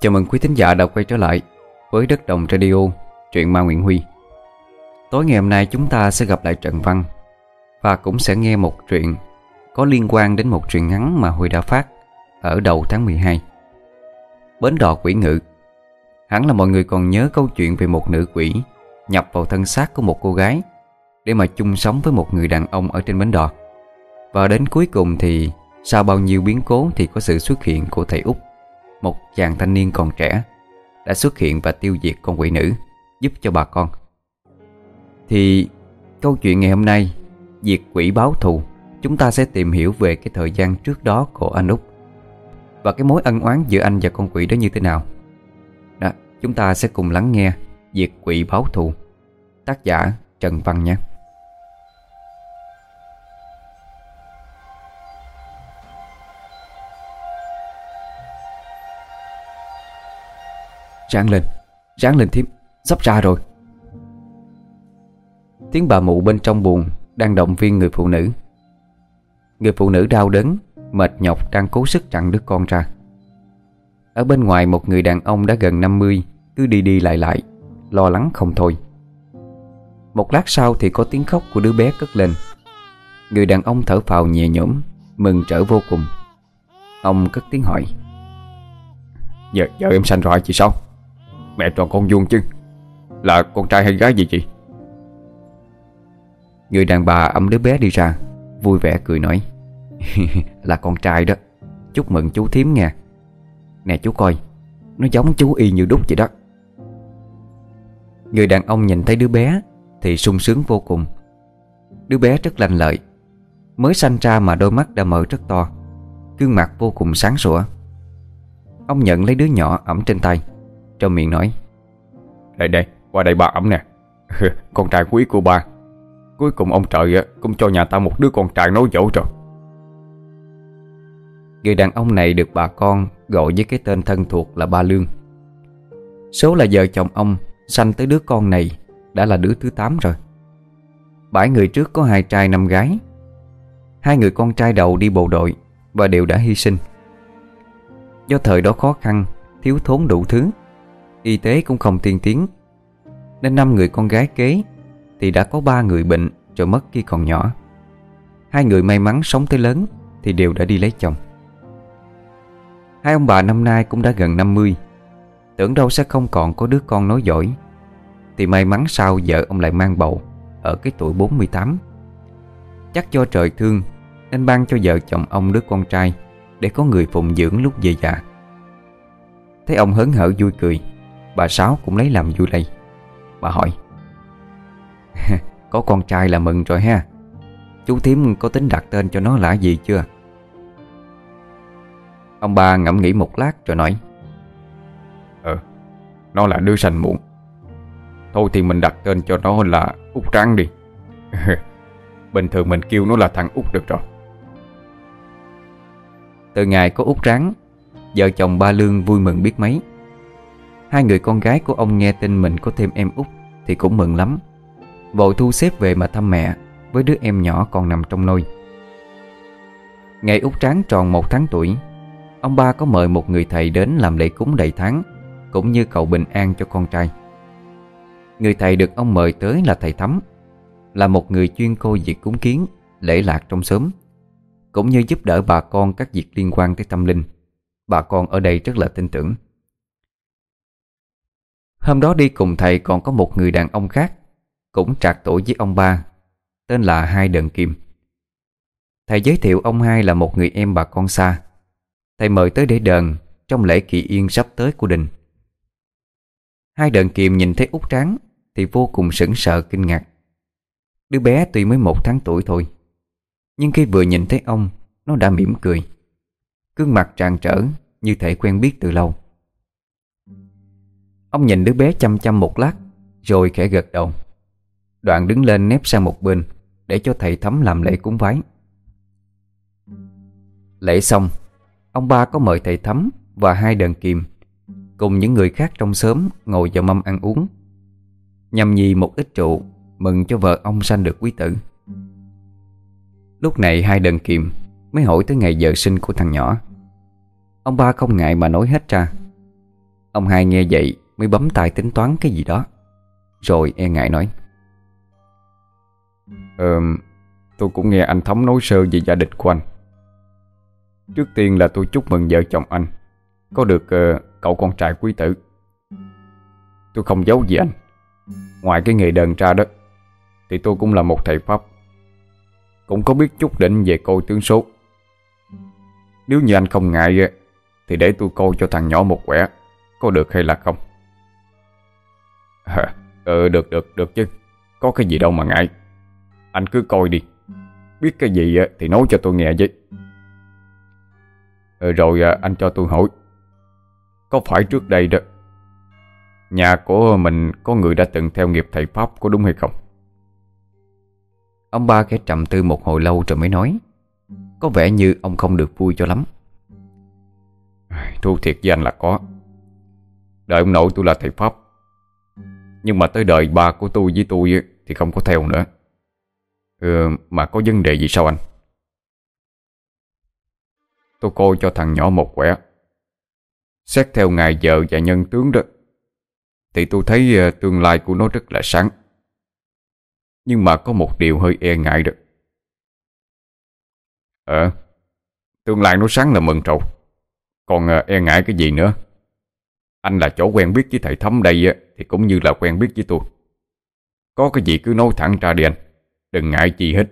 Chào mừng quý thính giả đã quay trở lại với Đất Đồng Radio, truyện ma Nguyễn Huy. Tối ngày hôm nay chúng ta sẽ gặp lại Trần Văn Và cũng sẽ nghe một chuyện có liên quan đến một truyện ngắn mà Huy đã phát ở đầu tháng 12 Bến đò quỷ ngự Hẳn là mọi người còn nhớ câu chuyện về một nữ quỷ nhập vào thân xác của một cô gái để mà chung sống với một người đàn ông ở trên bến đò. Và đến cuối cùng thì sau bao nhiêu biến cố thì có sự xuất hiện của thầy Út, một chàng thanh niên còn trẻ đã xuất hiện và tiêu diệt con quỷ nữ, giúp cho bà con. Thì câu chuyện ngày hôm nay, diệt quỷ báo thù, chúng ta sẽ tìm hiểu về cái thời gian trước đó của anh Úc và cái mối ân oán giữa anh và con quỷ đó như thế nào. Đó, chúng ta sẽ cùng lắng nghe Diệt quỷ báo thù Tác giả Trần Văn nhé Ráng lên Ráng lên thím Sắp ra rồi. Tiếng bà mụ bên trong buồn Đang động viên người phụ nữ. Người phụ nữ đau đớn Mệt nhọc đang cố sức chặn đứa con ra. Ở bên ngoài một người đàn ông đã gần 50 Cứ đi đi lại lại Lo lắng không thôi. Một lát sau thì có tiếng khóc của đứa bé cất lên. Người đàn ông thở phào nhẹ nhõm Mừng trở vô cùng. Ông cất tiếng hỏi Giờ, giờ em sanh rồi chị sao? Mẹ tròn con vuông chứ Là con trai hay gái gì chị? Người đàn bà ấm đứa bé đi ra, Vui vẻ cười nói, Là con trai đó. Chúc mừng chú thím nha Nè chú coi, Nó giống chú y như đúc vậy đó. Người đàn ông nhìn thấy đứa bé Thì sung sướng vô cùng. Đứa bé rất lành lợi, Mới sanh ra mà đôi mắt đã mở rất to, Gương mặt vô cùng sáng sủa. Ông nhận lấy đứa nhỏ ẩm trên tay. Trong miệng nói Đây đây, qua đây bà ẩm nè. Con trai quý của ba. Cuối cùng ông trời cũng cho nhà ta một đứa con trai nối dẫu rồi. Người đàn ông này được bà con gọi với cái tên thân thuộc là Ba Lương. Số là vợ chồng ông Sanh tới đứa con này Đã là đứa thứ 8 rồi. Bảy người trước có hai trai năm gái. Hai người con trai đầu đi bộ đội Và đều đã hy sinh. Do thời đó khó khăn Thiếu thốn đủ thứ Y tế cũng không tiên tiến. Nên năm người con gái kế, Thì đã có ba người bệnh rồi mất khi còn nhỏ. Hai người may mắn sống tới lớn, Thì đều đã đi lấy chồng. Hai ông bà năm nay cũng đã gần 50 Tưởng đâu sẽ không còn có đứa con nói giỏi Thì may mắn sao vợ ông lại mang bầu Ở cái tuổi 48 Chắc do trời thương, Nên ban cho vợ chồng ông đứa con trai Để có người phụng dưỡng lúc về già. Thấy ông hớn hở vui cười Bà Sáu cũng lấy làm vui lây. Bà hỏi Có con trai là mừng rồi ha. Chú Thiếm có tính đặt tên cho nó là gì chưa? Ông ba ngẫm nghĩ một lát rồi nói Ờ Nó là đứa sanh muộn. Thôi thì mình đặt tên cho nó là Út Trắng đi. Bình thường mình kêu nó là thằng Út được rồi. Từ ngày có Út Trắng Vợ chồng ba Lương vui mừng biết mấy Hai người con gái của ông nghe tin mình có thêm em Út Thì cũng mừng lắm. Vội thu xếp về mà thăm mẹ, Với đứa em nhỏ còn nằm trong nôi. Ngày Út Tráng tròn một tháng tuổi, Ông ba có mời một người thầy đến làm lễ cúng đầy tháng, Cũng như cầu bình an cho con trai. Người thầy được ông mời tới là thầy Thắm, Là một người chuyên cô việc cúng kiến, Lễ lạc trong xóm, Cũng như giúp đỡ bà con các việc liên quan tới tâm linh. Bà con ở đây rất là tin tưởng. Hôm đó đi cùng thầy còn có một người đàn ông khác, Cũng trạc tuổi với ông ba, Tên là Hai Đần Kim. Thầy giới thiệu ông hai là một người em bà con xa. Thầy mời tới để đờn Trong lễ kỳ yên sắp tới của đình. Hai đờn kiềm nhìn thấy út tráng Thì vô cùng sững sờ kinh ngạc. Đứa bé tuy mới một tháng tuổi thôi, Nhưng khi vừa nhìn thấy ông, Nó đã mỉm cười. Cương mặt tràn trở Như thể quen biết từ lâu. Ông nhìn đứa bé chăm chăm một lát, Rồi khẽ gật đầu. Đoạn đứng lên nép sang một bên, Để cho thầy thấm làm lễ cúng vái. Lễ xong, Ông ba có mời thầy thấm và hai đờn kiềm Cùng những người khác trong xóm ngồi vào mâm ăn uống. Nhằm nhì một ít rượu, Mừng cho vợ ông sanh được quý tử. Lúc này hai đờn kiềm Mới hỏi tới ngày giờ sinh của thằng nhỏ. Ông ba không ngại mà nói hết ra. Ông hai nghe vậy mới bấm tay tính toán cái gì đó. Rồi e ngại nói Ờ, tôi cũng nghe anh Thống nói sơ về gia đình của anh. Trước tiên là tôi chúc mừng vợ chồng anh. Có được uh, cậu con trai quý tử. Tôi không giấu gì anh. Ngoài cái nghề đờn ra đó Thì tôi cũng là một thầy Pháp. Cũng có biết chút đỉnh về coi tướng số. Nếu như anh không ngại Thì để tôi coi cho thằng nhỏ một quẻ Có được hay là không? À, Ừ được được được chứ. Có cái gì đâu mà ngại. Anh cứ coi đi. Biết cái gì thì nói cho tôi nghe chứ. Ừ, Rồi anh cho tôi hỏi. Có phải trước đây đó Nhà của mình có người đã từng theo nghiệp thầy Pháp có đúng hay không? Ông ba khẽ trầm tư một hồi lâu rồi mới nói. Có vẻ như ông không được vui cho lắm. Thu thiệt với anh là có. Đời ông nội tôi là thầy Pháp nhưng mà tới đời ba của tôi với tôi Thì không có theo nữa. Ừ, Mà có vấn đề gì sao anh? Tôi coi cho thằng nhỏ một quẻ. Xét theo ngày giờ và nhân tướng đó Thì tôi thấy ờ, tương lai của nó rất là sáng. Nhưng mà có một điều hơi e ngại được Ờ Tương lai nó sáng là mừng rồi. Còn ờ, e ngại cái gì nữa? Anh là chỗ quen biết với thầy Thấm đây thì cũng như là quen biết với tôi. Có cái gì cứ nói thẳng ra đi anh, Đừng ngại gì hết.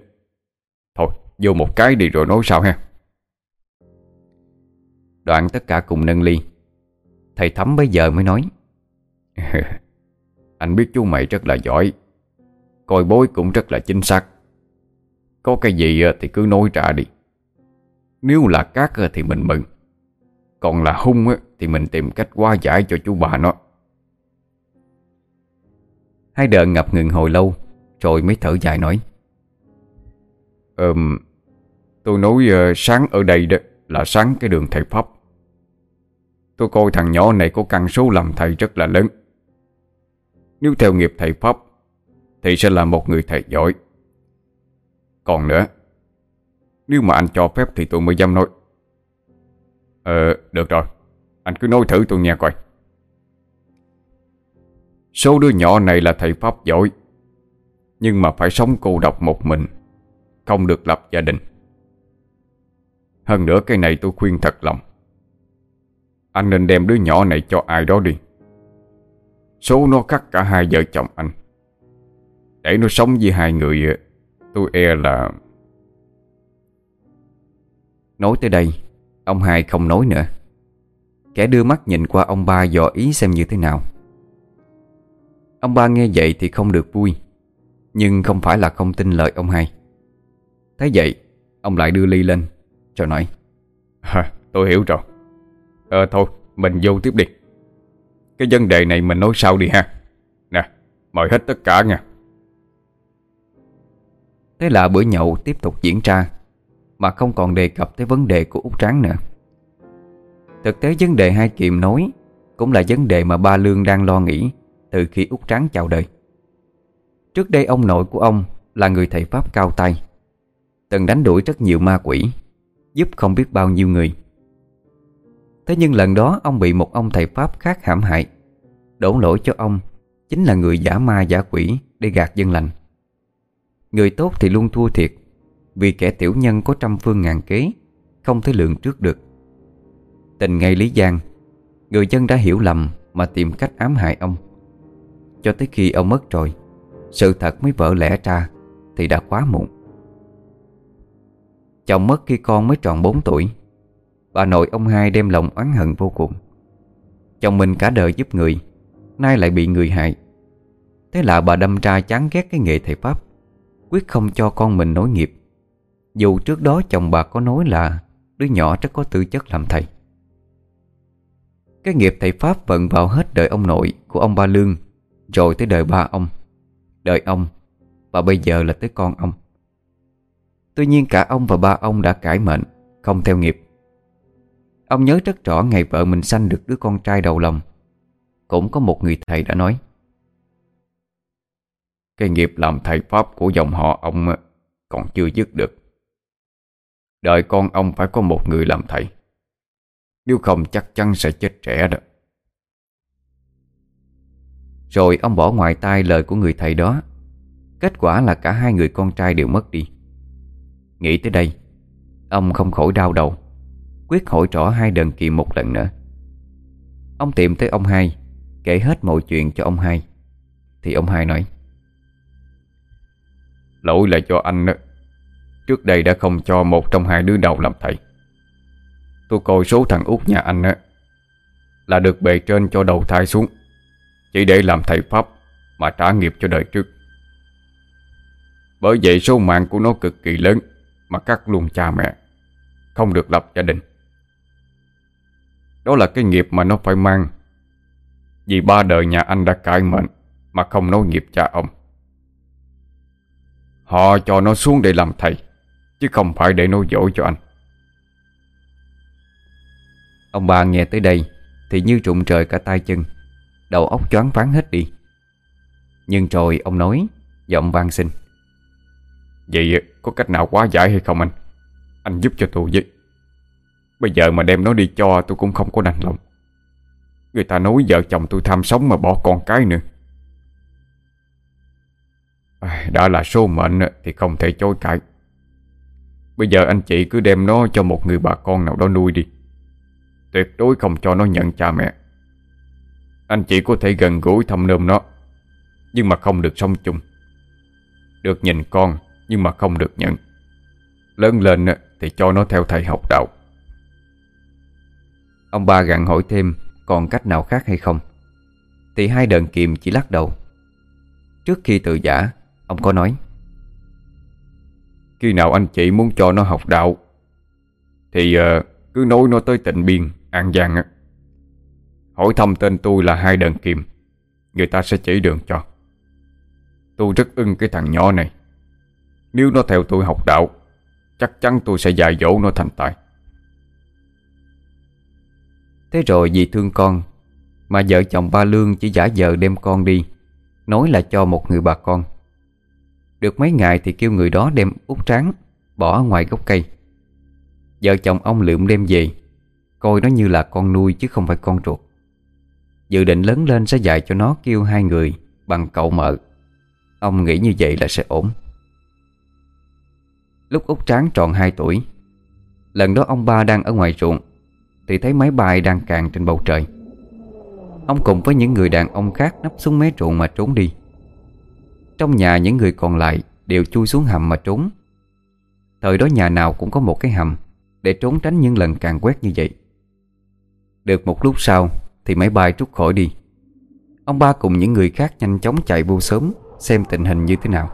Thôi, vô một cái đi rồi nói sao ha? Đoạn tất cả cùng nâng ly. Thầy Thấm bây giờ mới nói. Anh biết chú mày rất là giỏi, Coi bối cũng rất là chính xác. Có cái gì thì cứ nói ra đi. Nếu là cát thì mình mừng, Còn là hung thì mình tìm cách qua giải cho chú bà nó. Hai đợn ngập ngừng hồi lâu Rồi mới thở dài nói. Ừm Tôi nói uh, sáng ở đây đó Là sáng cái đường thầy Pháp. Tôi coi thằng nhỏ này có căn số làm thầy rất là lớn. Nếu theo nghiệp thầy Pháp Thì sẽ là một người thầy giỏi. Còn nữa Nếu mà anh cho phép thì tôi mới dám nói. Ờ được rồi Anh cứ nói thử tôi nghe coi. Số đứa nhỏ này là thầy Pháp giỏi, Nhưng mà phải sống cô độc một mình, Không được lập gia đình. Hơn nữa cái này tôi khuyên thật lòng. Anh nên đem đứa nhỏ này cho ai đó đi. Số nó cắt cả hai vợ chồng anh. Để nó sống với hai người, Tôi e là Nói tới đây, Ông hai không nói nữa. Kẻ đưa mắt nhìn qua ông ba dò ý xem như thế nào. Ông ba nghe vậy thì không được vui Nhưng không phải là không tin lời ông hai. Thế vậy Ông lại đưa ly lên Rồi nói à, Tôi hiểu rồi. Ờ thôi mình vô tiếp đi. Cái vấn đề này mình nói sau đi ha. Nè mời hết tất cả nha. Thế là bữa nhậu tiếp tục diễn ra Mà không còn đề cập tới vấn đề của Út Tráng nữa. Thực tế vấn đề hai kiềm nói Cũng là vấn đề mà ba Lương đang lo nghĩ từ khi Út Tráng chào đời. Trước đây ông nội của ông Là người thầy Pháp cao tay Từng đánh đuổi rất nhiều ma quỷ, Giúp không biết bao nhiêu người. Thế nhưng lần đó ông bị một ông thầy Pháp khác hãm hại, Đổ lỗi cho ông, Chính là người giả ma giả quỷ Để gạt dân lành. Người tốt thì luôn thua thiệt, Vì kẻ tiểu nhân có trăm phương ngàn kế, Không thể lượng trước được. Tình ngay Lý Giang, Người dân đã hiểu lầm Mà tìm cách ám hại ông. Cho tới khi ông mất rồi. Sự thật mới vỡ lẽ ra Thì đã quá muộn. Chồng mất khi con mới tròn 4 tuổi. Bà nội ông hai đem lòng oán hận vô cùng. Chồng mình cả đời giúp người, Nay lại bị người hại. Thế là bà đâm ra chán ghét cái nghề thầy Pháp, Quyết không cho con mình nối nghiệp. Dù trước đó chồng bà có nói là Đứa nhỏ rất có tư chất làm thầy. Cái nghiệp thầy Pháp vận vào hết đời ông nội Của ông ba Lương rồi tới đời ba ông. Đời ông, Và bây giờ là tới con ông. Tuy nhiên cả ông và ba ông đã cải mệnh, Không theo nghiệp. Ông nhớ rất rõ ngày vợ mình sanh được đứa con trai đầu lòng. Cũng có một người thầy đã nói, Cái nghiệp làm thầy Pháp của dòng họ ông còn chưa dứt được. Đời con ông phải có một người làm thầy. Nếu không chắc chắn sẽ chết trẻ đó. Rồi ông bỏ ngoài tai lời của người thầy đó. Kết quả là cả hai người con trai đều mất đi. Nghĩ tới đây, Ông không khỏi đau đầu, Quyết hỏi rõ hai đần kỳ một lần nữa. Ông tìm tới ông hai, Kể hết mọi chuyện cho ông hai. Thì ông hai nói, Lỗi là cho anh đó. Trước đây đã không cho một trong hai đứa đầu làm thầy. Tôi coi số thằng út nhà anh á, Là được bề trên cho đầu thai xuống. Chỉ để làm thầy Pháp Mà trả nghiệp cho đời trước. Bởi vậy số mạng của nó cực kỳ lớn Mà cắt luôn cha mẹ Không được lập gia đình. Đó là cái nghiệp mà nó phải mang. Vì ba đời nhà anh đã cải mệnh Mà không nối nghiệp cha ông. Họ cho nó xuống để làm thầy, Chứ không phải để nối dỗ cho anh. Ông bà nghe tới đây Thì như trụng trời cả tay chân. Đầu óc choáng váng hết đi. Nhưng rồi ông nói Giọng vang xin. Vậy có cách nào quá giải hay không anh? Anh giúp cho tôi với. Bây giờ mà đem nó đi cho, tôi cũng không có đành lòng. Người ta nói vợ chồng tôi tham sống mà bỏ con cái nữa. À, đã là số mệnh thì không thể chối cãi. Bây giờ anh chị cứ đem nó cho một người bà con nào đó nuôi đi. Tuyệt đối không cho nó nhận cha mẹ. Anh chỉ có thể gần gũi thăm nôm nó Nhưng mà không được sống chung. Được nhìn con Nhưng mà không được nhận. Lớn lên thì cho nó theo thầy học đạo. Ông ba gặn hỏi thêm Còn cách nào khác hay không? Thì hai đợn kiềm chỉ lắc đầu. Trước khi tự giả Ông có nói Khi nào anh chị muốn cho nó học đạo Thì uh, cứ nói nó tới tịnh biên An Giang á. Hỏi thăm tên tôi là hai đần kim. Người ta sẽ chỉ đường cho. Tôi rất ưng cái thằng nhỏ này. Nếu nó theo tôi học đạo, Chắc chắn tôi sẽ dạy dỗ nó thành tài. Thế rồi vì thương con, Mà vợ chồng ba Lương chỉ giả vờ đem con đi, Nói là cho một người bà con. Được mấy ngày thì kêu người đó đem út tráng, Bỏ ngoài gốc cây. Vợ chồng ông lượm đem về, Coi nó như là con nuôi chứ không phải con ruột. Dự định lớn lên sẽ dạy cho nó kêu hai người Bằng cậu mợ. Ông nghĩ như vậy là sẽ ổn. Lúc Út Tráng tròn 2 tuổi, Lần đó ông ba đang ở ngoài ruộng, Thì thấy máy bay đang càng trên bầu trời. Ông cùng với những người đàn ông khác nấp xuống mé ruộng mà trốn đi. Trong nhà những người còn lại đều chui xuống hầm mà trốn. Thời đó nhà nào cũng có một cái hầm Để trốn tránh những lần càng quét như vậy. Được một lúc sau thì máy bay trút khỏi đi. Ông ba cùng những người khác nhanh chóng chạy vô sớm, Xem tình hình như thế nào.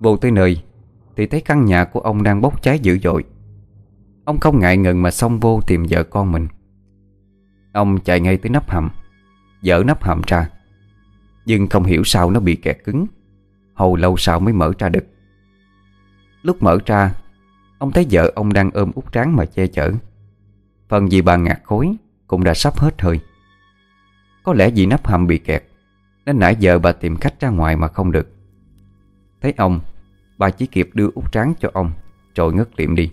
Vô tới nơi, Thì thấy căn nhà của ông đang bốc cháy dữ dội. Ông không ngại ngần mà xông vô tìm vợ con mình. Ông chạy ngay tới nắp hầm, Dỡ nắp hầm ra. Nhưng không hiểu sao nó bị kẹt cứng, Hầu lâu sau mới mở ra được. Lúc mở ra, Ông thấy vợ ông đang ôm út tráng mà che chở. Phần vì bà ngạt khối cũng đã sắp hết hơi. Có lẽ vì nắp hầm bị kẹt, Nên nãy giờ bà tìm khách ra ngoài mà không được. Thấy ông, Bà chỉ kịp đưa út tráng cho ông, Rồi ngất liệm đi.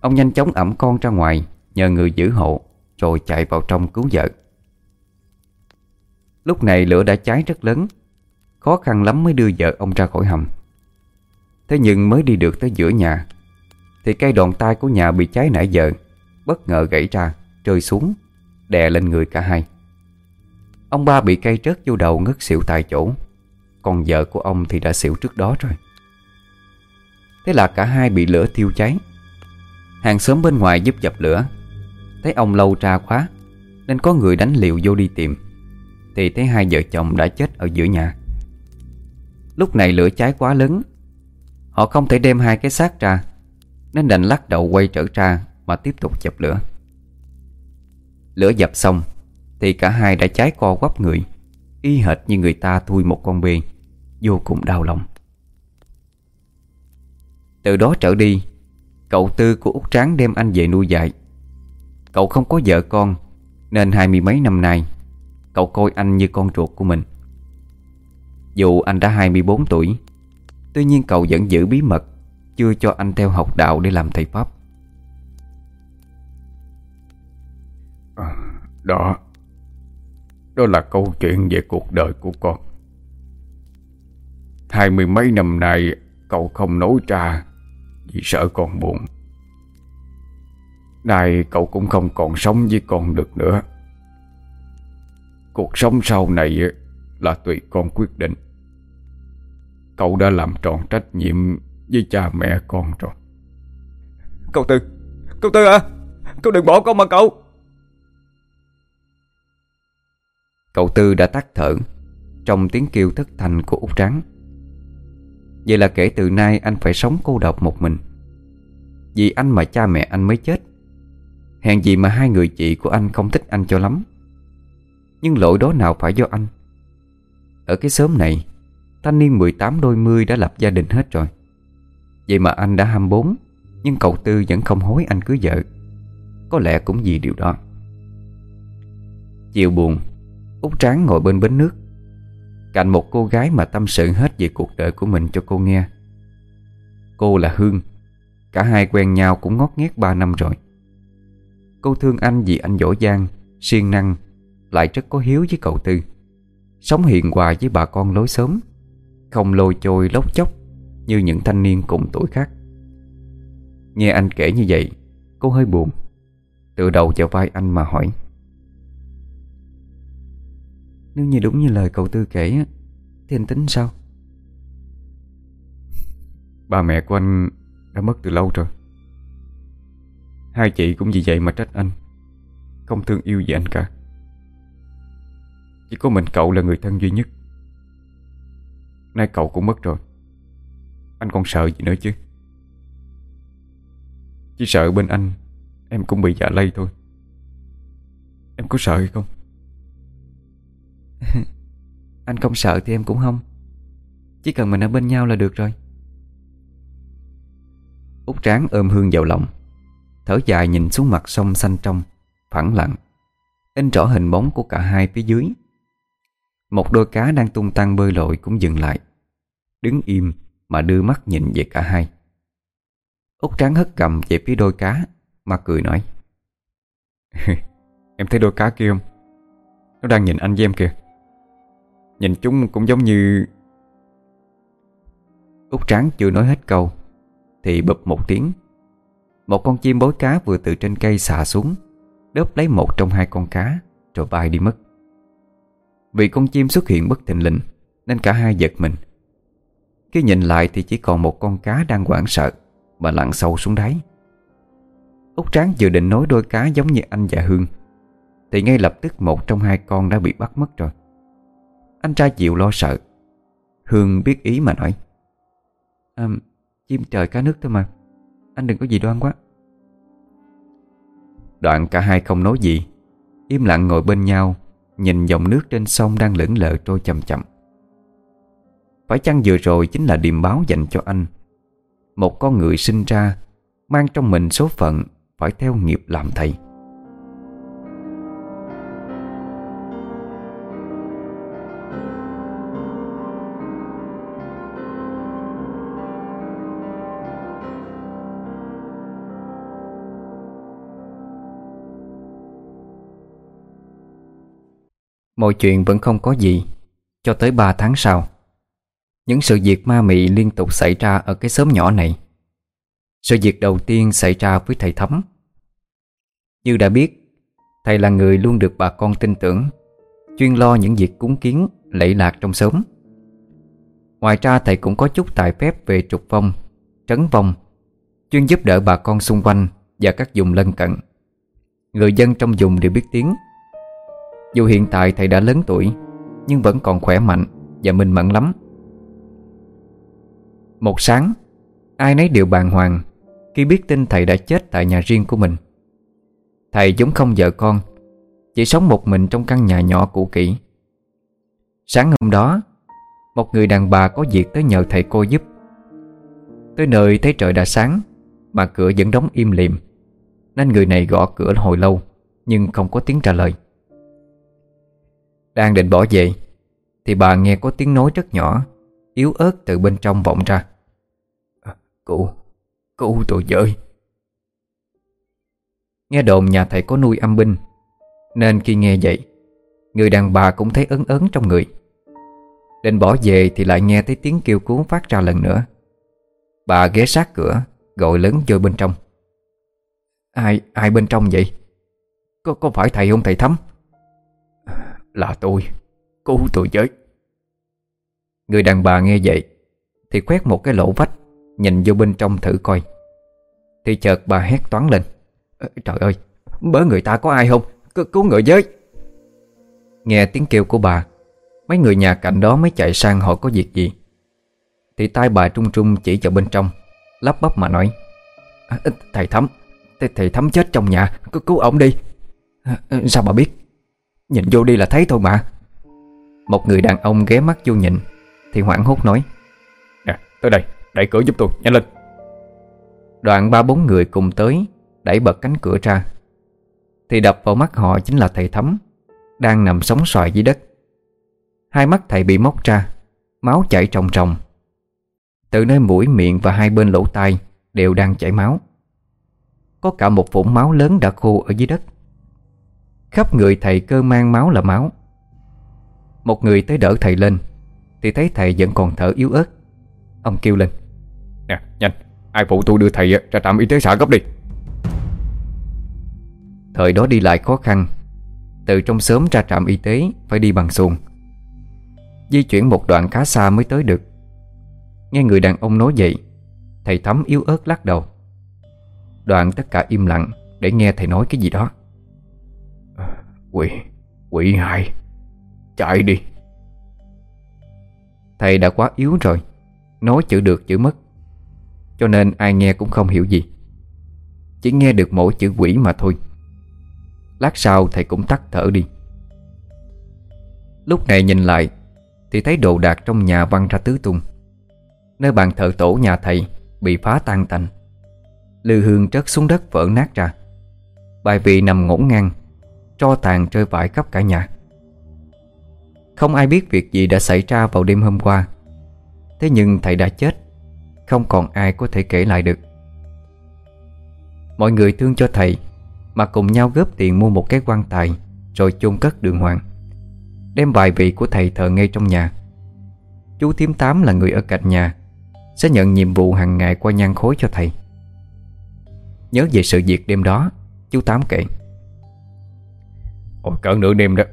Ông nhanh chóng ẩm con ra ngoài, Nhờ người giữ hộ, Rồi chạy vào trong cứu vợ. Lúc này lửa đã cháy rất lớn, Khó khăn lắm mới đưa vợ ông ra khỏi hầm. Thế nhưng mới đi được tới giữa nhà, Thì cây đòn tay của nhà bị cháy nãy giờ, Bất ngờ gãy ra. Rơi xuống, Đè lên người cả hai. Ông ba bị cây trớt vô đầu ngất xỉu tại chỗ. Còn vợ của ông thì đã xỉu trước đó rồi. Thế là cả hai bị lửa thiêu cháy. Hàng xóm bên ngoài giúp dập lửa. Thấy ông lâu ra khóa, Nên có người đánh liều vô đi tìm. Thì thấy hai vợ chồng đã chết ở giữa nhà. Lúc này lửa cháy quá lớn. Họ không thể đem hai cái xác ra, Nên đành lắc đầu quay trở ra Mà tiếp tục dập lửa. Lửa dập xong, Thì cả hai đã cháy co quắp người, Y hệt như người ta thui một con bê, Vô cùng đau lòng. Từ đó trở đi, Cậu tư của Út Tráng đem anh về nuôi dạy. Cậu không có vợ con, Nên hai mươi mấy năm nay, Cậu coi anh như con ruột của mình. Dù anh đã 24 tuổi, Tuy nhiên cậu vẫn giữ bí mật, Chưa cho anh theo học đạo để làm thầy Pháp. À, Đó. Đó là câu chuyện về cuộc đời của con. Hai mươi mấy năm nay Cậu không nói ra Vì sợ con buồn. Nay cậu cũng không còn sống với con được nữa. Cuộc sống sau này Là tùy con quyết định. Cậu đã làm tròn trách nhiệm Với cha mẹ con rồi. Cậu Tư Cậu Tư à Cậu đừng bỏ con mà cậu. Cậu Tư đã tắt thở, Trong tiếng kêu thất thanh của Út Trắng Vậy là kể từ nay anh phải sống cô độc một mình. Vì anh mà cha mẹ anh mới chết. Hèn gì mà hai người chị của anh không thích anh cho lắm. Nhưng lỗi đó nào phải do anh. Ở cái xóm này, Thanh niên 18 đôi mươi đã lập gia đình hết rồi. Vậy mà anh đã 24 Nhưng cậu Tư vẫn không hối anh cưới vợ. Có lẽ cũng vì điều đó. Chiều buồn Út Tráng ngồi bên bến nước Cạnh một cô gái mà tâm sự hết về cuộc đời của mình cho cô nghe. Cô là Hương Cả hai quen nhau cũng ngót nghét 3 năm rồi. Cô thương anh vì anh dỗ giang, siêng năng Lại rất có hiếu với cậu Tư. Sống hiền hòa với bà con lối sớm Không lôi trôi lóc chóc Như những thanh niên cùng tuổi khác. Nghe anh kể như vậy Cô hơi buồn Tự đầu vào vai anh mà hỏi nếu như đúng như lời cậu Tư kể Thì anh tính sao? Ba mẹ của anh đã mất từ lâu rồi. Hai chị cũng vì vậy mà trách anh, Không thương yêu gì anh cả. Chỉ có mình cậu là người thân duy nhất. Nay cậu cũng mất rồi. Anh còn sợ gì nữa chứ? Chỉ sợ bên anh Em cũng bị dạ lây thôi. Em có sợ hay không? Anh không sợ thì em cũng không. Chỉ cần mình ở bên nhau là được rồi. Út tráng ôm Hương vào lòng, Thở dài nhìn xuống mặt sông xanh trong, Phẳng lặng, In rõ hình bóng của cả hai phía dưới. Một đôi cá đang tung tăng bơi lội cũng dừng lại, Đứng im mà đưa mắt nhìn về cả hai. Út tráng hất cầm về phía đôi cá, Mà cười nói, Em thấy đôi cá kia không? Nó đang nhìn anh với em kìa. Nhìn chúng cũng giống như Út tráng chưa nói hết câu, Thì bụp một tiếng. Một con chim bối cá vừa từ trên cây xà xuống, Đớp lấy một trong hai con cá, Rồi bay đi mất. Vì con chim xuất hiện bất thình lình, Nên cả hai giật mình. Khi nhìn lại thì chỉ còn một con cá đang hoảng sợ Mà lặn sâu xuống đáy. Út tráng dự định nối đôi cá giống như anh và Hương, Thì ngay lập tức một trong hai con đã bị bắt mất rồi. Anh trai chịu lo sợ. Hương biết ý mà nói. À, Chim trời cá nước thôi mà. Anh đừng có gì đoan quá. Đoạn cả hai không nói gì. Im lặng ngồi bên nhau Nhìn dòng nước trên sông đang lững lờ trôi chậm chậm. Phải chăng vừa rồi chính là điềm báo dành cho anh? Một con người sinh ra Mang trong mình số phận Phải theo nghiệp làm thầy. Mọi chuyện vẫn không có gì Cho tới 3 tháng sau. Những sự việc ma mị liên tục xảy ra Ở cái xóm nhỏ này. Sự việc đầu tiên xảy ra với thầy Thấm. Như đã biết Thầy là người luôn được bà con tin tưởng Chuyên lo những việc cúng kiến Lẫy lạc trong xóm. Ngoài ra thầy cũng có chút tài phép Về trục vong, trấn vong Chuyên giúp đỡ bà con xung quanh Và các vùng lân cận. Người dân trong vùng đều biết tiếng dù hiện tại thầy đã lớn tuổi, Nhưng vẫn còn khỏe mạnh Và minh mẫn lắm. Một sáng, Ai nấy đều bàng hoàng Khi biết tin thầy đã chết tại nhà riêng của mình. Thầy giống không vợ con, Chỉ sống một mình trong căn nhà nhỏ cũ kỹ. Sáng hôm đó, Một người đàn bà có việc tới nhờ thầy cô giúp. Tới nơi thấy trời đã sáng, Mà cửa vẫn đóng im lìm, Nên người này gõ cửa hồi lâu, Nhưng không có tiếng trả lời đang định bỏ về Thì bà nghe có tiếng nói rất nhỏ Yếu ớt từ bên trong vọng ra. À, Cụ Cụ tôi với. Nghe đồn nhà thầy có nuôi âm binh Nên khi nghe vậy Người đàn bà cũng thấy ấn ấn trong người. Định bỏ về thì lại nghe thấy tiếng kêu cứu phát ra lần nữa. Bà ghé sát cửa Gọi lớn vô bên trong. Ai ai bên trong vậy? Có có phải thầy không thầy Thắm? Là tôi Cứu tôi với. Người đàn bà nghe vậy Thì quét một cái lỗ vách Nhìn vô bên trong thử coi. Thì chợt bà hét toán lên. Trời ơi Bớ người ta có ai không? C Cứu người với. Nghe tiếng kêu của bà Mấy người nhà cạnh đó mới chạy sang hỏi có việc gì. Thì tay bà trung trung chỉ vào bên trong Lắp bắp mà nói à, Thầy thấm, thầy, thầy chết trong nhà Cứ cứu ổng đi. À, Sao bà biết? Nhìn vô đi là thấy thôi mà. Một người đàn ông ghé mắt vô nhìn Thì hoảng hốt nói. Nè tới đây đẩy cửa giúp tôi nhanh lên. Đoạn ba bốn người cùng tới Đẩy bật cánh cửa ra. Thì đập vào mắt họ chính là thầy Thắm Đang nằm sóng xoài dưới đất. Hai mắt thầy bị móc ra Máu chảy trồng trồng Từ nơi mũi miệng và hai bên lỗ tai Đều đang chảy máu. Có cả một vũng máu lớn đã khô ở dưới đất Khắp người thầy cơ mang máu là máu. Một người tới đỡ thầy lên Thì thấy thầy vẫn còn thở yếu ớt. Ông kêu lên Nè nhanh Ai phụ tôi đưa thầy ra trạm y tế xã gấp đi. Thời đó đi lại khó khăn Từ trong sớm ra trạm y tế Phải đi bằng xuồng. Di chuyển một đoạn khá xa mới tới được. Nghe người đàn ông nói vậy Thầy Thắm yếu ớt lắc đầu. Đoạn tất cả im lặng Để nghe thầy nói cái gì đó Quỷ Quỷ hại Chạy đi. Thầy đã quá yếu rồi. Nói chữ được, chữ mất. Cho nên ai nghe cũng không hiểu gì. Chỉ nghe được mỗi chữ quỷ mà thôi. Lát sau thầy cũng tắt thở đi. Lúc này nhìn lại, Thì thấy đồ đạc trong nhà văng ra tứ tung. Nơi bàn thờ tổ nhà thầy Bị phá tan tành. Lư hương trớt xuống đất vỡ nát ra. Bài vị nằm ngổn ngang. Tro tàn rơi vãi khắp cả nhà. Không ai biết việc gì đã xảy ra vào đêm hôm qua. Thế nhưng thầy đã chết, Không còn ai có thể kể lại được. Mọi người thương cho thầy, Mà cùng nhau góp tiền mua một cái quan tài, Rồi chôn cất đường hoàng. Đem bài vị của thầy thờ ngay trong nhà. Chú Thiếm Tám là người ở cạnh nhà, Sẽ nhận nhiệm vụ hàng ngày qua nhang khối cho thầy. Nhớ về sự việc đêm đó, Chú Tám kể. Ôi cỡ nửa đêm đó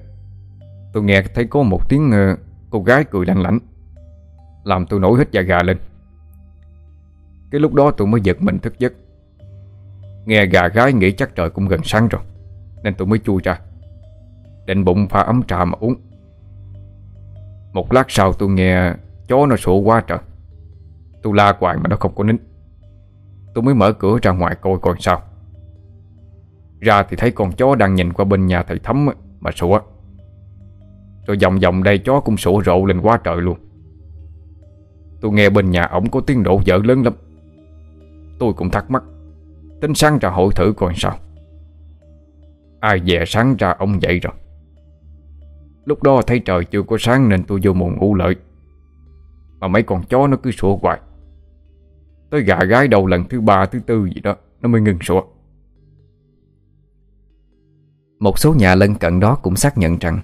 Tôi nghe thấy có một tiếng uh, cô gái cười lạnh lạnh Làm tôi nổi hết da gà lên. Cái lúc đó tôi mới giật mình thức giấc. Nghe gà gái nghĩ chắc trời cũng gần sáng rồi Nên tôi mới chui ra Định bụng pha ấm trà mà uống. Một lát sau tôi nghe Chó nó sủa quá trời Tôi la hoài mà nó không có nín. Tôi mới mở cửa ra ngoài coi coi sao. Ra thì thấy con chó đang nhìn qua bên nhà thầy thấm Mà sủa. Rồi vòng vòng đây, chó cũng sủa rộ lên quá trời luôn. Tôi nghe bên nhà ổng có tiếng nổ dở lớn lắm. Tôi cũng thắc mắc, Tính sáng ra hội thử coi sao? Ai dè sáng ra ông dậy rồi. Lúc đó thấy trời chưa có sáng Nên tôi vô mùng ngủ lợi Mà mấy con chó nó cứ sủa hoài. Tới gà gái đầu lần thứ ba, thứ tư gì đó, Nó mới ngừng sủa. Một số nhà lân cận đó cũng xác nhận rằng,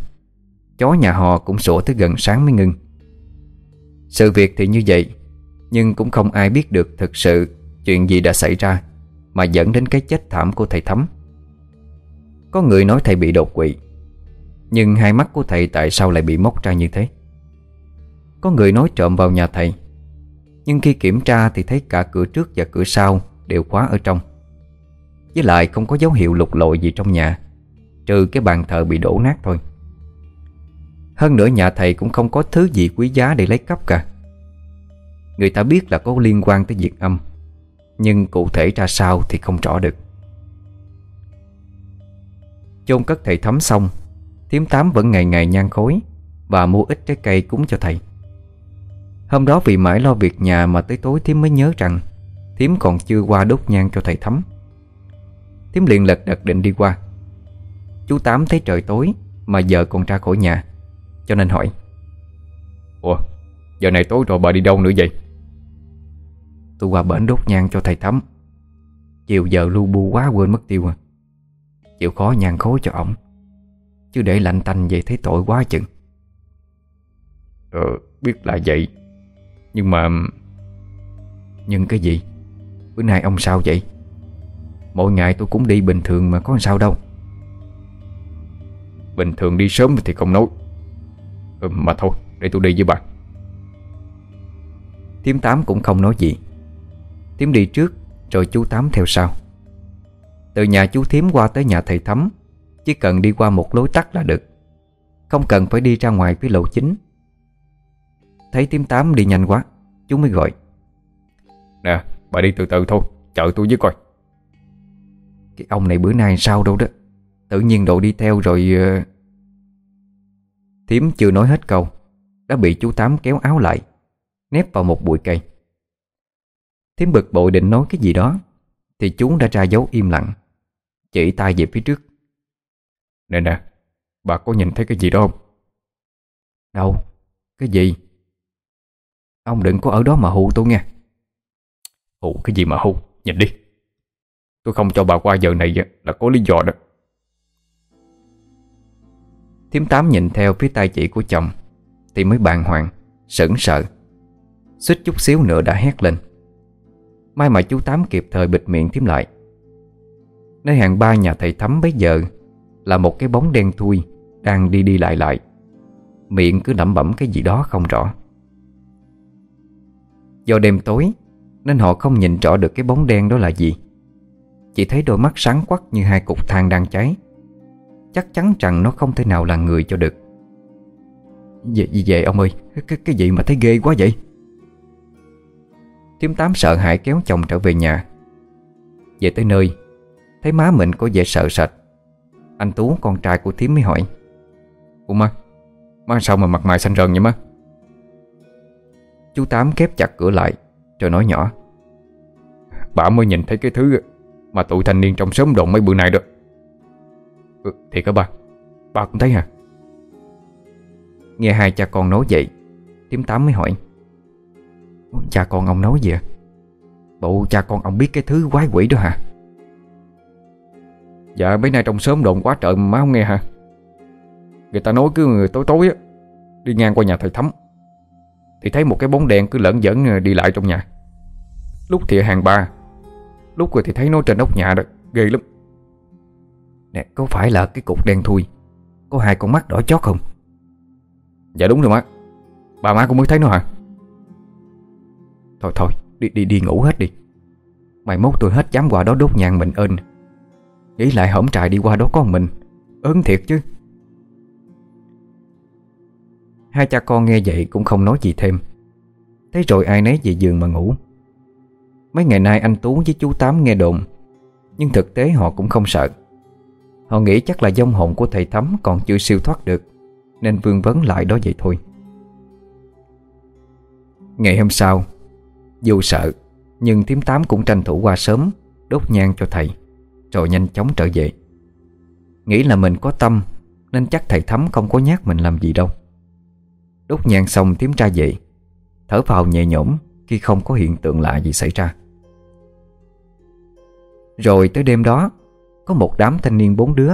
Chó nhà họ cũng sủa tới gần sáng mới ngưng. Sự việc thì như vậy, Nhưng cũng không ai biết được thực sự Chuyện gì đã xảy ra Mà dẫn đến cái chết thảm của thầy thấm Có người nói thầy bị đột quỵ, Nhưng hai mắt của thầy tại sao lại bị móc ra như thế? Có người nói trộm vào nhà thầy, Nhưng khi kiểm tra thì thấy cả cửa trước và cửa sau Đều khóa ở trong. Với lại không có dấu hiệu lục lội gì trong nhà. Trừ cái bàn thờ bị đổ nát thôi. Hơn nữa nhà thầy cũng không có thứ gì quý giá để lấy cắp cả. Người ta biết là có liên quan tới việc âm, Nhưng cụ thể ra sao thì không rõ được. Chôn cất thầy thấm xong Thiếm tám vẫn ngày ngày nhan khối Và mua ít trái cây cúng cho thầy. Hôm đó vì mãi lo việc nhà Mà tới tối Thiếm mới nhớ rằng Thiếm còn chưa qua đốt nhang cho thầy thấm Thiếm liền lật đật định đi qua. Chú Tám thấy trời tối Mà giờ còn ra khỏi nhà Cho nên hỏi. Ủa giờ này tối rồi bà đi đâu nữa vậy? Tôi qua bển đốt nhang cho thầy Thắm. Chiều giờ lu bu quá quên mất tiêu à. Chịu khó nhang khối cho ổng Chứ để lạnh tanh vậy thấy tội quá chừng. Ờ biết là vậy. Nhưng mà Nhưng cái gì? Bữa nay ông sao vậy? Mỗi ngày tôi cũng đi bình thường mà có sao đâu Bình thường đi sớm thì không nói. Ừ, Mà thôi để tôi đi với bạn Tiếm Tám cũng không nói gì. Tiếm đi trước Rồi chú Tám theo sau. Từ nhà chú Thiếm qua tới nhà thầy Thấm Chỉ cần đi qua một lối tắt là được. Không cần phải đi ra ngoài cái lộ chính. Thấy Tiếm Tám đi nhanh quá Chú mới gọi. Nè bà đi từ từ thôi Chờ tôi với coi. Cái ông này bữa nay sao đâu đó. Tự nhiên độ đi theo rồi. Ờ, Thiếm chưa nói hết câu, Đã bị chú Tám kéo áo lại, Nép vào một bụi cây. Thiếm bực bội định nói cái gì đó, Thì chú đã ra dấu im lặng, Chỉ tay về phía trước. Nè nè, Bà có nhìn thấy cái gì đó không? Đâu, Cái gì? Ông đừng có ở đó mà hù tôi nghe Hù cái gì mà hù? Nhìn đi. Tôi không cho bà qua giờ này là có lý do đó. Thiếm tám nhìn theo phía tay chỉ của chồng, Thì mới bàng hoàng, Sững sợ Xích chút xíu nữa đã hét lên. May mà chú Tám kịp thời bịt miệng thiếm lại. Nơi hàng ba nhà thầy Thắm bấy giờ Là một cái bóng đen thui Đang đi đi lại lại. Miệng cứ lẩm bẩm cái gì đó không rõ. Do đêm tối, Nên họ không nhìn rõ được cái bóng đen đó là gì. Chỉ thấy đôi mắt sáng quắc như hai cục than đang cháy. Chắc chắn rằng nó không thể nào là người cho được. Vậy về, vậy ông ơi cái, cái gì mà thấy ghê quá vậy? Thiếm tám sợ hãi kéo chồng trở về nhà. Về tới nơi Thấy má mình có vẻ sợ sệt. Anh Tú con trai của Thiếm mới hỏi. Ủa má Má sao mà mặt mày xanh rần vậy má? Chú Tám khép chặt cửa lại Rồi nói nhỏ. Bà mới nhìn thấy cái thứ Mà tụi thanh niên trong sớm đồn mấy bữa nay đó ừ, Thì hả ba Bà cũng thấy hả? Nghe hai cha con nói vậy Tiếm tám mới hỏi Cha con ông nói gì à Bộ cha con ông biết cái thứ quái quỷ đó hả? Dạ mấy nay trong sớm đồn quá trời má không nghe hả? Người ta nói cứ người tối tối á Đi ngang qua nhà thầy thấm, Thì thấy một cái bóng đen cứ lẫn dẫn ờ, đi lại trong nhà. Lúc thì ở hàng ba Lúc rồi thì thấy nó trên ốc nhà đó Ghê lắm. Nè, có phải là cái cục đen thui? Có hai con mắt đỏ chót không? Dạ đúng rồi má. Bà má cũng mới thấy nó hả? Thôi thôi, đi đi đi ngủ hết đi. Mày mốt tôi hết dám qua đó đốt nhang mình ơn Nghĩ lại hổng trại đi qua đó con mình. Ớn thiệt chứ. Hai cha con nghe vậy cũng không nói gì thêm. Thế rồi ai nấy về giường mà ngủ. Mấy ngày nay anh Tú với chú Tám nghe đồn, Nhưng thực tế họ cũng không sợ. Họ nghĩ chắc là dông hồn của thầy Thắm còn chưa siêu thoát được, Nên vương vấn lại đó vậy thôi. Ngày hôm sau, Dù sợ, Nhưng thím tám cũng tranh thủ qua sớm, Đốt nhang cho thầy, Rồi nhanh chóng trở về. Nghĩ là mình có tâm, Nên chắc thầy Thắm không có nhát mình làm gì đâu. Đốt nhang xong thím ra về, Thở vào nhẹ nhõm Khi không có hiện tượng lạ gì xảy ra. Rồi tới đêm đó có một đám thanh niên bốn đứa.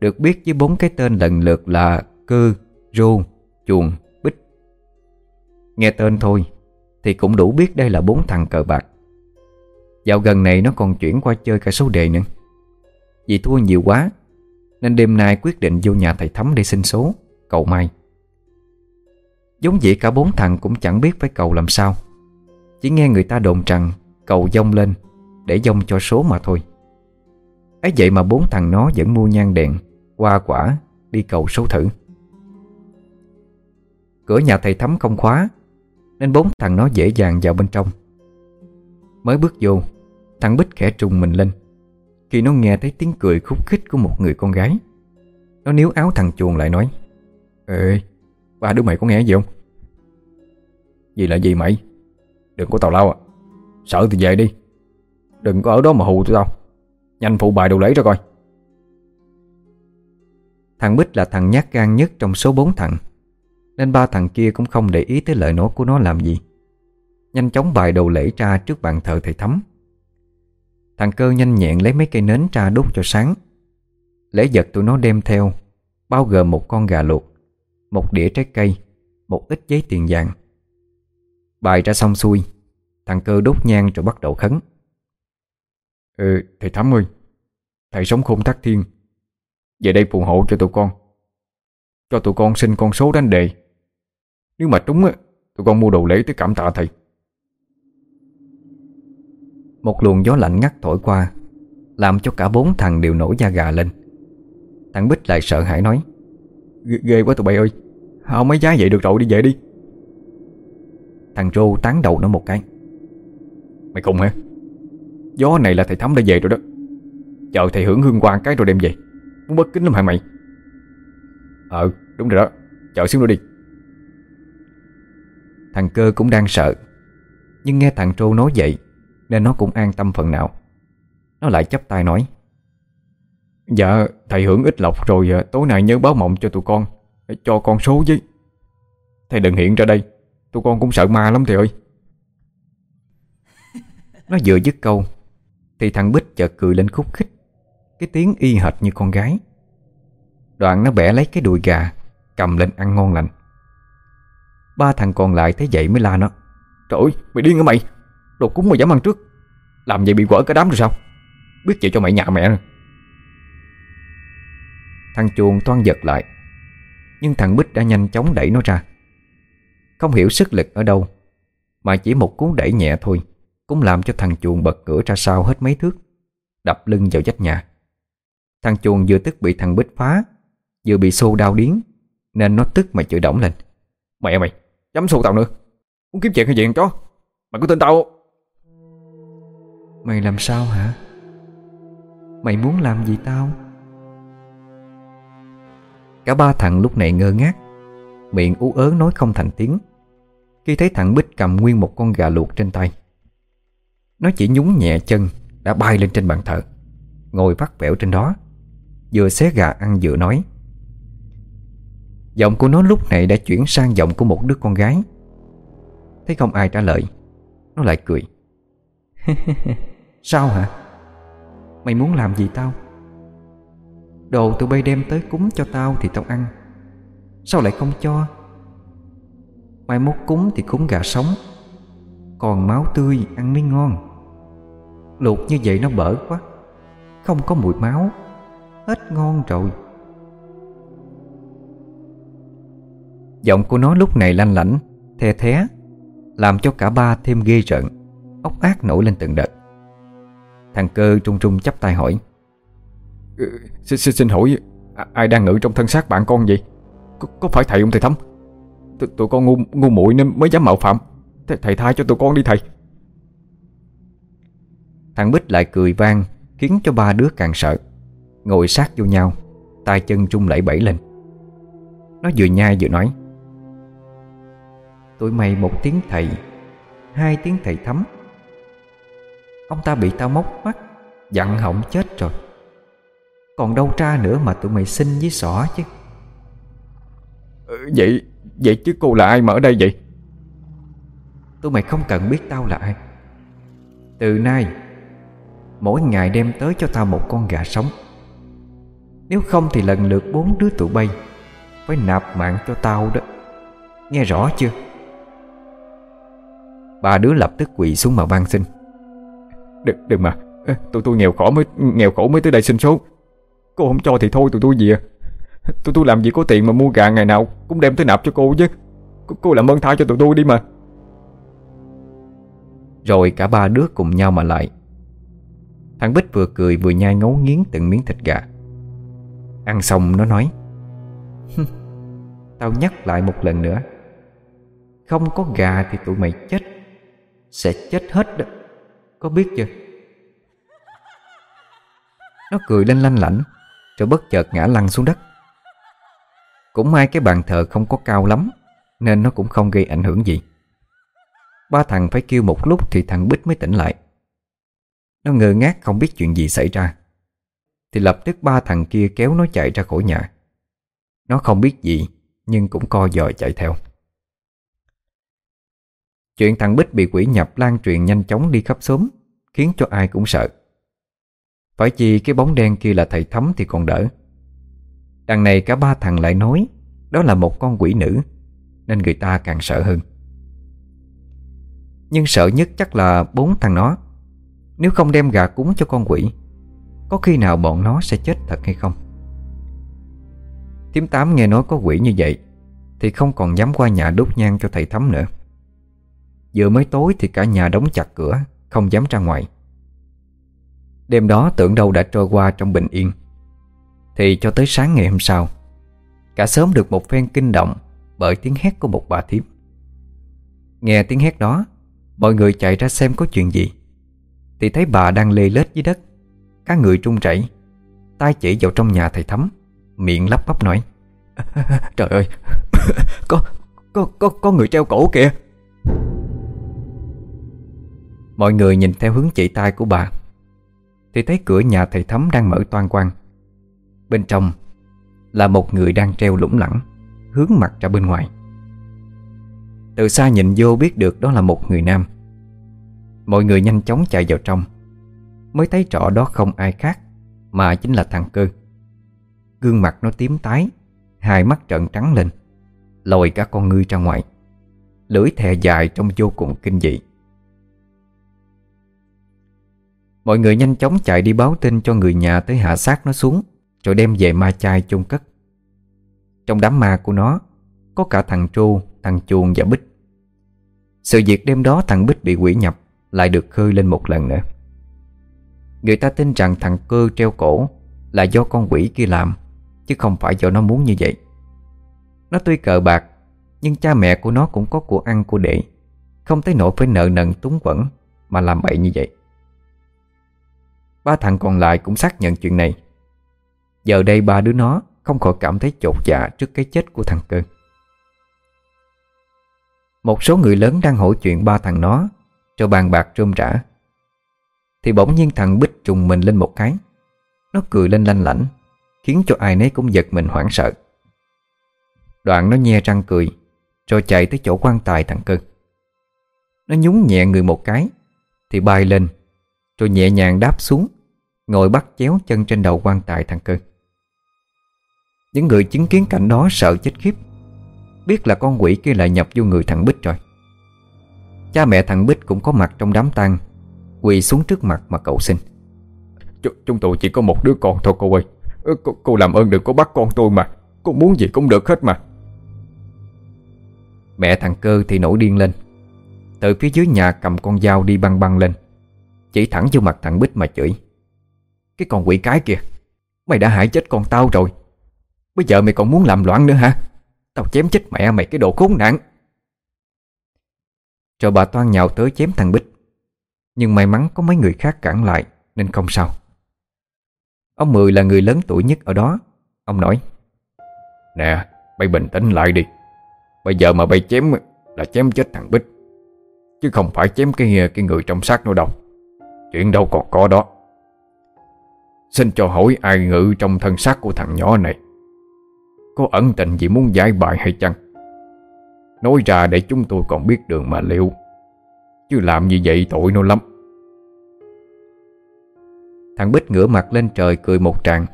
Được biết với bốn cái tên lần lượt là cư Rô, Chuồng, Bích. Nghe tên thôi Thì cũng đủ biết đây là bốn thằng cờ bạc. Dạo gần này nó còn chuyển qua chơi cả số đề nữa. Vì thua nhiều quá Nên đêm nay quyết định vô nhà thầy thấm để xin số Cầu may. Giống vậy cả bốn thằng cũng chẳng biết phải cầu làm sao. Chỉ nghe người ta đồn rằng Cầu dông lên Để dông cho số mà thôi ấy vậy mà bốn thằng nó vẫn mua nhang đèn, Hoa quả, Đi cầu số thử. Cửa nhà thầy thấm không khóa, Nên bốn thằng nó dễ dàng vào bên trong. Mới bước vô, Thằng Bích khẽ trùng mình lên. Khi nó nghe thấy tiếng cười khúc khích của một người con gái, Nó níu áo thằng chuồng lại nói, Ê, Ba đứa mày có nghe gì không? Gì là gì mày? Đừng có tào lao à. Sợ thì về đi. Đừng có ở đó mà hù tụi tao. Nhanh phụ bài đồ lễ ra coi. Thằng Bích là thằng nhát gan nhất trong số bốn thằng Nên ba thằng kia cũng không để ý tới lời nói của nó làm gì. Nhanh chóng bài đồ lễ ra trước bàn thờ thầy Thắm. Thằng cơ nhanh nhẹn lấy mấy cây nến ra đốt cho sáng. Lễ vật tụi nó đem theo Bao gồm một con gà luộc Một đĩa trái cây Một ít giấy tiền vàng. Bài ra xong xuôi Thằng cơ đốt nhang rồi bắt đầu khấn. Ừ thầy Thắm ơi Thầy sống khôn thác thiên. Về đây phù hộ cho tụi con. Cho tụi con xin con số đánh đề Nếu mà trúng á Tụi con mua đồ lễ tới cảm tạ thầy. Một luồng gió lạnh ngắt thổi qua Làm cho cả bốn thằng đều nổi da gà lên. Thằng Bích lại sợ hãi nói Ghê, ghê quá tụi bay ơi Không mấy giá vậy được rồi đi về đi. Thằng Rô tán đầu nó một cái Mày khùng hả? Gió này là thầy Thắm đã về rồi đó. Chờ thầy hưởng hương quang cái rồi đem về. Muốn bất kính lắm hả mày? Ờ đúng rồi đó. Chờ xíu nữa đi. Thằng cơ cũng đang sợ, Nhưng nghe thằng trâu nói vậy Nên nó cũng an tâm phần nào. Nó lại chấp tay nói Dạ thầy hưởng ít lộc rồi, Tối nay nhớ báo mộng cho tụi con, Cho con số với. Thầy đừng hiện ra đây, Tụi con cũng sợ ma lắm thầy ơi. Nó vừa dứt câu Thì thằng Bích chợt cười lên khúc khích. Cái tiếng y hệt như con gái. Đoạn nó bẻ lấy cái đùi gà, Cầm lên ăn ngon lành. Ba thằng còn lại thấy vậy mới la nó, Trời ơi, mày điên hả mày? Đồ cúng mà dám ăn trước. Làm vậy bị quở cả đám rồi sao? Biết chịu cho mày nhà mẹ rồi. Thằng chuồng toan giật lại, Nhưng thằng Bích đã nhanh chóng đẩy nó ra. Không hiểu sức lực ở đâu, Mà chỉ một cú đẩy nhẹ thôi, Cũng làm cho thằng chuồng bật cửa ra sau hết mấy thước, Đập lưng vào vách nhà. Thằng chuồng vừa tức bị thằng Bích phá Vừa bị xô đau điếng Nên nó tức mà chửi đổng lên. Mẹ mày Dám xô tao nữa. Muốn kiếm chuyện hay gì chó? Mày có tin tao Mày làm sao hả? Mày muốn làm gì tao? Cả ba thằng lúc này ngơ ngác Miệng ú ớ nói không thành tiếng Khi thấy thằng Bích cầm nguyên một con gà luộc trên tay. Nó chỉ nhúng nhẹ chân Đã bay lên trên bàn thờ Ngồi vắt vẻo trên đó Vừa xé gà ăn vừa nói. Giọng của nó lúc này đã chuyển sang giọng của một đứa con gái. Thấy không ai trả lời, Nó lại cười. Sao hả? Mày muốn làm gì tao? Đồ tụi bay đem tới cúng cho tao thì tao ăn. Sao lại không cho? Mai mốt cúng thì cúng gà sống, Còn máu tươi ăn mới ngon. Luộc như vậy nó bở quá, Không có mùi máu. Hết ngon rồi. Giọng của nó lúc này lanh lảnh The thé Làm cho cả ba thêm ghê rợn Ốc ác nổi lên từng đợt. Thằng cơ trung trung chắp tay hỏi ừ, xin, xin, xin hỏi Ai đang ngự trong thân xác bạn con vậy? Có, có phải thầy không thầy Thắm T Tụi con ngu, ngu muội nên mới dám mạo phạm. Th Thầy tha cho tụi con đi thầy. Thằng Bích lại cười vang Khiến cho ba đứa càng sợ Ngồi sát vô nhau tay chân trung lẫy bẩy lên. Nó vừa nhai vừa nói Tụi mày một tiếng thầy Hai tiếng thầy thấm. Ông ta bị tao móc mắt Dặn hỏng chết rồi. Còn đâu tra nữa mà tụi mày xin với xỏ chứ. Ừ, Vậy Vậy chứ cô là ai mà ở đây vậy? Tụi mày không cần biết tao là ai. Từ nay Mỗi ngày đem tới cho tao một con gà sống Nếu không thì lần lượt bốn đứa tụi bay Phải nạp mạng cho tao đó. Nghe rõ chưa? Ba đứa lập tức quỳ xuống mà van xin. Đừng, đừng mà. Tụi tôi nghèo khổ mới nghèo khổ mới tới đây sinh số. Cô không cho thì thôi tụi tôi gì à Tụi tôi làm gì có tiền mà mua gà ngày nào Cũng đem tới nạp cho cô chứ. Cô, cô làm ơn tha cho tụi tôi đi mà. Rồi cả ba đứa cùng nhau mà lại. Thằng Bích vừa cười vừa nhai ngấu nghiến từng miếng thịt gà Ăn xong nó nói Tao nhắc lại một lần nữa, Không có gà thì tụi mày chết, Sẽ chết hết đó. Có biết chưa? Nó cười lên lanh lảnh, Rồi bất chợt ngã lăn xuống đất. Cũng may cái bàn thờ không có cao lắm, Nên nó cũng không gây ảnh hưởng gì. Ba thằng phải kêu một lúc Thì thằng Bích mới tỉnh lại. Nó ngơ ngác không biết chuyện gì xảy ra. Thì lập tức ba thằng kia kéo nó chạy ra khỏi nhà. Nó không biết gì, Nhưng cũng co giò chạy theo. Chuyện thằng Bích bị quỷ nhập lan truyền nhanh chóng đi khắp xóm, Khiến cho ai cũng sợ. Phải chi cái bóng đen kia là thầy Thấm thì còn đỡ. Đằng này cả ba thằng lại nói, Đó là một con quỷ nữ, Nên người ta càng sợ hơn. Nhưng sợ nhất chắc là bốn thằng nó. Nếu không đem gà cúng cho con quỷ có khi nào bọn nó sẽ chết thật hay không? Thiếm tám nghe nói có quỷ như vậy, Thì không còn dám qua nhà đốt nhang cho thầy thắm nữa. Vừa mới tối thì cả nhà đóng chặt cửa, Không dám ra ngoài. Đêm đó tưởng đâu đã trôi qua trong bình yên. Thì cho tới sáng ngày hôm sau, Cả sớm được một phen kinh động Bởi tiếng hét của một bà thiếp Nghe tiếng hét đó, Mọi người chạy ra xem có chuyện gì, Thì thấy bà đang lê lết dưới đất. Các người trung chảy. Tay chỉ vào trong nhà thầy thắm Miệng lắp bắp nói, Trời ơi, Có có có có người treo cổ kìa. Mọi người nhìn theo hướng chỉ tay của bà. Thì thấy cửa nhà thầy thắm đang mở toan quang. Bên trong Là một người đang treo lủng lẳng, Hướng mặt ra bên ngoài. Từ xa nhìn vô biết được đó là một người nam. Mọi người nhanh chóng chạy vào trong. Mới thấy rõ đó không ai khác Mà chính là thằng cơ. Gương mặt nó tím tái Hai mắt trợn trắng lên Lồi cả con ngươi ra ngoài Lưỡi thè dài trông vô cùng kinh dị. Mọi người nhanh chóng chạy đi báo tin cho người nhà tới hạ xác nó xuống Rồi đem về ma chai chôn cất. Trong đám ma của nó Có cả thằng Tru, thằng Chuồng và Bích. Sự việc đêm đó thằng Bích bị quỷ nhập Lại được khơi lên một lần nữa. Người ta tin rằng thằng cơ treo cổ Là do con quỷ kia làm, Chứ không phải do nó muốn như vậy. Nó tuy cờ bạc, Nhưng cha mẹ của nó cũng có của ăn của để, Không tới nỗi phải nợ nần túng quẩn Mà làm bậy như vậy. Ba thằng còn lại cũng xác nhận chuyện này. Giờ đây ba đứa nó Không khỏi cảm thấy chột dạ trước cái chết của thằng Cơ. Một số người lớn đang hỏi chuyện ba thằng nó Cho bàn bạc rôm rã. Thì bỗng nhiên thằng Bích trùng mình lên một cái Nó cười lên lanh lảnh, Khiến cho ai nấy cũng giật mình hoảng sợ Đoạn nó nhe răng cười, Rồi chạy tới chỗ quan tài thằng cưng. Nó nhún nhẹ người một cái, Thì bay lên, Rồi nhẹ nhàng đáp xuống, Ngồi bắt chéo chân trên đầu quan tài thằng cưng. Những người chứng kiến cảnh đó sợ chết khiếp, Biết là con quỷ kia lại nhập vô người thằng Bích rồi Cha mẹ thằng Bích cũng có mặt trong đám tang Quỳ xuống trước mặt mà cậu xin. Ch Chúng tôi chỉ có một đứa con thôi cô ơi. Cô, cô làm ơn đừng có bắt con tôi mà. Cô muốn gì cũng được hết mà. Mẹ thằng Cơ thì nổi điên lên. Từ phía dưới nhà cầm con dao đi băng băng lên. Chỉ thẳng vô mặt thằng Bích mà chửi. Cái con quỷ cái kìa. Mày đã hại chết con tao rồi. Bây giờ mày còn muốn làm loạn nữa hả? Tao chém chết mẹ mày cái đồ khốn nạn. Rồi bà Toan nhào tới chém thằng Bích nhưng may mắn có mấy người khác cản lại Nên không sao. Ông Mười là người lớn tuổi nhất ở đó. Ông nói Nè, bay bình tĩnh lại đi. Bây giờ mà bay chém là chém chết thằng Bích. Chứ không phải chém cái cái người trong xác nó đâu. Chuyện đâu còn có đó. Xin cho hỏi ai ngự trong thân xác của thằng nhỏ này. Có ẩn tình gì muốn giải bài hay chăng? Nói ra để chúng tôi còn biết đường mà liệu. Chứ làm như vậy tội nó lắm. Thằng Bích ngửa mặt lên trời cười một tràng,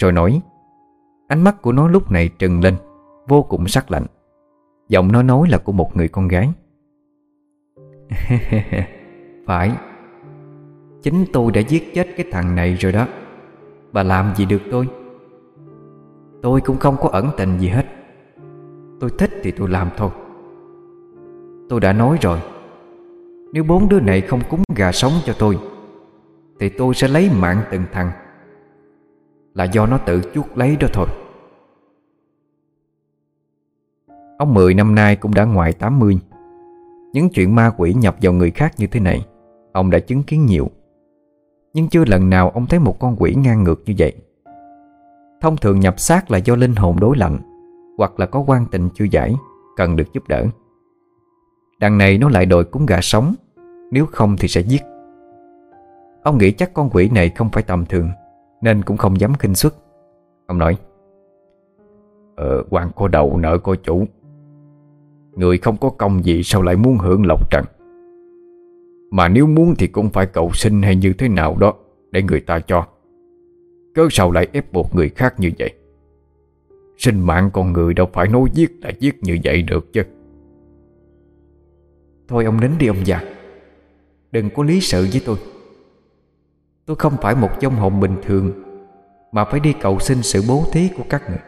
Rồi nói, Ánh mắt của nó lúc này trừng lên, Vô cùng sắc lạnh. Giọng nó nói là của một người con gái. Phải. Chính tôi đã giết chết cái thằng này rồi đó. Bà làm gì được tôi? Tôi cũng không có ẩn tình gì hết. Tôi thích thì tôi làm thôi. Tôi đã nói rồi. Nếu bốn đứa này không cúng gà sống cho tôi, Thì tôi sẽ lấy mạng từng thằng. Là do nó tự chuốt lấy đó thôi. Ông Mười năm nay cũng đã ngoài 80 Những chuyện ma quỷ nhập vào người khác như thế này, Ông đã chứng kiến nhiều. Nhưng chưa lần nào ông thấy một con quỷ ngang ngược như vậy. Thông thường nhập xác là do linh hồn đối lạnh Hoặc là có quan tình chưa giải, Cần được giúp đỡ. Đằng này nó lại đòi cúng gà sống Nếu không thì sẽ giết. Ông nghĩ chắc con quỷ này không phải tầm thường Nên cũng không dám khinh suất. Ông nói Ờ, quan cô đầu nợ cô chủ. Người không có công gì sao lại muốn hưởng lộc trần? Mà nếu muốn thì cũng phải cầu xin hay như thế nào đó Để người ta cho. Cớ sao lại ép buộc người khác như vậy? Sinh mạng con người đâu phải nói giết là giết như vậy được chứ. Thôi ông nín đi ông già. Đừng có lý sự với tôi. Tôi không phải một dông hồn bình thường, Mà phải đi cầu xin sự bố thí của các người.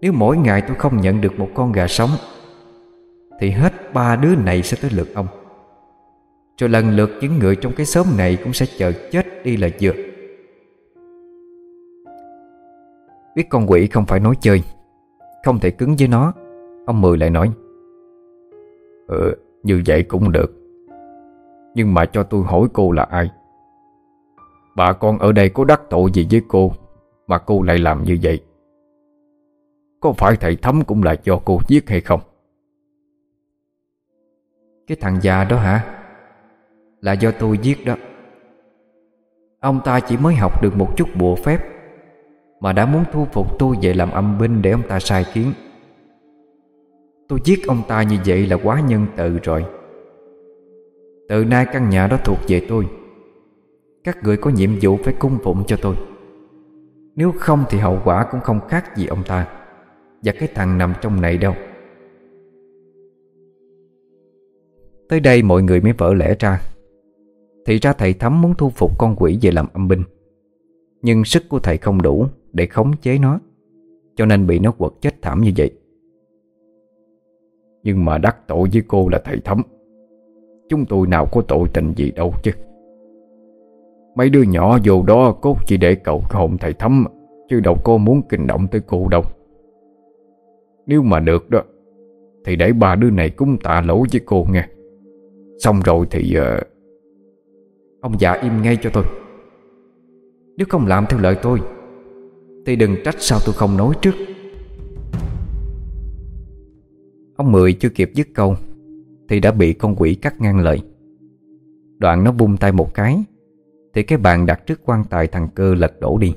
Nếu mỗi ngày tôi không nhận được một con gà sống, Thì hết ba đứa này sẽ tới lượt ông. Rồi lần lượt những người trong cái xóm này Cũng sẽ chờ chết đi là vừa. Biết con quỷ không phải nói chơi, Không thể cứng với nó, Ông Mười lại nói. Ừ, như vậy cũng được. Nhưng mà cho tôi hỏi cô là ai? Bà con ở đây có đắc tội gì với cô Mà cô lại làm như vậy? Có phải thầy Thấm cũng là do cô giết hay không? Cái thằng già đó hả? Là do tôi giết đó. Ông ta chỉ mới học được một chút bùa phép Mà đã muốn thu phục tôi về làm âm binh để ông ta sai khiến Tôi giết ông ta như vậy là quá nhân từ rồi. Từ nay căn nhà đó thuộc về tôi. Các người có nhiệm vụ phải cung phụng cho tôi. Nếu không thì hậu quả cũng không khác gì ông ta. Và cái thằng nằm trong này đâu. Tới đây mọi người mới vỡ lẽ ra. Thì ra thầy Thắm muốn thu phục con quỷ về làm âm binh. Nhưng sức của thầy không đủ để khống chế nó. Cho nên bị nó quật chết thảm như vậy. Nhưng mà đắc tội với cô là thầy Thấm. Chúng tôi nào có tội tình gì đâu chứ. Mấy đứa nhỏ vô đó cốt chỉ để cầu hồn thầy Thấm, Chứ đâu có muốn kinh động tới cô đâu. Nếu mà được đó, Thì để ba đứa này cũng tạ lỗi với cô nghe. Xong rồi thì uh... Ông già im ngay cho tôi. Nếu không làm theo lời tôi, Thì đừng trách sao tôi không nói trước. Ông Mười chưa kịp dứt câu, Thì đã bị con quỷ cắt ngang lời. Đoạn nó bung tay một cái, Thì cái bàn đặt trước quan tài thằng cơ lật đổ đi.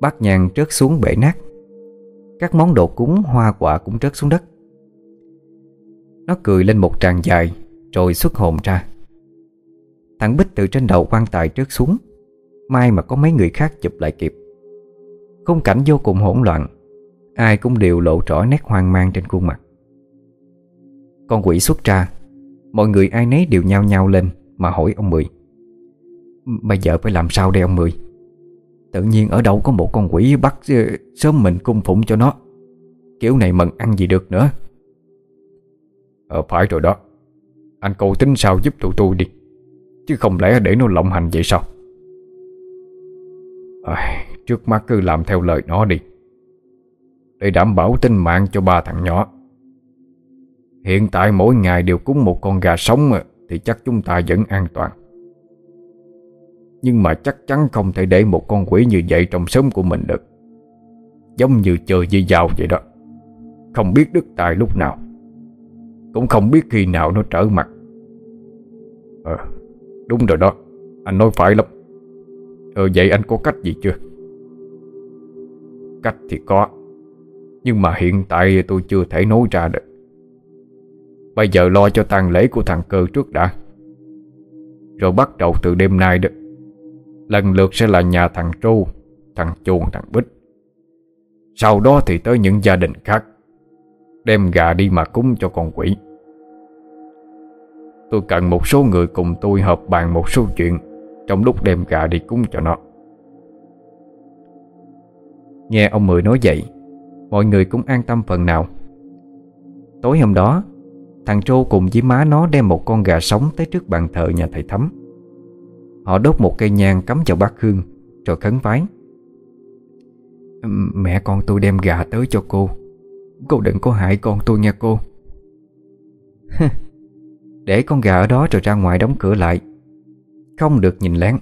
Bát nhang trớt xuống bể nát. Các món đồ cúng, hoa quả cũng trớt xuống đất. Nó cười lên một tràng dài, Rồi xuất hồn ra. Thằng Bích từ trên đầu quan tài trớt xuống. May mà có mấy người khác chụp lại kịp. Khung cảnh vô cùng hỗn loạn, Ai cũng đều lộ rõ nét hoang mang trên khuôn mặt. Con quỷ xuất ra. Mọi người ai nấy đều nhao nhao lên Mà hỏi ông Mười. Bây giờ phải làm sao đây ông Mười? Tự nhiên ở đâu có một con quỷ bắt ờ, Sớm mình cung phụng cho nó. Kiểu này mần ăn gì được nữa. Ờ phải rồi đó. Anh cô tính sao giúp tụi tôi đi. Chứ không lẽ để nó lộng hành vậy sao? À, Trước mắt cứ làm theo lời nó đi. Để đảm bảo tính mạng cho ba thằng nhỏ. Hiện tại mỗi ngày đều cúng một con gà sống Thì chắc chúng ta vẫn an toàn. Nhưng mà chắc chắn không thể để một con quỷ như vậy trong xóm của mình được. Giống như chơi dây dao vậy đó. Không biết đức tài lúc nào. Cũng không biết khi nào nó trở mặt. Ờ Đúng rồi đó. Anh nói phải lắm. Ờ vậy anh có cách gì chưa? Cách thì có. Nhưng mà hiện tại tôi chưa thể nói ra được. Bây giờ lo cho tang lễ của thằng cơ trước đã. Rồi bắt đầu từ đêm nay đó Lần lượt sẽ là nhà thằng tru, Thằng Chuồng, thằng Bích. Sau đó thì tới những gia đình khác Đem gà đi mà cúng cho con quỷ. Tôi cần một số người cùng tôi hợp bàn một số chuyện Trong lúc đem gà đi cúng cho nó. Nghe ông Mười nói vậy Mọi người cũng an tâm phần nào. Tối hôm đó Thằng Trô cùng với má nó đem một con gà sống tới trước bàn thờ nhà thầy Thấm. Họ đốt một cây nhang cắm vào bát hương, Rồi khấn vái. Mẹ con tôi đem gà tới cho cô. Cô đừng có hại con tôi nha cô. Để con gà ở đó rồi ra ngoài đóng cửa lại. Không được nhìn lén.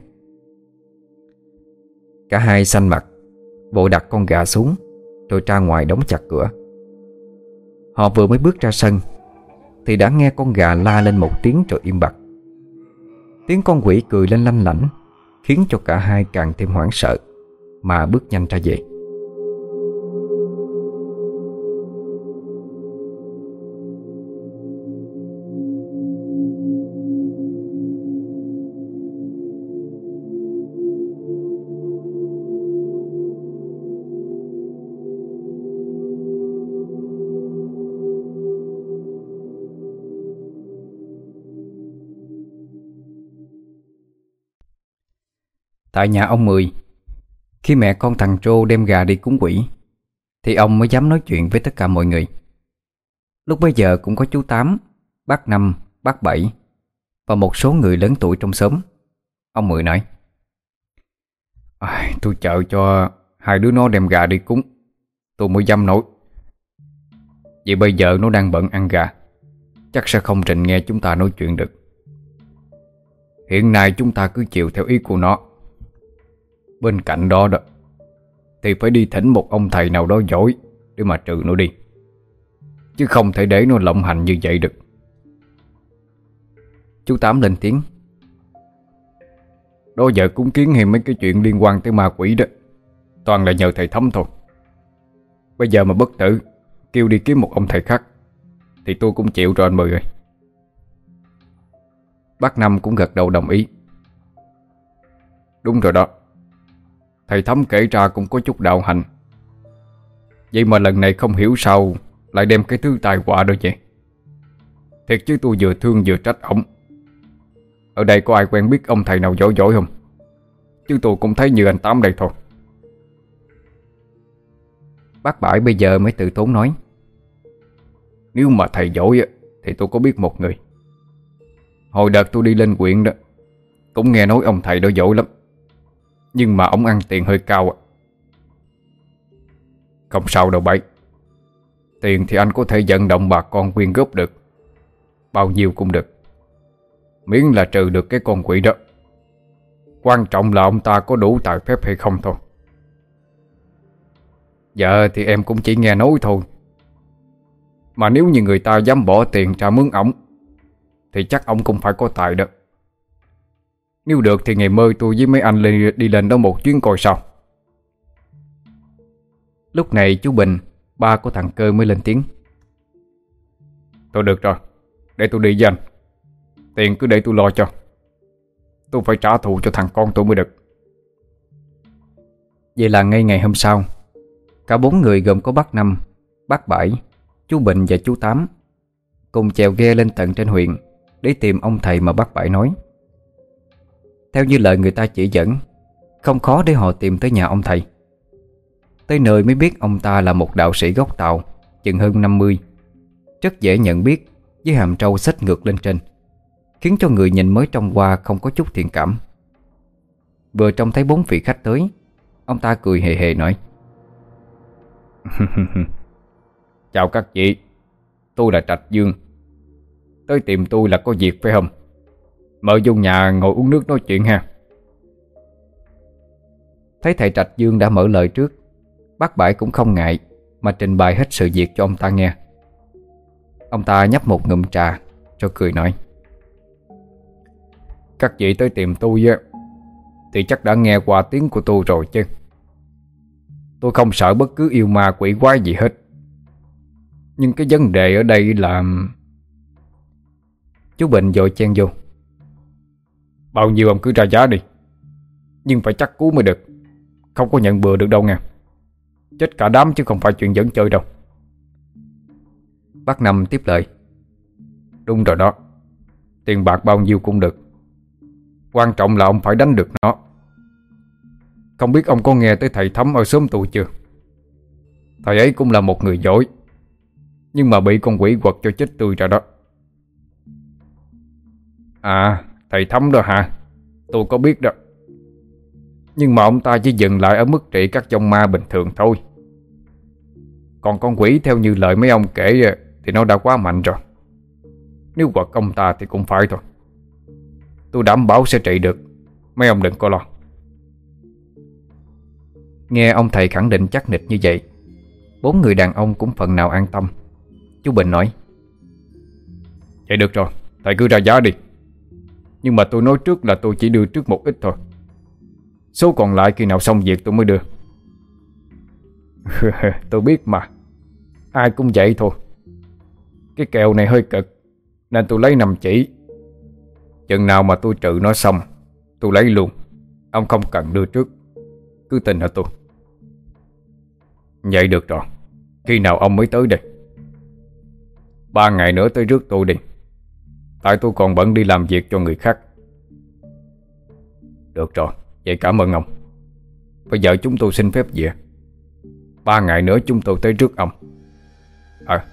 Cả hai xanh mặt bộ đặt con gà xuống, Rồi ra ngoài đóng chặt cửa. Họ vừa mới bước ra sân thì đã nghe con gà la lên một tiếng rồi im bặt. Tiếng con quỷ cười lên lanh lảnh, Khiến cho cả hai càng thêm hoảng sợ, Mà bước nhanh ra về. Tại nhà ông Mười. Khi mẹ con thằng Trô đem gà đi cúng quỷ Thì ông mới dám nói chuyện với tất cả mọi người. Lúc bấy giờ cũng có chú Tám Bác Năm, bác Bảy Và một số người lớn tuổi trong xóm. Ông Mười nói à, Tôi chờ cho hai đứa nó đem gà đi cúng Tôi mới dám nói. Vì bây giờ nó đang bận ăn gà Chắc sẽ không trình nghe chúng ta nói chuyện được. Hiện nay chúng ta cứ chịu theo ý của nó. Bên cạnh đó đó, Thì phải đi thỉnh một ông thầy nào đó giỏi Để mà trừ nó đi. Chứ không thể để nó lộng hành như vậy được. Chú Tám lên tiếng. Đó giờ cúng kiến hay mấy cái chuyện liên quan tới ma quỷ đó. Toàn là nhờ thầy thấm thôi. Bây giờ mà bất tử, Kêu đi kiếm một ông thầy khác, Thì tôi cũng chịu rồi anh Mười ơi. Bác Năm cũng gật đầu đồng ý. Đúng rồi đó. Thầy Thấm kể ra cũng có chút đạo hành Vậy mà lần này không hiểu sao Lại đem cái thứ tai họa đó vậy? Thiệt chứ tôi vừa thương vừa trách ổng. Ở đây có ai quen biết ông thầy nào giỏi giỏi không? Chứ tôi cũng thấy như anh Tám đây thôi. Bác Bãi bây giờ mới tự tốn nói. Nếu mà thầy giỏi Thì tôi có biết một người. Hồi đợt tôi đi lên quyện đó, Cũng nghe nói ông thầy đó giỏi lắm. Nhưng mà ông ăn tiền hơi cao Không sao đâu bảy, Tiền thì anh có thể vận động bà con quyên góp được. Bao nhiêu cũng được. Miễn là trừ được cái con quỷ đó. Quan trọng là ông ta có đủ tài phép hay không thôi. Dạ thì em cũng chỉ nghe nói thôi. Mà nếu như người ta dám bỏ tiền ra mướn ổng Thì chắc ông cũng phải có tài đó. Nếu được thì ngày mơ tôi với mấy anh lên, đi lên đó một chuyến coi sao. Lúc này chú Bình Ba của thằng Cơ mới lên tiếng. Thôi được rồi Để tôi đi với anh. Tiền cứ để tôi lo cho. Tôi phải trả thù cho thằng con tôi mới được. Vậy là ngay ngày hôm sau Cả bốn người gồm có bác Năm Bác Bảy Chú Bình và chú Tám Cùng chèo ghe lên tận trên huyện Để tìm ông thầy mà bác Bảy nói. Theo như lời người ta chỉ dẫn, Không khó để họ tìm tới nhà ông thầy. Tới nơi mới biết ông ta là một đạo sĩ gốc Tàu, Chừng hơn 50 Rất dễ nhận biết Với hàm trâu xách ngược lên trên, Khiến cho người nhìn mới trông qua không có chút thiện cảm. Vừa trông thấy bốn vị khách tới, Ông ta cười hề hề nói, Chào các chị Tôi là Trạch Dương. Tới tìm tôi là có việc phải không? Mời vô nhà ngồi uống nước nói chuyện ha. Thấy thầy Trạch Dương đã mở lời trước, Bác Bãi cũng không ngại Mà trình bày hết sự việc cho ông ta nghe. Ông ta nhấp một ngụm trà, Cho cười nói. Các vị tới tìm tôi á, Thì chắc đã nghe qua tiếng của tôi rồi chứ. Tôi không sợ bất cứ yêu ma quỷ quái gì hết. Nhưng cái vấn đề ở đây là Chú Bình dội chen vô. Bao nhiêu ông cứ ra giá đi. Nhưng phải chắc cú mới được. Không có nhận bừa được đâu nha. Chết cả đám chứ không phải chuyện dẫn chơi đâu. Bác Năm tiếp lời. Đúng rồi đó. Tiền bạc bao nhiêu cũng được. Quan trọng là ông phải đánh được nó. Không biết ông có nghe tới thầy Thấm ở xóm tù chưa? Thầy ấy cũng là một người giỏi. Nhưng mà bị con quỷ quật cho chết tươi rồi đó. À thầy Thấm đó hả? Tôi có biết đó. Nhưng mà ông ta chỉ dừng lại ở mức trị các dòng ma bình thường thôi. Còn con quỷ theo như lời mấy ông kể ờ, Thì nó đã quá mạnh rồi. Nếu quật ông ta thì cũng phải thôi. Tôi đảm bảo sẽ trị được. Mấy ông đừng có lo. Nghe ông thầy khẳng định chắc nịch như vậy, Bốn người đàn ông cũng phần nào an tâm. Chú Bình nói, Vậy được rồi, Thầy cứ ra giá đi. Nhưng mà tôi nói trước là tôi chỉ đưa trước một ít thôi. Số còn lại khi nào xong việc tôi mới đưa. Tôi biết mà. Ai cũng vậy thôi. Cái kèo này hơi cực, Nên tôi lấy nằm chỉ. Chừng nào mà tôi trừ nó xong, Tôi lấy luôn. Ông không cần đưa trước. Cứ tin ở tôi? Vậy được rồi. Khi nào ông mới tới đây? Ba ngày nữa tới rước tôi đi. Tại tôi còn bận đi làm việc cho người khác. Được rồi, Vậy cảm ơn ông. Bây giờ chúng tôi xin phép về. Ba ngày nữa chúng tôi tới trước ông. À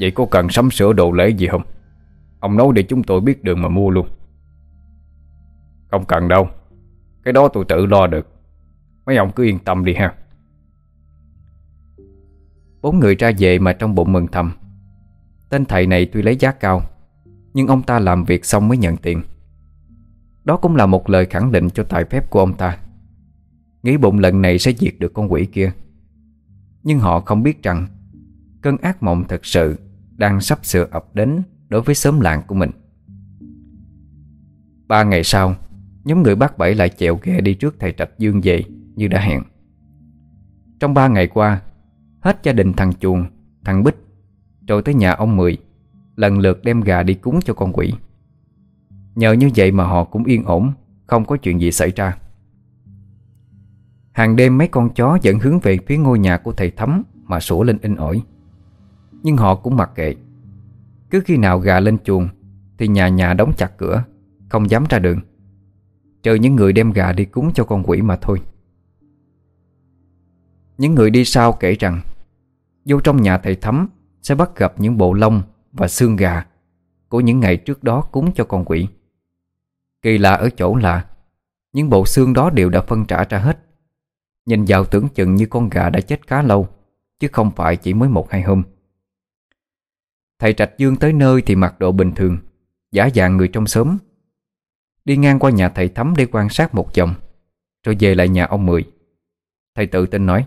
Vậy có cần sắm sửa đồ lễ gì không? Ông nói để chúng tôi biết đường mà mua luôn. Không cần đâu. Cái đó tôi tự lo được. Mấy ông cứ yên tâm đi ha. Bốn người ra về mà trong bụng mừng thầm. Tên thầy này tuy lấy giá cao nhưng ông ta làm việc xong mới nhận tiền. Đó cũng là một lời khẳng định cho tài phép của ông ta. Nghĩ bụng lần này sẽ diệt được con quỷ kia. Nhưng họ không biết rằng Cơn ác mộng thật sự Đang sắp sửa ập đến Đối với xóm làng của mình. Ba ngày sau Nhóm người bác Bảy lại chèo ghe đi trước thầy Trạch Dương về Như đã hẹn. Trong ba ngày qua Hết gia đình thằng Chuồng, thằng Bích Rồi tới nhà ông Mười. Lần lượt đem gà đi cúng cho con quỷ. Nhờ như vậy mà họ cũng yên ổn, Không có chuyện gì xảy ra. Hàng đêm mấy con chó dẫn hướng về phía ngôi nhà của thầy thấm Mà sủa lên in ỏi. Nhưng họ cũng mặc kệ. Cứ khi nào gà lên chuồng, Thì nhà nhà đóng chặt cửa, Không dám ra đường. Trừ những người đem gà đi cúng cho con quỷ mà thôi. Những người đi sau kể rằng, Vô trong nhà thầy thấm Sẽ bắt gặp những bộ lông và xương gà Của những ngày trước đó cúng cho con quỷ. Kỳ lạ ở chỗ là Những bộ xương đó đều đã phân trả ra hết. Nhìn vào tưởng chừng như con gà đã chết khá lâu, Chứ không phải chỉ mới một hai hôm. Thầy Trạch Dương tới nơi thì mặc độ bình thường, Giả dạng người trong xóm. Đi ngang qua nhà thầy Thắm để quan sát một vòng, Rồi về lại nhà ông Mười. Thầy tự tin nói,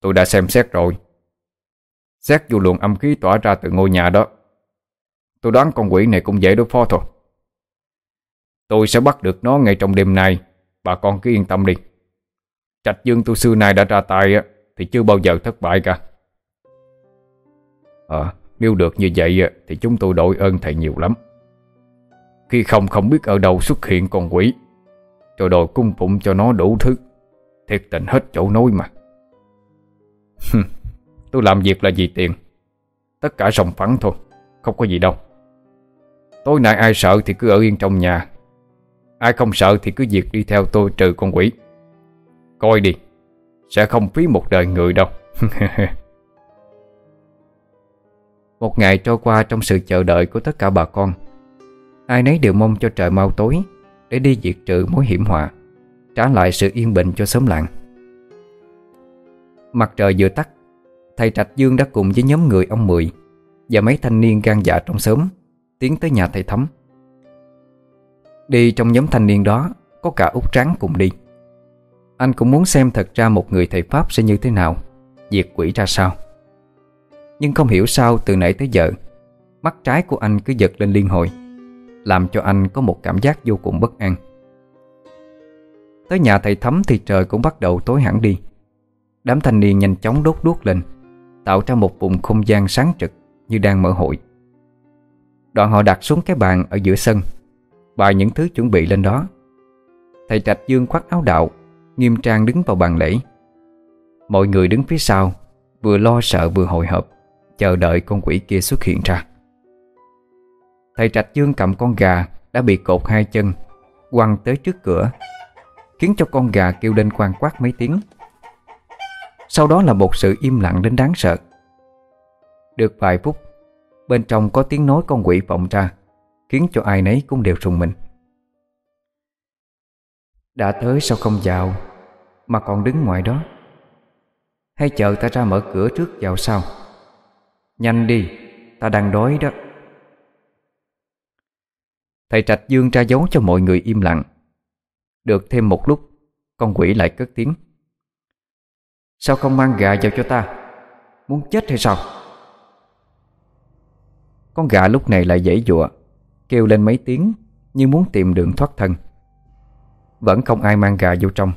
Tôi đã xem xét rồi Xét vô luồng âm khí tỏa ra từ ngôi nhà đó. Tôi đoán con quỷ này cũng dễ đối phó thôi. Tôi sẽ bắt được nó ngay trong đêm nay. Bà con cứ yên tâm đi. Trạch Dương tôi xưa nay đã ra tay Thì chưa bao giờ thất bại cả. Ờ Nếu được như vậy Thì chúng tôi đội ơn thầy nhiều lắm. Khi không không biết ở đâu xuất hiện con quỷ. Rồi đòi cung phụng cho nó đủ thứ. Thiệt tình hết chỗ nói mà. Tôi làm việc là vì tiền. Tất cả sòng phẳng thôi, Không có gì đâu. Tối nay ai sợ thì cứ ở yên trong nhà. Ai không sợ thì cứ việc đi theo tôi trừ con quỷ. Coi đi, Sẽ không phí một đời người đâu. Một ngày trôi qua trong sự chờ đợi của tất cả bà con. Ai nấy đều mong cho trời mau tối Để đi diệt trừ mối hiểm họa, Trả lại sự yên bình cho xóm làng. Mặt trời vừa tắt Thầy Trạch Dương đã cùng với nhóm người ông Mười Và mấy thanh niên gan dạ trong xóm Tiến tới nhà thầy thấm Đi trong nhóm thanh niên đó, Có cả út Tráng cùng đi. Anh cũng muốn xem thật ra một người thầy Pháp sẽ như thế nào Diệt quỷ ra sao. Nhưng không hiểu sao từ nãy tới giờ, Mắt trái của anh cứ giật lên liên hồi, Làm cho anh có một cảm giác vô cùng bất an. Tới nhà thầy thấm thì trời cũng bắt đầu tối hẳn đi. Đám thanh niên nhanh chóng đốt đuốc lên. Tạo ra một vùng không gian sáng trực Như đang mở hội. Đoạn họ đặt xuống cái bàn ở giữa sân Bài những thứ chuẩn bị lên đó. Thầy Trạch Dương khoác áo đạo, Nghiêm trang đứng vào bàn lễ. Mọi người đứng phía sau, Vừa lo sợ vừa hồi hộp, Chờ đợi con quỷ kia xuất hiện ra. Thầy Trạch Dương cầm con gà Đã bị cột hai chân, Quăng tới trước cửa, Khiến cho con gà kêu lên quang quát mấy tiếng. Sau đó là một sự im lặng đến đáng sợ. Được vài phút, Bên trong có tiếng nói con quỷ vọng ra, Khiến cho ai nấy cũng đều rùng mình. Đã tới sao không vào, Mà còn đứng ngoài đó. Hay chờ ta ra mở cửa trước vào sau Nhanh đi, Ta đang đói đó. Thầy Trạch Dương ra dấu cho mọi người im lặng. Được thêm một lúc, Con quỷ lại cất tiếng. Sao không mang gà vào cho ta? Muốn chết hay sao? Con gà lúc này lại dãy dụa Kêu lên mấy tiếng Như muốn tìm đường thoát thân. Vẫn không ai mang gà vô trong.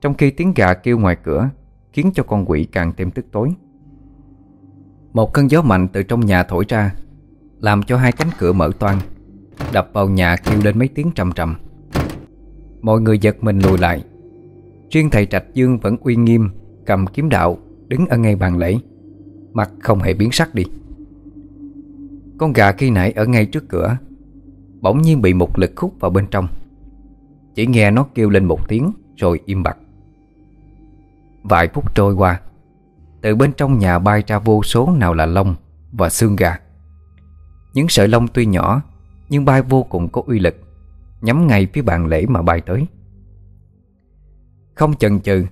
Trong khi tiếng gà kêu ngoài cửa, Khiến cho con quỷ càng thêm tức tối. Một cơn gió mạnh từ trong nhà thổi ra, Làm cho hai cánh cửa mở toang, Đập vào nhà kêu lên mấy tiếng trầm trầm. Mọi người giật mình lùi lại. Riêng thầy Trạch Dương vẫn uy nghiêm Cầm kiếm đạo, Đứng ở ngay bàn lễ. Mặt không hề biến sắc đi. Con gà khi nãy ở ngay trước cửa, Bỗng nhiên bị một lực hút vào bên trong. Chỉ nghe nó kêu lên một tiếng, Rồi im bặt. Vài phút trôi qua, Từ bên trong nhà bay ra vô số nào là lông Và xương gà. Những sợi lông tuy nhỏ, Nhưng bay vô cùng có uy lực, Nhắm ngay phía bàn lễ mà bay tới. Không chần chừ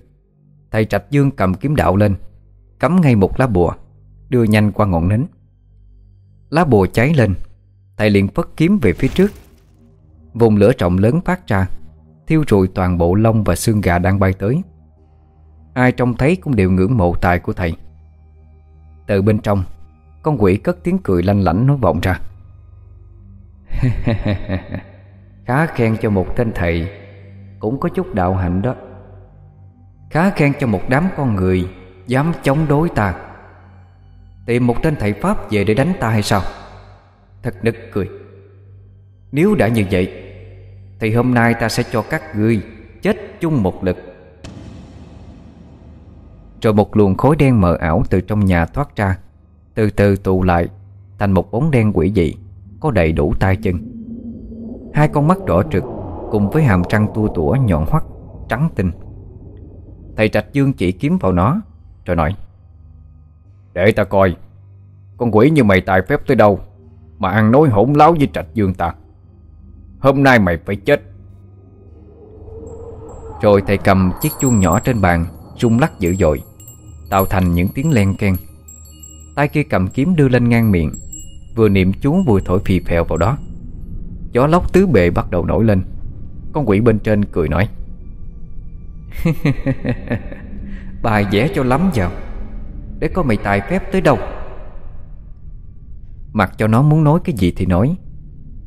Thầy Trạch Dương cầm kiếm đạo lên, Cắm ngay một lá bùa, Đưa nhanh qua ngọn nến. Lá bùa cháy lên, Thầy liền phất kiếm về phía trước. Vùng lửa trọng lớn phát ra, Thiêu rụi toàn bộ lông và xương gà đang bay tới. Ai trông thấy cũng đều ngưỡng mộ tài của thầy. Từ bên trong, Con quỷ cất tiếng cười lanh lảnh nói vọng ra. Khá khen cho một tên thầy, Cũng có chút đạo hạnh đó. Khá khen cho một đám con người Dám chống đối ta. Tìm một tên thầy Pháp về để đánh ta hay sao? Thật nực cười. Nếu đã như vậy, Thì hôm nay ta sẽ cho các ngươi Chết chung một lực. Rồi một luồng khối đen mờ ảo Từ trong nhà thoát ra, Từ từ tụ lại Thành một bóng đen quỷ dị, Có đầy đủ tay chân. Hai con mắt đỏ trực Cùng với hàm răng tua tủa nhọn hoắt, Trắng tinh. Thầy Trạch Dương chỉ kiếm vào nó, Rồi nói, Để ta coi, Con quỷ như mày tài phép tới đâu Mà ăn nói hỗn láo với Trạch Dương ta? Hôm nay mày phải chết. Rồi thầy cầm chiếc chuông nhỏ trên bàn, Rung lắc dữ dội, Tạo thành những tiếng len ken Tay kia cầm kiếm đưa lên ngang miệng, Vừa niệm chú vừa thổi phì phèo vào đó. Gió lốc tứ bề bắt đầu nổi lên. Con quỷ bên trên cười nói Bài vẽ cho lắm vào Để coi mày tài phép tới đâu? Mặc cho nó muốn nói cái gì thì nói.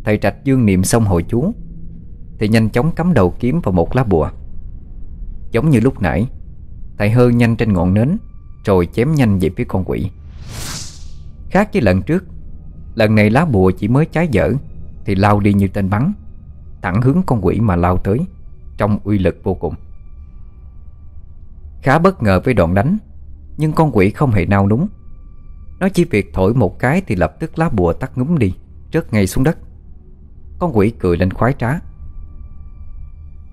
Thầy Trạch Dương niệm xong hồi chú, Thì nhanh chóng cắm đầu kiếm vào một lá bùa. Giống như lúc nãy, Thầy hơ nhanh trên ngọn nến, Rồi chém nhanh về phía con quỷ. Khác với lần trước, Lần này lá bùa chỉ mới cháy dở, Thì lao đi như tên bắn, Thẳng hướng con quỷ mà lao tới, Trong uy lực vô cùng. Khá bất ngờ với đoạn đánh Nhưng con quỷ không hề nao núng. Nó chỉ việc thổi một cái Thì lập tức lá bùa tắt ngúm đi Rớt ngay xuống đất. Con quỷ cười lên khoái trá.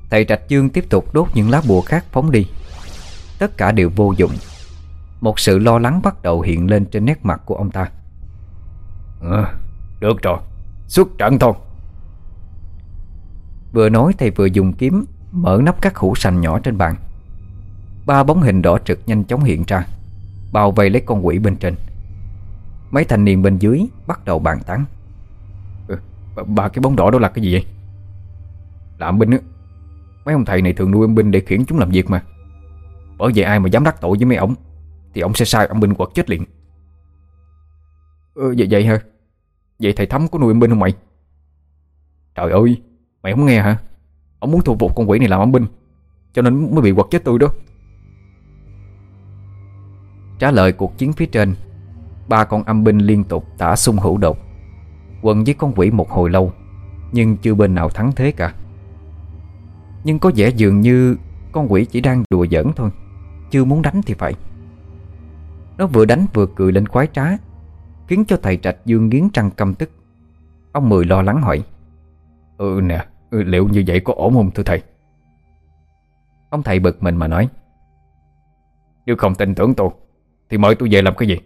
Thầy Trạch Dương tiếp tục đốt những lá bùa khác phóng đi. Tất cả đều vô dụng. Một sự lo lắng bắt đầu hiện lên trên nét mặt của ông ta. À, Được rồi. Xuất trận thôi. Vừa nói thầy vừa dùng kiếm Mở nắp các hũ sành nhỏ trên bàn Ba bóng hình đỏ trực nhanh chóng hiện ra Bao vây lấy con quỷ bên trên. Mấy thanh niên bên dưới Bắt đầu bàn tán. Ừ, Ba cái bóng đỏ đó là cái gì vậy? Làm binh á. Mấy ông thầy này thường nuôi âm binh để khiển chúng làm việc mà. Bởi vậy ai mà dám đắc tội với mấy ông Thì ông sẽ sai âm binh quật chết liền. Ừ, Vậy vậy hả? Vậy thầy Thắm có nuôi âm binh không mày? Trời ơi Mày không nghe hả? Ông muốn thu phục con quỷ này làm âm binh Cho nên mới bị quật chết tôi đó. Trả lời cuộc chiến phía trên, Ba con âm binh liên tục tả xung hữu đột. Quần với con quỷ một hồi lâu, Nhưng chưa bên nào thắng thế cả. Nhưng có vẻ dường như Con quỷ chỉ đang đùa giỡn thôi, Chưa muốn đánh thì phải. Nó vừa đánh vừa cười lên khoái trá, Khiến cho thầy Trạch Dương nghiến trăng căm tức. Ông Mười lo lắng hỏi Ừ nè ừ, Liệu như vậy có ổn không thưa thầy? Ông thầy bực mình mà nói, Nếu không tin tưởng tôi thì mời tôi về làm cái gì?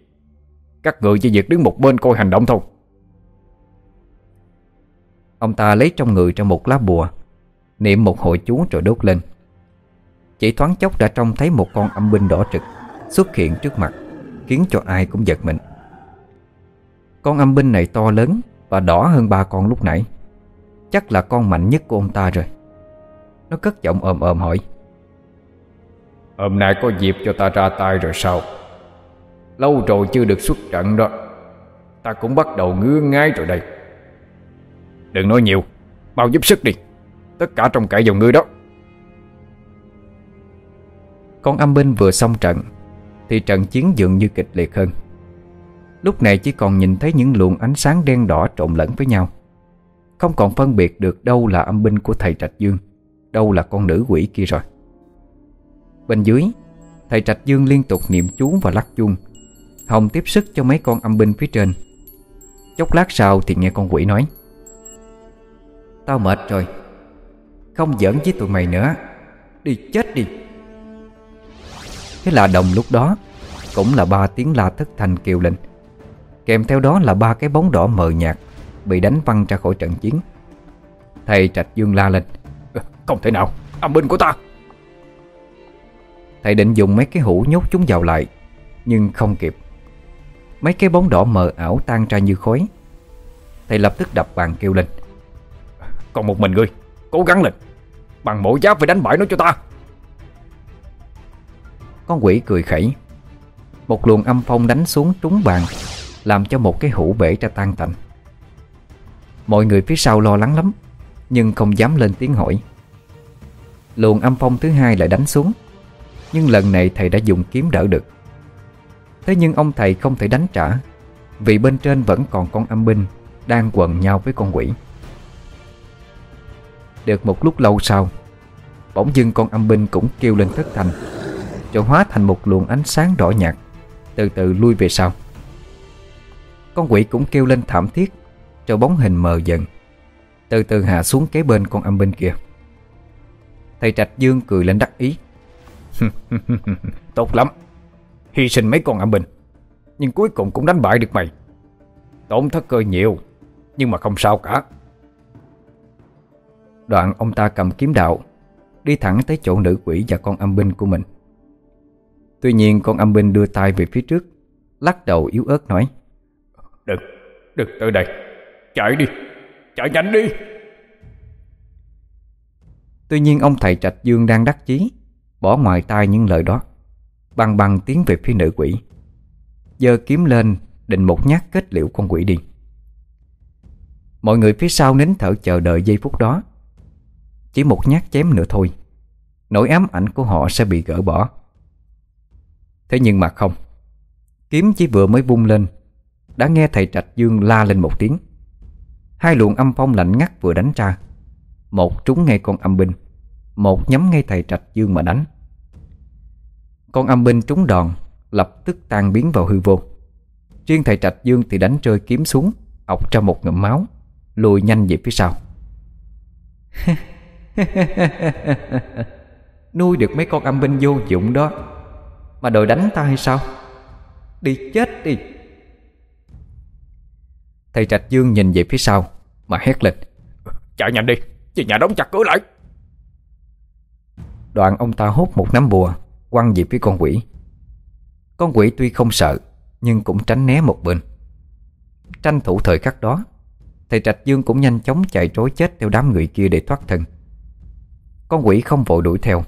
Các người chỉ việc đứng một bên coi hành động thôi. Ông ta lấy trong người trong một lá bùa, Niệm một hội chú rồi đốt lên. Chỉ thoáng chốc đã trông thấy một con âm binh đỏ trực Xuất hiện trước mặt, Khiến cho ai cũng giật mình. Con âm binh này to lớn Và đỏ hơn ba con lúc nãy. Chắc là con mạnh nhất của ông ta rồi. Nó cất giọng ồm ồm hỏi. Hôm nay có dịp cho ta ra tay rồi sao? Lâu rồi chưa được xuất trận đó. Ta cũng bắt đầu ngứa ngái rồi đây. Đừng nói nhiều, Mau giúp sức đi. Tất cả trong cậy dòng ngươi đó. Con âm binh vừa xong trận, Thì trận chiến dường như kịch liệt hơn. Lúc này chỉ còn nhìn thấy những luồng ánh sáng đen đỏ trộn lẫn với nhau. Không còn phân biệt được đâu là âm binh của thầy Trạch Dương, Đâu là con nữ quỷ kia rồi. Bên dưới, Thầy Trạch Dương liên tục niệm chú và lắc chuông. Hồng tiếp sức cho mấy con âm binh phía trên. Chốc lát sau thì nghe con quỷ nói Tao mệt rồi Không giỡn với tụi mày nữa Đi chết đi. Thế là đồng lúc đó Cũng là ba tiếng la thất thanh kêu lên. Kèm theo đó là ba cái bóng đỏ mờ nhạt Bị đánh văng ra khỏi trận chiến. Thầy Trạch Dương la lên ờ, Không thể nào, âm binh của ta. Thầy định dùng mấy cái hũ nhốt chúng vào lại Nhưng không kịp. Mấy cái bóng đỏ mờ ảo tan ra như khói. Thầy lập tức đập bàn kêu lên. Còn một mình ngươi, Cố gắng lên. Bằng mổ giáp phải đánh bại nó cho ta. Con quỷ cười khẩy. Một luồng âm phong đánh xuống trúng bàn, Làm cho một cái hũ bể ra tan tành. Mọi người phía sau lo lắng lắm, Nhưng không dám lên tiếng hỏi. Luồng âm phong thứ hai lại đánh xuống, Nhưng lần này thầy đã dùng kiếm đỡ được. Thế nhưng ông thầy không thể đánh trả, Vì bên trên vẫn còn con âm binh Đang quần nhau với con quỷ. Được một lúc lâu sau, Bỗng dưng con âm binh cũng kêu lên thất thành Rồi hóa thành một luồng ánh sáng đỏ nhạt, Từ từ lui về sau. Con quỷ cũng kêu lên thảm thiết, Rồi bóng hình mờ dần, Từ từ hạ xuống kế bên con âm binh kia. Thầy Trạch Dương cười lên đắc ý. Tốt lắm. Hy sinh mấy con âm binh. Nhưng cuối cùng cũng đánh bại được mày. Tổn thất cơ nhiều Nhưng mà không sao cả. Đoạn ông ta cầm kiếm đạo Đi thẳng tới chỗ nữ quỷ và con âm binh của mình. Tuy nhiên con âm binh đưa tay về phía trước Lắc đầu yếu ớt nói Đừng, đừng tới đây. Chạy đi, chạy nhanh đi. Tuy nhiên ông thầy Trạch Dương đang đắc chí Bỏ ngoài tai những lời đó Băng băng tiến về phía nữ quỷ. Giơ kiếm lên, Định một nhát kết liễu con quỷ đi. Mọi người phía sau nín thở chờ đợi giây phút đó. Chỉ một nhát chém nữa thôi. Nỗi ám ảnh của họ sẽ bị gỡ bỏ. Thế nhưng mà không. Kiếm chỉ vừa mới vung lên, Đã nghe thầy Trạch Dương la lên một tiếng. Hai luồng âm phong lạnh ngắt vừa đánh ra. Một trúng ngay con âm binh, Một nhắm ngay thầy Trạch Dương mà đánh. Con âm binh trúng đòn Lập tức tan biến vào hư vô. Riêng thầy Trạch Dương thì đánh rơi kiếm xuống ọc ra một ngụm máu Lùi nhanh về phía sau. Nuôi được mấy con âm binh vô dụng đó Mà đòi đánh ta hay sao? Đi chết đi. Thầy Trạch Dương nhìn về phía sau Mà hét lên Chạy nhanh đi, Chị nhà đóng chặt cửa lại. Đoạn ông ta hút một nắm bùa Quăng về phía con quỷ. Con quỷ tuy không sợ, Nhưng cũng tránh né một bên. Tranh thủ thời khắc đó, Thầy Trạch Dương cũng nhanh chóng chạy trối chết Theo đám người kia để thoát thân. Con quỷ không vội đuổi theo,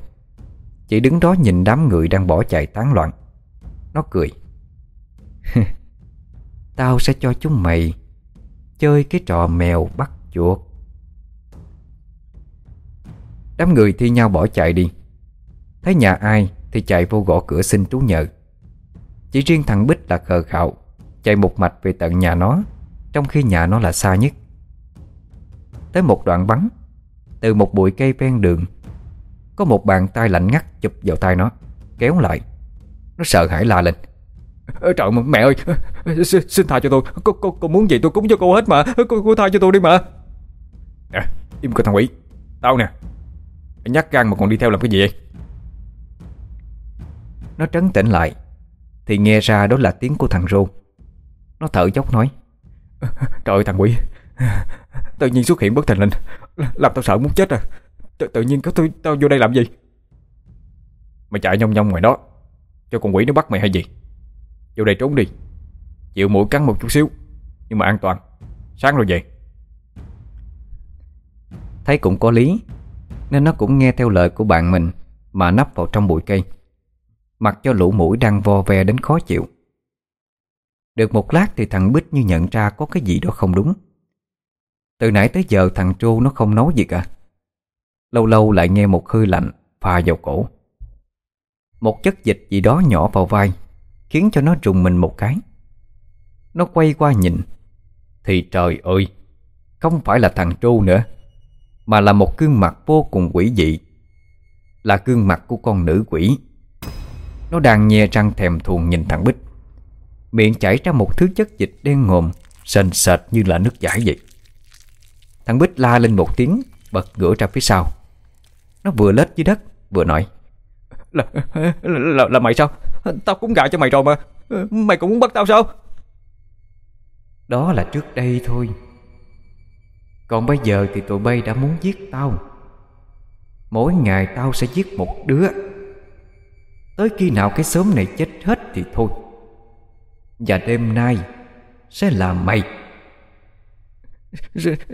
Chỉ đứng đó nhìn đám người đang bỏ chạy tán loạn. Nó cười. cười Tao sẽ cho chúng mày Chơi cái trò mèo bắt chuột. Đám người thi nhau bỏ chạy đi. Thấy nhà ai thì chạy vô gõ cửa xin trú nhờ. Chỉ riêng thằng Bích là khờ khạo Chạy một mạch về tận nhà nó Trong khi nhà nó là xa nhất. Tới một đoạn bắn Từ một bụi cây ven đường Có một bàn tay lạnh ngắt chụp vào tay nó Kéo lại. Nó sợ hãi la lên. Trời mẹ ơi Xin, xin tha cho tôi. Cô, cô, cô muốn gì tôi cúng cho cô hết mà. Cô, cô tha cho tôi đi mà. À, Im coi thằng quỷ. Tao nè Nhắc gan mà còn đi theo làm cái gì vậy Nó trấn tĩnh lại. Thì nghe ra đó là tiếng của thằng Rô. Nó thở dốc nói Trời ơi thằng quỷ. Tự nhiên xuất hiện bất thành linh Làm tao sợ muốn chết à. Tự, tự nhiên có tôi tao vô đây làm gì? Mày chạy nhông nhông ngoài đó. Cho con quỷ nó bắt mày hay gì? Vô đây trốn đi. Chịu mũi cắn một chút xíu Nhưng mà an toàn. Sáng rồi về. Thấy cũng có lý Nên nó cũng nghe theo lời của bạn mình Mà nấp vào trong bụi cây Mặc cho lũ mũi đang vo ve đến khó chịu. Được một lát thì thằng Bích như nhận ra có cái gì đó không đúng. Từ nãy tới giờ thằng Trô nó không nói gì cả. Lâu lâu lại nghe một hơi lạnh pha vào cổ. Một chất dịch gì đó nhỏ vào vai, Khiến cho nó trùng mình một cái. Nó quay qua nhìn. Thì trời ơi, Không phải là thằng Trô nữa, Mà là một gương mặt vô cùng quỷ dị. Là gương mặt của con nữ quỷ. Nó đang nhe răng thèm thuồng nhìn thằng Bích. Miệng chảy ra một thứ chất dịch đen ngòm Sền sệt như là nước giải vậy. Thằng Bích la lên một tiếng Bật ngửa ra phía sau. Nó vừa lết dưới đất Vừa nói. Là, là, là, mày sao? Tao cũng gạ cho mày rồi mà. Mày cũng muốn bắt tao sao? Đó là trước đây thôi. Còn bây giờ thì tụi bay đã muốn giết tao. Mỗi ngày tao sẽ giết một đứa Tới khi nào cái xóm này chết hết thì thôi. Và đêm nay Sẽ là mày.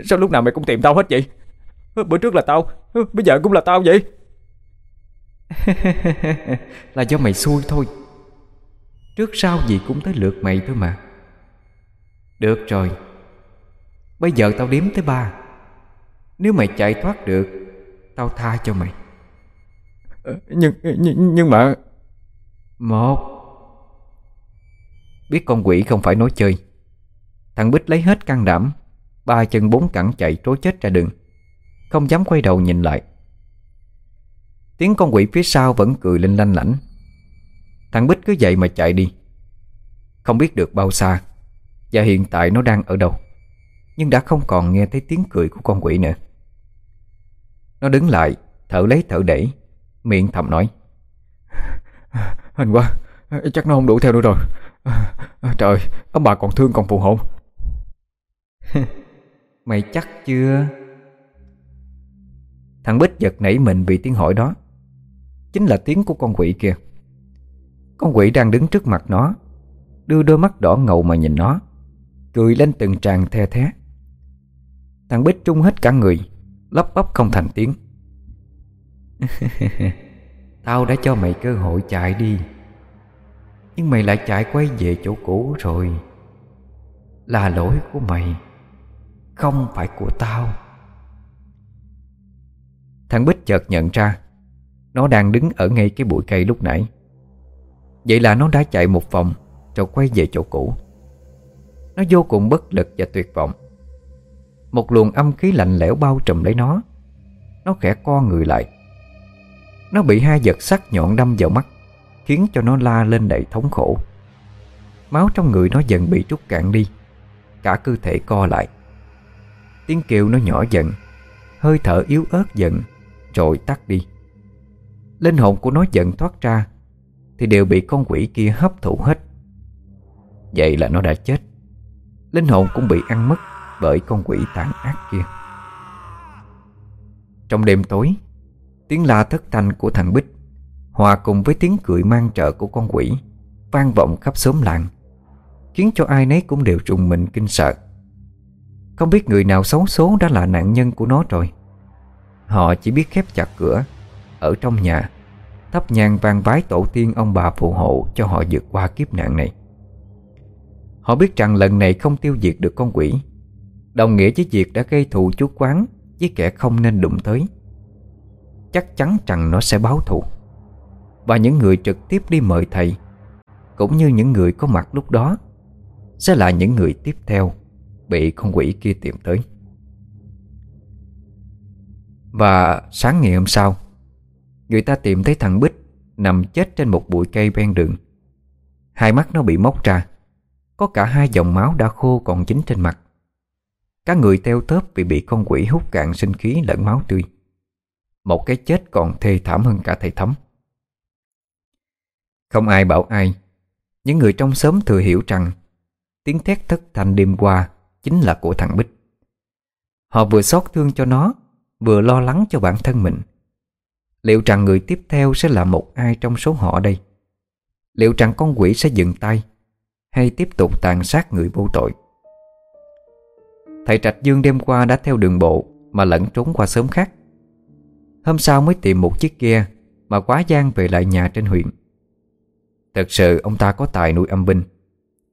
Sao lúc nào mày cũng tìm tao hết vậy? Bữa trước là tao Bây giờ cũng là tao vậy? Là do mày xui thôi. Trước sau gì cũng tới lượt mày thôi mà. Được rồi. Bây giờ tao đếm tới ba. Nếu mày chạy thoát được Tao tha cho mày. Ờ, nhưng, nhưng nhưng mà một. Biết con quỷ không phải nói chơi. Thằng Bích lấy hết can đảm, Ba chân bốn cẳng chạy trối chết ra đường. Không dám quay đầu nhìn lại. Tiếng con quỷ phía sau vẫn cười lên lanh lảnh. Thằng Bích cứ vậy mà chạy đi. Không biết được bao xa, Và hiện tại nó đang ở đâu, Nhưng đã không còn nghe thấy tiếng cười của con quỷ nữa. Nó đứng lại, Thở lấy thở để Miệng thầm nói. Hình quá, Chắc nó không đủ theo nữa rồi. Trời Ông bà còn thương còn phù hộ. Mày chắc chưa? Thằng Bích giật nảy mình vì tiếng hỏi đó. Chính là tiếng của con quỷ kia. Con quỷ đang đứng trước mặt nó, Đưa đôi mắt đỏ ngầu mà nhìn nó, Cười lên từng tràng the thé. Thằng Bích trung hết cả người, Lắp bắp không thành tiếng. Tao đã cho mày cơ hội chạy đi. Nhưng mày lại chạy quay về chỗ cũ rồi. Là lỗi của mày, Không phải của tao. Thằng Bích chợt nhận ra, Nó đang đứng ở ngay cái bụi cây lúc nãy. Vậy là nó đã chạy một vòng Rồi quay về chỗ cũ. Nó vô cùng bất lực và tuyệt vọng. Một luồng âm khí lạnh lẽo bao trùm lấy nó. Nó khẽ co người lại. Nó bị hai vật sắc nhọn đâm vào mắt, Khiến cho nó la lên đầy thống khổ. Máu trong người nó dần bị trút cạn đi, Cả cơ thể co lại. Tiếng kêu nó nhỏ dần, Hơi thở yếu ớt dần, Rồi tắt đi. Linh hồn của nó dần thoát ra, Thì đều bị con quỷ kia hấp thụ hết. Vậy là nó đã chết. Linh hồn cũng bị ăn mất Bởi con quỷ tàn ác kia. Trong đêm tối Tiếng la thất thanh của thằng Bích. Hòa cùng với tiếng cười mang trợ của con quỷ, Vang vọng khắp xóm làng, Khiến cho ai nấy cũng đều trùng mình kinh sợ. Không biết người nào xấu số đã là nạn nhân của nó rồi. Họ chỉ biết khép chặt cửa, Ở trong nhà, Thắp nhang vang vái tổ tiên ông bà phù hộ Cho họ vượt qua kiếp nạn này. Họ biết rằng lần này không tiêu diệt được con quỷ, Đồng nghĩa với việc đã gây thù chú quán Với kẻ không nên đụng tới. Chắc chắn rằng nó sẽ báo thù. Và những người trực tiếp đi mời thầy, Cũng như những người có mặt lúc đó, Sẽ là những người tiếp theo Bị con quỷ kia tìm tới. Và sáng ngày hôm sau, Người ta tìm thấy thằng Bích Nằm chết trên một bụi cây ven đường. Hai mắt nó bị móc ra, Có cả hai dòng máu đã khô còn dính trên mặt. Các người teo tớp vì bị con quỷ hút cạn sinh khí lẫn máu tươi. Một cái chết còn thê thảm hơn cả thầy thấm. Không ai bảo ai. Những người trong xóm thừa hiểu rằng Tiếng thét thất thanh đêm qua Chính là của thằng Bích. Họ vừa xót thương cho nó, Vừa lo lắng cho bản thân mình. Liệu rằng người tiếp theo sẽ là một ai trong số họ đây? Liệu rằng con quỷ sẽ dừng tay Hay tiếp tục tàn sát người vô tội? Thầy Trạch Dương đêm qua đã theo đường bộ Mà lẫn trốn qua sớm khác. Hôm sau mới tìm một chiếc ghe Mà quá gian về lại nhà trên huyện. Thật sự, ông ta có tài nuôi âm binh,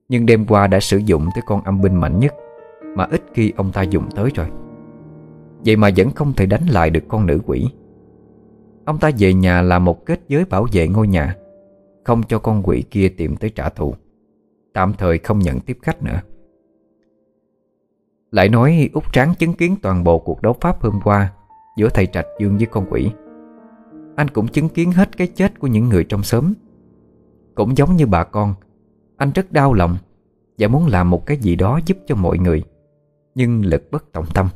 Nhưng đêm qua đã sử dụng tới con âm binh mạnh nhất Mà ít khi ông ta dùng tới rồi. Vậy mà vẫn không thể đánh lại được con nữ quỷ. Ông ta về nhà làm một kết giới bảo vệ ngôi nhà, Không cho con quỷ kia tìm tới trả thù. Tạm thời không nhận tiếp khách nữa. Lại nói út Tráng chứng kiến toàn bộ cuộc đấu pháp hôm qua Giữa thầy Trạch Dương với con quỷ. Anh cũng chứng kiến hết cái chết của những người trong xóm. Cũng giống như bà con, Anh rất đau lòng Và muốn làm một cái gì đó giúp cho mọi người, Nhưng lực bất tòng tâm.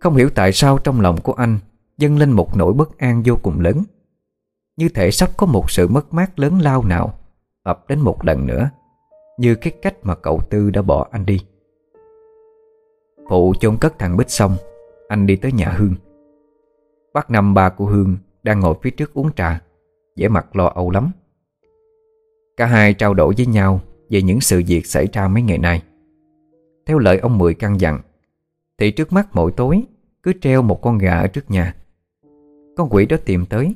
Không hiểu tại sao trong lòng của anh dâng lên một nỗi bất an vô cùng lớn. Như thể sắp có một sự mất mát lớn lao nào ập đến một lần nữa, Như cái cách mà cậu Tư đã bỏ anh đi. Phụ chôn cất thằng Bích xong anh đi tới nhà Hương. Bác năm ba của Hương Đang ngồi phía trước uống trà, vẻ mặt lo âu lắm. Cả hai trao đổi với nhau Về những sự việc xảy ra mấy ngày nay. Theo lời ông Mười căn dặn, Thì trước mắt mỗi tối Cứ treo một con gà ở trước nhà. Con quỷ đó tìm tới,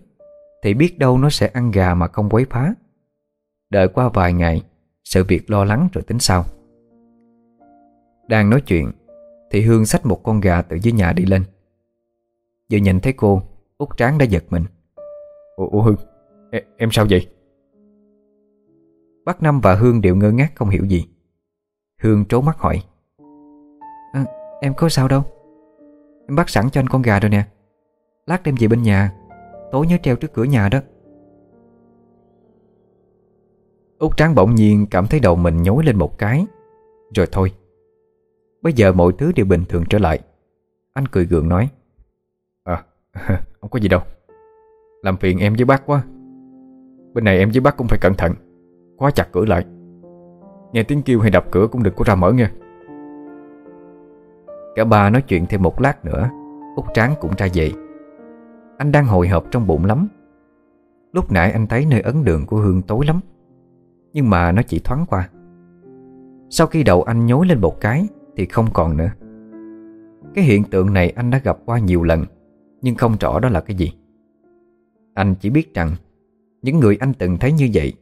Thì biết đâu nó sẽ ăn gà mà không quấy phá. Đợi qua vài ngày, Sự việc lo lắng rồi tính sau. Đang nói chuyện thì Hương xách một con gà từ dưới nhà đi lên. Vừa nhìn thấy cô Út Tráng đã giật mình. Ủa, Ủa Hương em, em sao vậy? Bác Năm và Hương đều ngơ ngác không hiểu gì. Hương trố mắt hỏi. À, Em có sao đâu. Em bắt sẵn cho anh con gà rồi nè. Lát đem về bên nhà Tối nhớ treo trước cửa nhà đó. Út Tráng bỗng nhiên cảm thấy đầu mình nhối lên một cái. Rồi thôi Bây giờ mọi thứ đều bình thường trở lại. Anh cười gượng nói À không có gì đâu. Làm phiền em với bác quá. Bên này em với bác cũng phải cẩn thận. Khóa chặt cửa lại. Nghe tiếng kêu hay đập cửa cũng đừng có ra mở nha Cả ba nói chuyện thêm một lát nữa, Út Tráng cũng ra dậy Anh đang hồi hộp trong bụng lắm. Lúc nãy anh thấy nơi ấn đường của Hương tối lắm, Nhưng mà nó chỉ thoáng qua. Sau khi đầu anh nhối lên một cái thì không còn nữa. Cái hiện tượng này anh đã gặp qua nhiều lần, Nhưng không rõ đó là cái gì. Anh chỉ biết rằng, Những người anh từng thấy như vậy,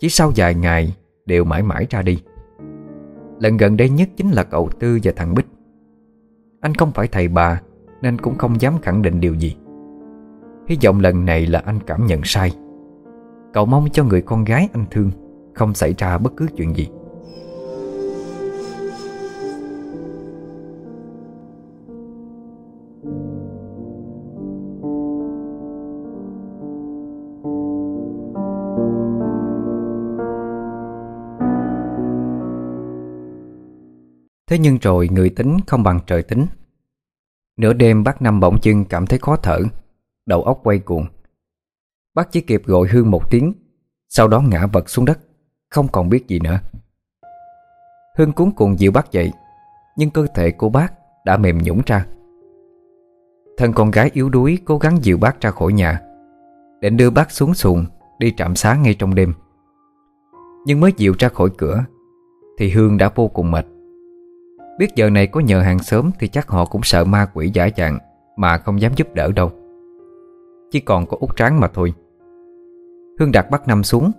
Chỉ sau vài ngày Đều mãi mãi ra đi. Lần gần đây nhất chính là cậu Tư và thằng Bích. Anh không phải thầy bà, Nên cũng không dám khẳng định điều gì. Hy vọng lần này là anh cảm nhận sai. Cậu mong cho người con gái anh thương, Không xảy ra bất cứ chuyện gì. Thế nhưng rồi người tính không bằng trời tính. Nửa đêm bác Năm bỗng chưng cảm thấy khó thở, Đầu óc quay cuồng. Bác chỉ kịp gọi Hương một tiếng, Sau đó ngã vật xuống đất, Không còn biết gì nữa. Hương cuốn cuồng dịu bác dậy, Nhưng cơ thể của bác đã mềm nhũng ra. Thân con gái yếu đuối cố gắng dịu bác ra khỏi nhà, để đưa bác xuống xuồng Đi trạm xá ngay trong đêm. Nhưng mới dịu ra khỏi cửa, Thì Hương đã vô cùng mệt. Biết giờ này có nhờ hàng xóm Thì chắc họ cũng sợ ma quỷ giả dạng, Mà không dám giúp đỡ đâu. Chỉ còn có út tráng mà thôi. Hương đặt bắt Năm xuống,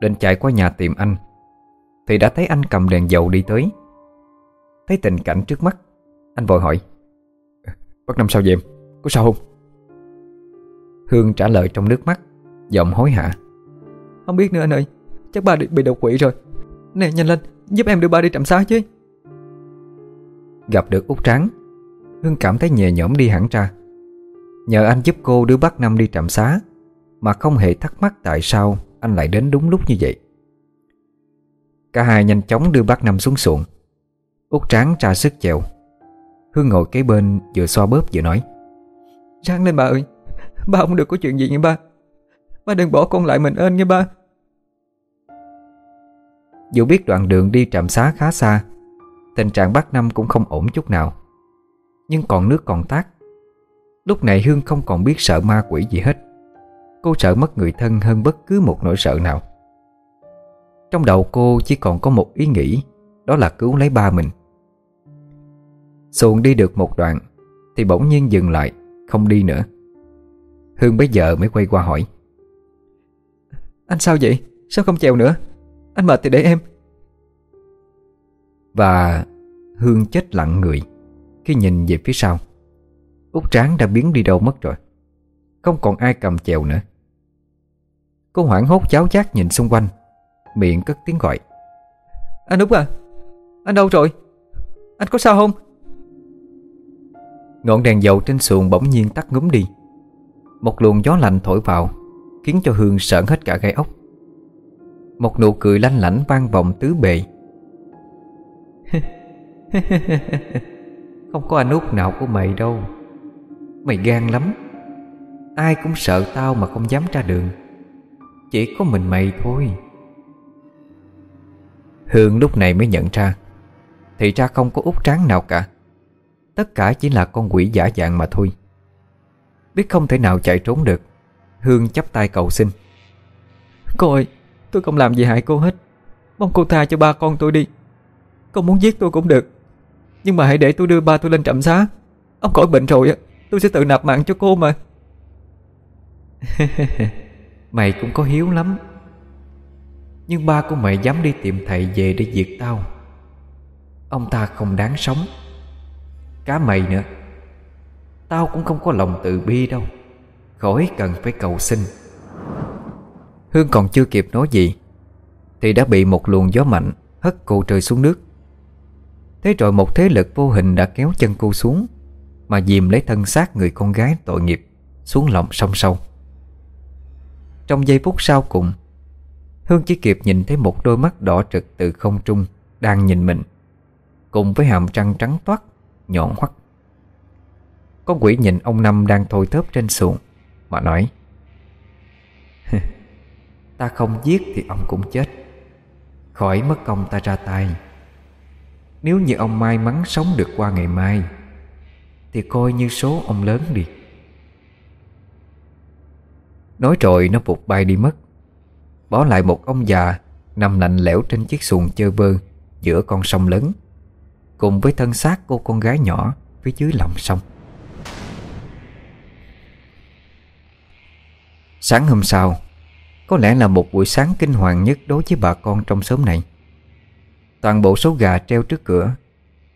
Định chạy qua nhà tìm anh. Thì đã thấy anh cầm đèn dầu đi tới. Thấy tình cảnh trước mắt, Anh vội hỏi, Bắt Năm sao vậy em? Có sao không? Hương trả lời trong nước mắt, Giọng hối hả, Không biết nữa anh ơi, Chắc ba bị đột quỷ rồi. Nè, nhanh lên, Giúp em đưa ba đi trạm xá chứ. Gặp được út Tráng. Hương cảm thấy nhẹ nhõm đi hẳn ra. Nhờ anh giúp cô đưa bác Năm đi trạm xá, Mà không hề thắc mắc tại sao Anh lại đến đúng lúc như vậy. Cả hai nhanh chóng đưa bác Năm xuống xuồng. Út Tráng tra sức chèo. Hương ngồi kế bên vừa xoa bóp vừa nói Ráng lên bà ơi, Ba không được có chuyện gì nha ba. Ba đừng bỏ con lại mình ơn nha ba. Dù biết đoạn đường đi trạm xá khá xa Tình trạng bác Năm cũng không ổn chút nào. Nhưng còn nước còn tát Lúc này Hương không còn biết sợ ma quỷ gì hết. Cô sợ mất người thân hơn bất cứ một nỗi sợ nào. Trong đầu cô chỉ còn có một ý nghĩ, Đó là cứu lấy ba mình. Xuồng đi được một đoạn, Thì bỗng nhiên dừng lại, Không đi nữa. Hương bây giờ mới quay qua hỏi. Anh sao vậy? Sao không chèo nữa? Anh mệt thì để em. Và Hương chết lặng người Khi nhìn về phía sau. Út Tráng đã biến đi đâu mất rồi? Không còn ai cầm chèo nữa. Cô hoảng hốt cháo chát nhìn xung quanh, Miệng cất tiếng gọi. Anh Út à Anh đâu rồi? Anh có sao không? Ngọn đèn dầu trên xuồng bỗng nhiên tắt ngúm đi. Một luồng gió lạnh thổi vào, Khiến cho Hương sợn hết cả gai ốc. Một nụ cười lanh lảnh vang vọng tứ bề Không có anh út nào của mày đâu. Mày gan lắm. Ai cũng sợ tao mà không dám ra đường. Chỉ có mình mày thôi. Hương lúc này mới nhận ra, Thì ra không có út tráng nào cả. Tất cả chỉ là con quỷ giả dạng mà thôi. Biết không thể nào chạy trốn được. Hương chắp tay cầu xin. Cô ơi, Tôi không làm gì hại cô hết. Mong cô tha cho ba con tôi đi. Cô muốn giết tôi cũng được. Nhưng mà hãy để tôi đưa ba tôi lên trạm xá. Ông khỏi bệnh rồi Tôi sẽ tự nạp mạng cho cô mà. Mày cũng có hiếu lắm. Nhưng ba của mày dám đi tìm thầy về để diệt tao. Ông ta không đáng sống. Cá mày nữa. Tao cũng không có lòng tự bi đâu. Khỏi cần phải cầu xin. Hương còn chưa kịp nói gì, Thì đã bị một luồng gió mạnh Hất cô rơi xuống nước. Thế rồi một thế lực vô hình đã kéo chân cô xuống, Mà dìm lấy thân xác người con gái tội nghiệp Xuống lòng sông sâu Trong giây phút sau cùng, Hương chỉ kịp nhìn thấy một đôi mắt đỏ trực từ không trung Đang nhìn mình, Cùng với hàm răng trắng toát, Nhọn hoắt. Con quỷ nhìn ông Năm đang thôi thớp trên xuồng, Mà nói Ta không giết thì ông cũng chết. Khỏi mất công ta ra tay. Nếu như ông may mắn sống được qua ngày mai, Thì coi như số ông lớn đi. Nói rồi nó vụt bay đi mất. Bỏ lại một ông già Nằm lạnh lẽo trên chiếc xuồng chơ vơ Giữa con sông lớn, Cùng với thân xác cô con gái nhỏ Phía dưới lòng sông. Sáng hôm sau, Có lẽ là một buổi sáng kinh hoàng nhất Đối với bà con trong xóm này. Toàn bộ số gà treo trước cửa.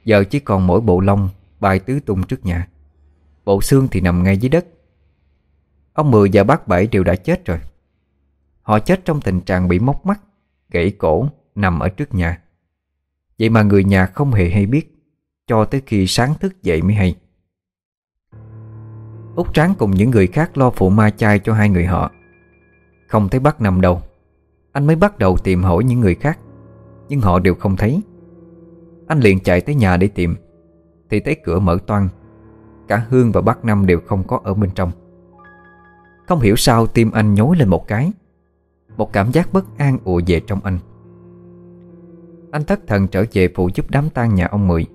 Giờ chỉ còn mỗi bộ lông, bài tứ tung trước nhà. Bộ xương thì nằm ngay dưới đất. Ông Mười và bác Bảy đều đã chết rồi. Họ chết trong tình trạng bị móc mắt, Gãy cổ, Nằm ở trước nhà. Vậy mà người nhà không hề hay biết, Cho tới khi sáng thức dậy mới hay. Út Tráng cùng những người khác lo phụ ma chai cho hai người họ. Không thấy bắt nằm đâu. Anh mới bắt đầu tìm hỏi những người khác. Nhưng họ đều không thấy. Anh liền chạy tới nhà để tìm. Thì thấy cửa mở toang, Cả Hương và bác Năm đều không có ở bên trong. Không hiểu sao tim anh nhối lên một cái, Một cảm giác bất an ùa về trong anh. Anh thất thần trở về phụ giúp đám tang nhà ông Mười.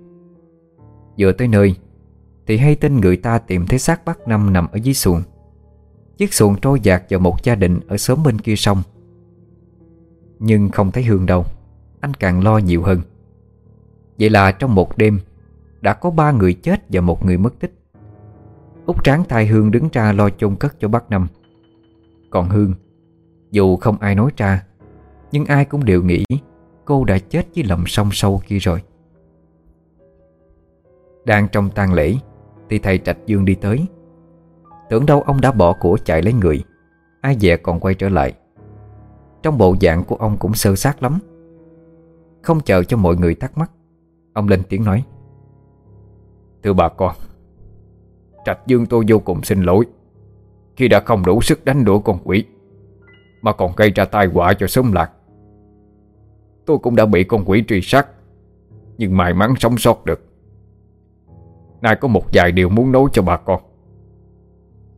Vừa tới nơi, Thì hay tin người ta tìm thấy xác bác Năm nằm ở dưới xuồng. Chiếc xuồng trôi dạt vào một gia đình Ở xóm bên kia sông. Nhưng không thấy Hương đâu. Anh càng lo nhiều hơn. Vậy là trong một đêm, Đã có ba người chết và một người mất tích. Út Tráng thay Hương đứng ra lo chôn cất cho bác Năm. Còn Hương, Dù không ai nói ra, Nhưng ai cũng đều nghĩ Cô đã chết dưới lòng sông sâu kia rồi. Đang trong tang lễ, Thì thầy Trạch Dương đi tới. Tưởng đâu ông đã bỏ của chạy lấy người, Ai dè còn quay trở lại. Trong bộ dạng của ông cũng sơ sát lắm. Không chờ cho mọi người thắc mắc. Ông lên tiếng nói, Thưa bà con, Trạch Dương tôi vô cùng xin lỗi. Khi đã không đủ sức đánh đuổi con quỷ, Mà còn gây ra tai họa cho xóm lạc. Tôi cũng đã bị con quỷ truy sát, Nhưng may mắn sống sót được. Nay có một vài điều muốn nói cho bà con.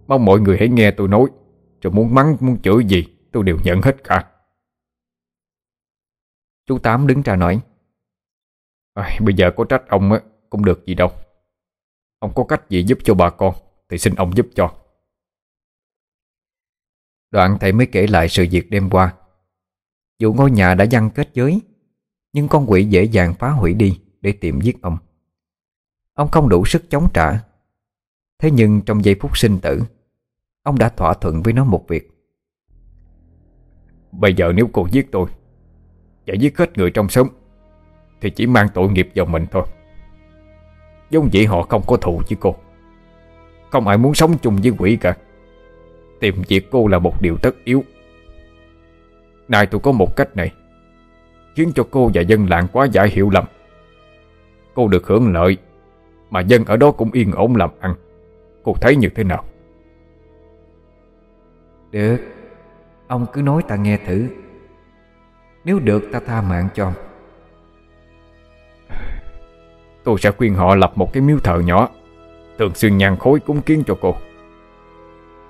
Mong mọi người hãy nghe tôi nói, Rồi muốn mắng, muốn chửi gì Tôi đều nhận hết cả. Chú Tám đứng ra nói à, Bây giờ có trách ông á, cũng được gì đâu. Ông có cách gì giúp cho bà con Thì xin ông giúp cho. Đoạn thầy mới kể lại sự việc đêm qua. Dù ngôi nhà đã văn kết giới Nhưng con quỷ dễ dàng phá hủy đi Để tìm giết ông. Ông không đủ sức chống trả. Thế nhưng trong giây phút sinh tử Ông đã thỏa thuận với nó một việc. Bây giờ nếu cô giết tôi và giết hết người trong sống Thì chỉ mang tội nghiệp vào mình thôi. Giống vậy họ không có thù chứ cô. Không ai muốn sống chung với quỷ cả. Tìm việc cô là một điều tất yếu. Này tôi có một cách này, Khiến cho cô và dân làng quá giải hiểu lầm. Cô được hưởng lợi, Mà dân ở đó cũng yên ổn làm ăn. Cô thấy như thế nào? Được. Ông cứ nói ta nghe thử. Nếu được, ta tha mạng cho. Ông Tôi sẽ khuyên họ lập một cái miếu thờ nhỏ. Thường xuyên nhàn khối cúng kiến cho cô.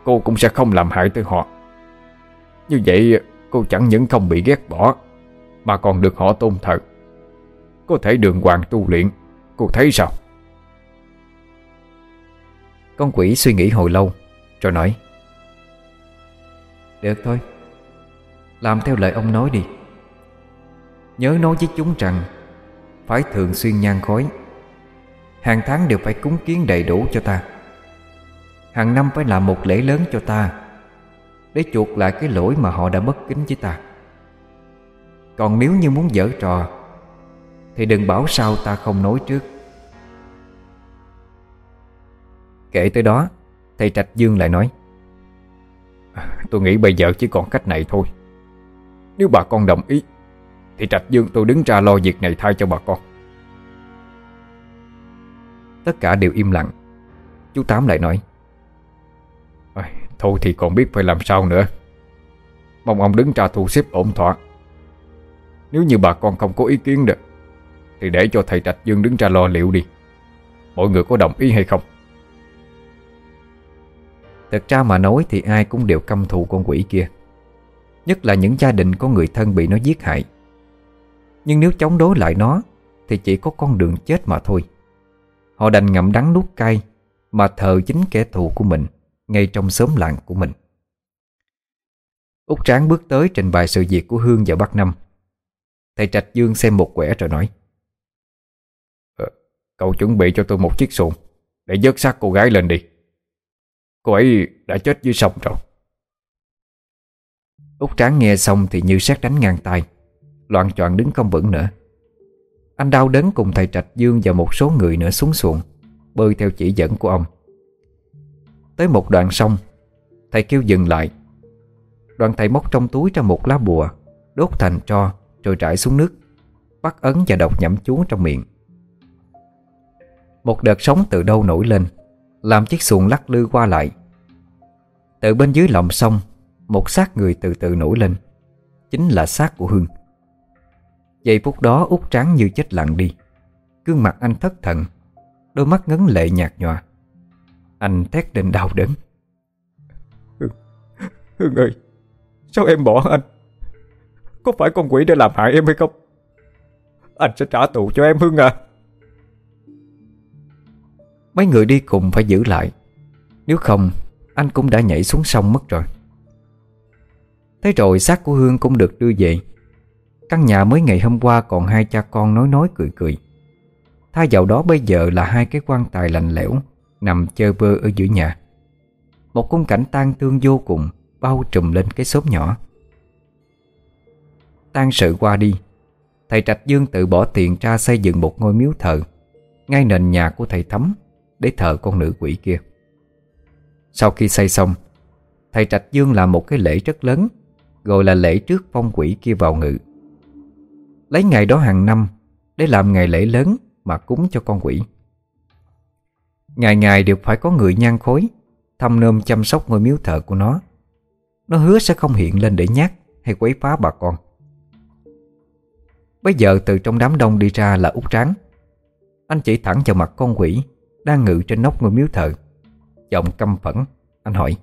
Cô cũng sẽ không làm hại tới họ. Như vậy, cô chẳng những không bị ghét bỏ, Mà còn được họ tôn thờ. Có thể đường hoàng tu luyện, Cô thấy sao? Con quỷ suy nghĩ hồi lâu, Rồi nói, Được thôi, Làm theo lời ông nói đi. Nhớ nói với chúng rằng, Phải thường xuyên nhan khói. Hàng tháng đều phải cúng kiến đầy đủ cho ta. Hàng năm phải làm một lễ lớn cho ta, Để chuộc lại cái lỗi mà họ đã bất kính với ta. Còn nếu như muốn dở trò, Thì đừng bảo sao ta không nói trước. Kể tới đó, Thầy Trạch Dương lại nói à, Tôi nghĩ bây giờ chỉ còn cách này thôi. Nếu bà con đồng ý thì Trạch Dương tôi đứng ra lo việc này thay cho bà con. Tất cả đều im lặng. Chú Tám lại nói Thôi thì còn biết phải làm sao nữa. Mong ông đứng ra thu xếp ổn thỏa. Nếu như bà con không có ý kiến được, Thì để cho thầy Trạch Dương đứng ra lo liệu đi. Mọi người có đồng ý hay không? Thật ra mà nói thì ai cũng đều căm thù con quỷ kia. Nhất là những gia đình có người thân bị nó giết hại. Nhưng nếu chống đối lại nó Thì chỉ có con đường chết mà thôi. Họ đành ngậm đắng nuốt cay Mà thờ chính kẻ thù của mình Ngay trong xóm làng của mình. Út Tráng bước tới trình bày sự việc của Hương và Bắc Năm. Thầy Trạch Dương xem một quẻ rồi nói ờ, Cậu chuẩn bị cho tôi một chiếc xuồng Để dớt xác cô gái lên đi. Cô ấy đã chết dưới sông rồi. Út Tráng nghe xong thì như xét đánh ngang tay Loạn choạng đứng không vững nữa. Anh đau đớn cùng thầy Trạch Dương và một số người nữa xuống xuồng, Bơi theo chỉ dẫn của ông. Tới một đoạn sông, Thầy kêu dừng lại. Đoàn thầy móc trong túi ra một lá bùa, Đốt thành tro Rồi trải xuống nước, Bắt ấn và đọc nhẩm chú trong miệng. Một đợt sóng từ đâu nổi lên, Làm chiếc xuồng lắc lư qua lại. Từ bên dưới lòng sông, Một xác người từ từ nổi lên, Chính là xác của Hương Giây phút đó út tráng như chết lặng đi. Gương mặt anh thất thần Đôi mắt ngấn lệ nhạt nhòa. Anh thét lên đau đớn. Hương, Hương ơi Sao em bỏ anh? Có phải con quỷ đã làm hại em hay không? Anh sẽ trả thù cho em Hương à? Mấy người đi cùng phải giữ lại. Nếu không Anh cũng đã nhảy xuống sông mất rồi. Thế rồi xác của Hương cũng được đưa về Căn nhà mới ngày hôm qua còn hai cha con nói nói cười cười. Thay vào đó bây giờ là hai cái quan tài lạnh lẽo, Nằm chơi bơ ở giữa nhà. Một khung cảnh tang thương vô cùng, Bao trùm lên cái xóm nhỏ. Tang sự qua đi, Thầy Trạch Dương tự bỏ tiền ra xây dựng một ngôi miếu thờ, Ngay nền nhà của thầy Thấm, Để thờ con nữ quỷ kia. Sau khi xây xong, Thầy Trạch Dương làm một cái lễ rất lớn, Gọi là lễ trước phong quỷ kia vào ngự. Lấy ngày đó hàng năm Để làm ngày lễ lớn Mà cúng cho con quỷ. Ngày ngày đều phải có người nhan khối, Thăm nôm chăm sóc ngôi miếu thờ của nó. Nó hứa sẽ không hiện lên để nhát Hay quấy phá bà con. Bây giờ từ trong đám đông đi ra là út tráng. Anh chỉ thẳng vào mặt con quỷ Đang ngự trên nóc ngôi miếu thờ. Giọng căm phẫn, Anh hỏi.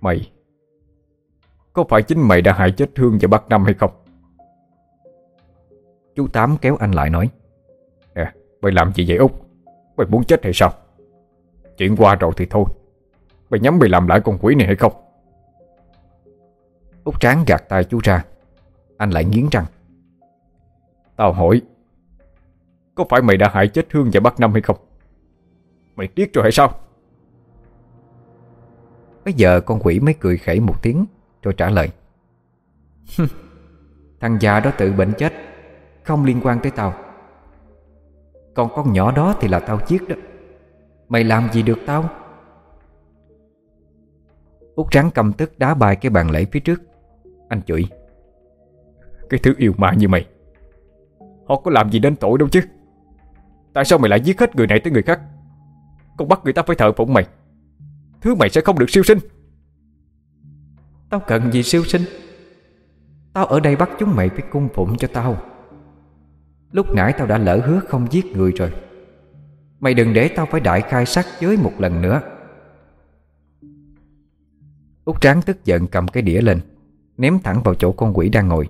Mày, Có phải chính mày đã hại chết Hương và bác Năm hay không? Chú Tám kéo anh lại nói, Nè, mày làm gì vậy Út? Mày muốn chết hay sao? Chuyện qua rồi thì thôi. Mày nhắm mày làm lại con quỷ này hay không? Út tráng gạt tay chú ra. Anh lại nghiến răng. Tao hỏi, Có phải mày đã hại chết Hương và Bắc Năm hay không? Mày tiếc rồi hay sao? Bây giờ con quỷ mới cười khẩy một tiếng Rồi trả lời Thằng già đó tự bệnh chết không liên quan tới tao. Còn con nhỏ đó thì là tao giết đó. Mày làm gì được tao? Út trắng cầm tức đá bài cái bàn lễ phía trước. Anh chửi. Cái thứ yêu ma như mày. Họ có làm gì đến tội đâu chứ? Tại sao mày lại giết hết người này tới người khác? Còn bắt người ta phải thờ phụng mày. Thứ mày sẽ không được siêu sinh. Tao cần gì siêu sinh? Tao ở đây bắt chúng mày phải cung phụng cho tao. Lúc nãy tao đã lỡ hứa không giết người rồi. Mày đừng để tao phải đại khai sát giới một lần nữa. Út Tráng tức giận cầm cái đĩa lên, Ném thẳng vào chỗ con quỷ đang ngồi.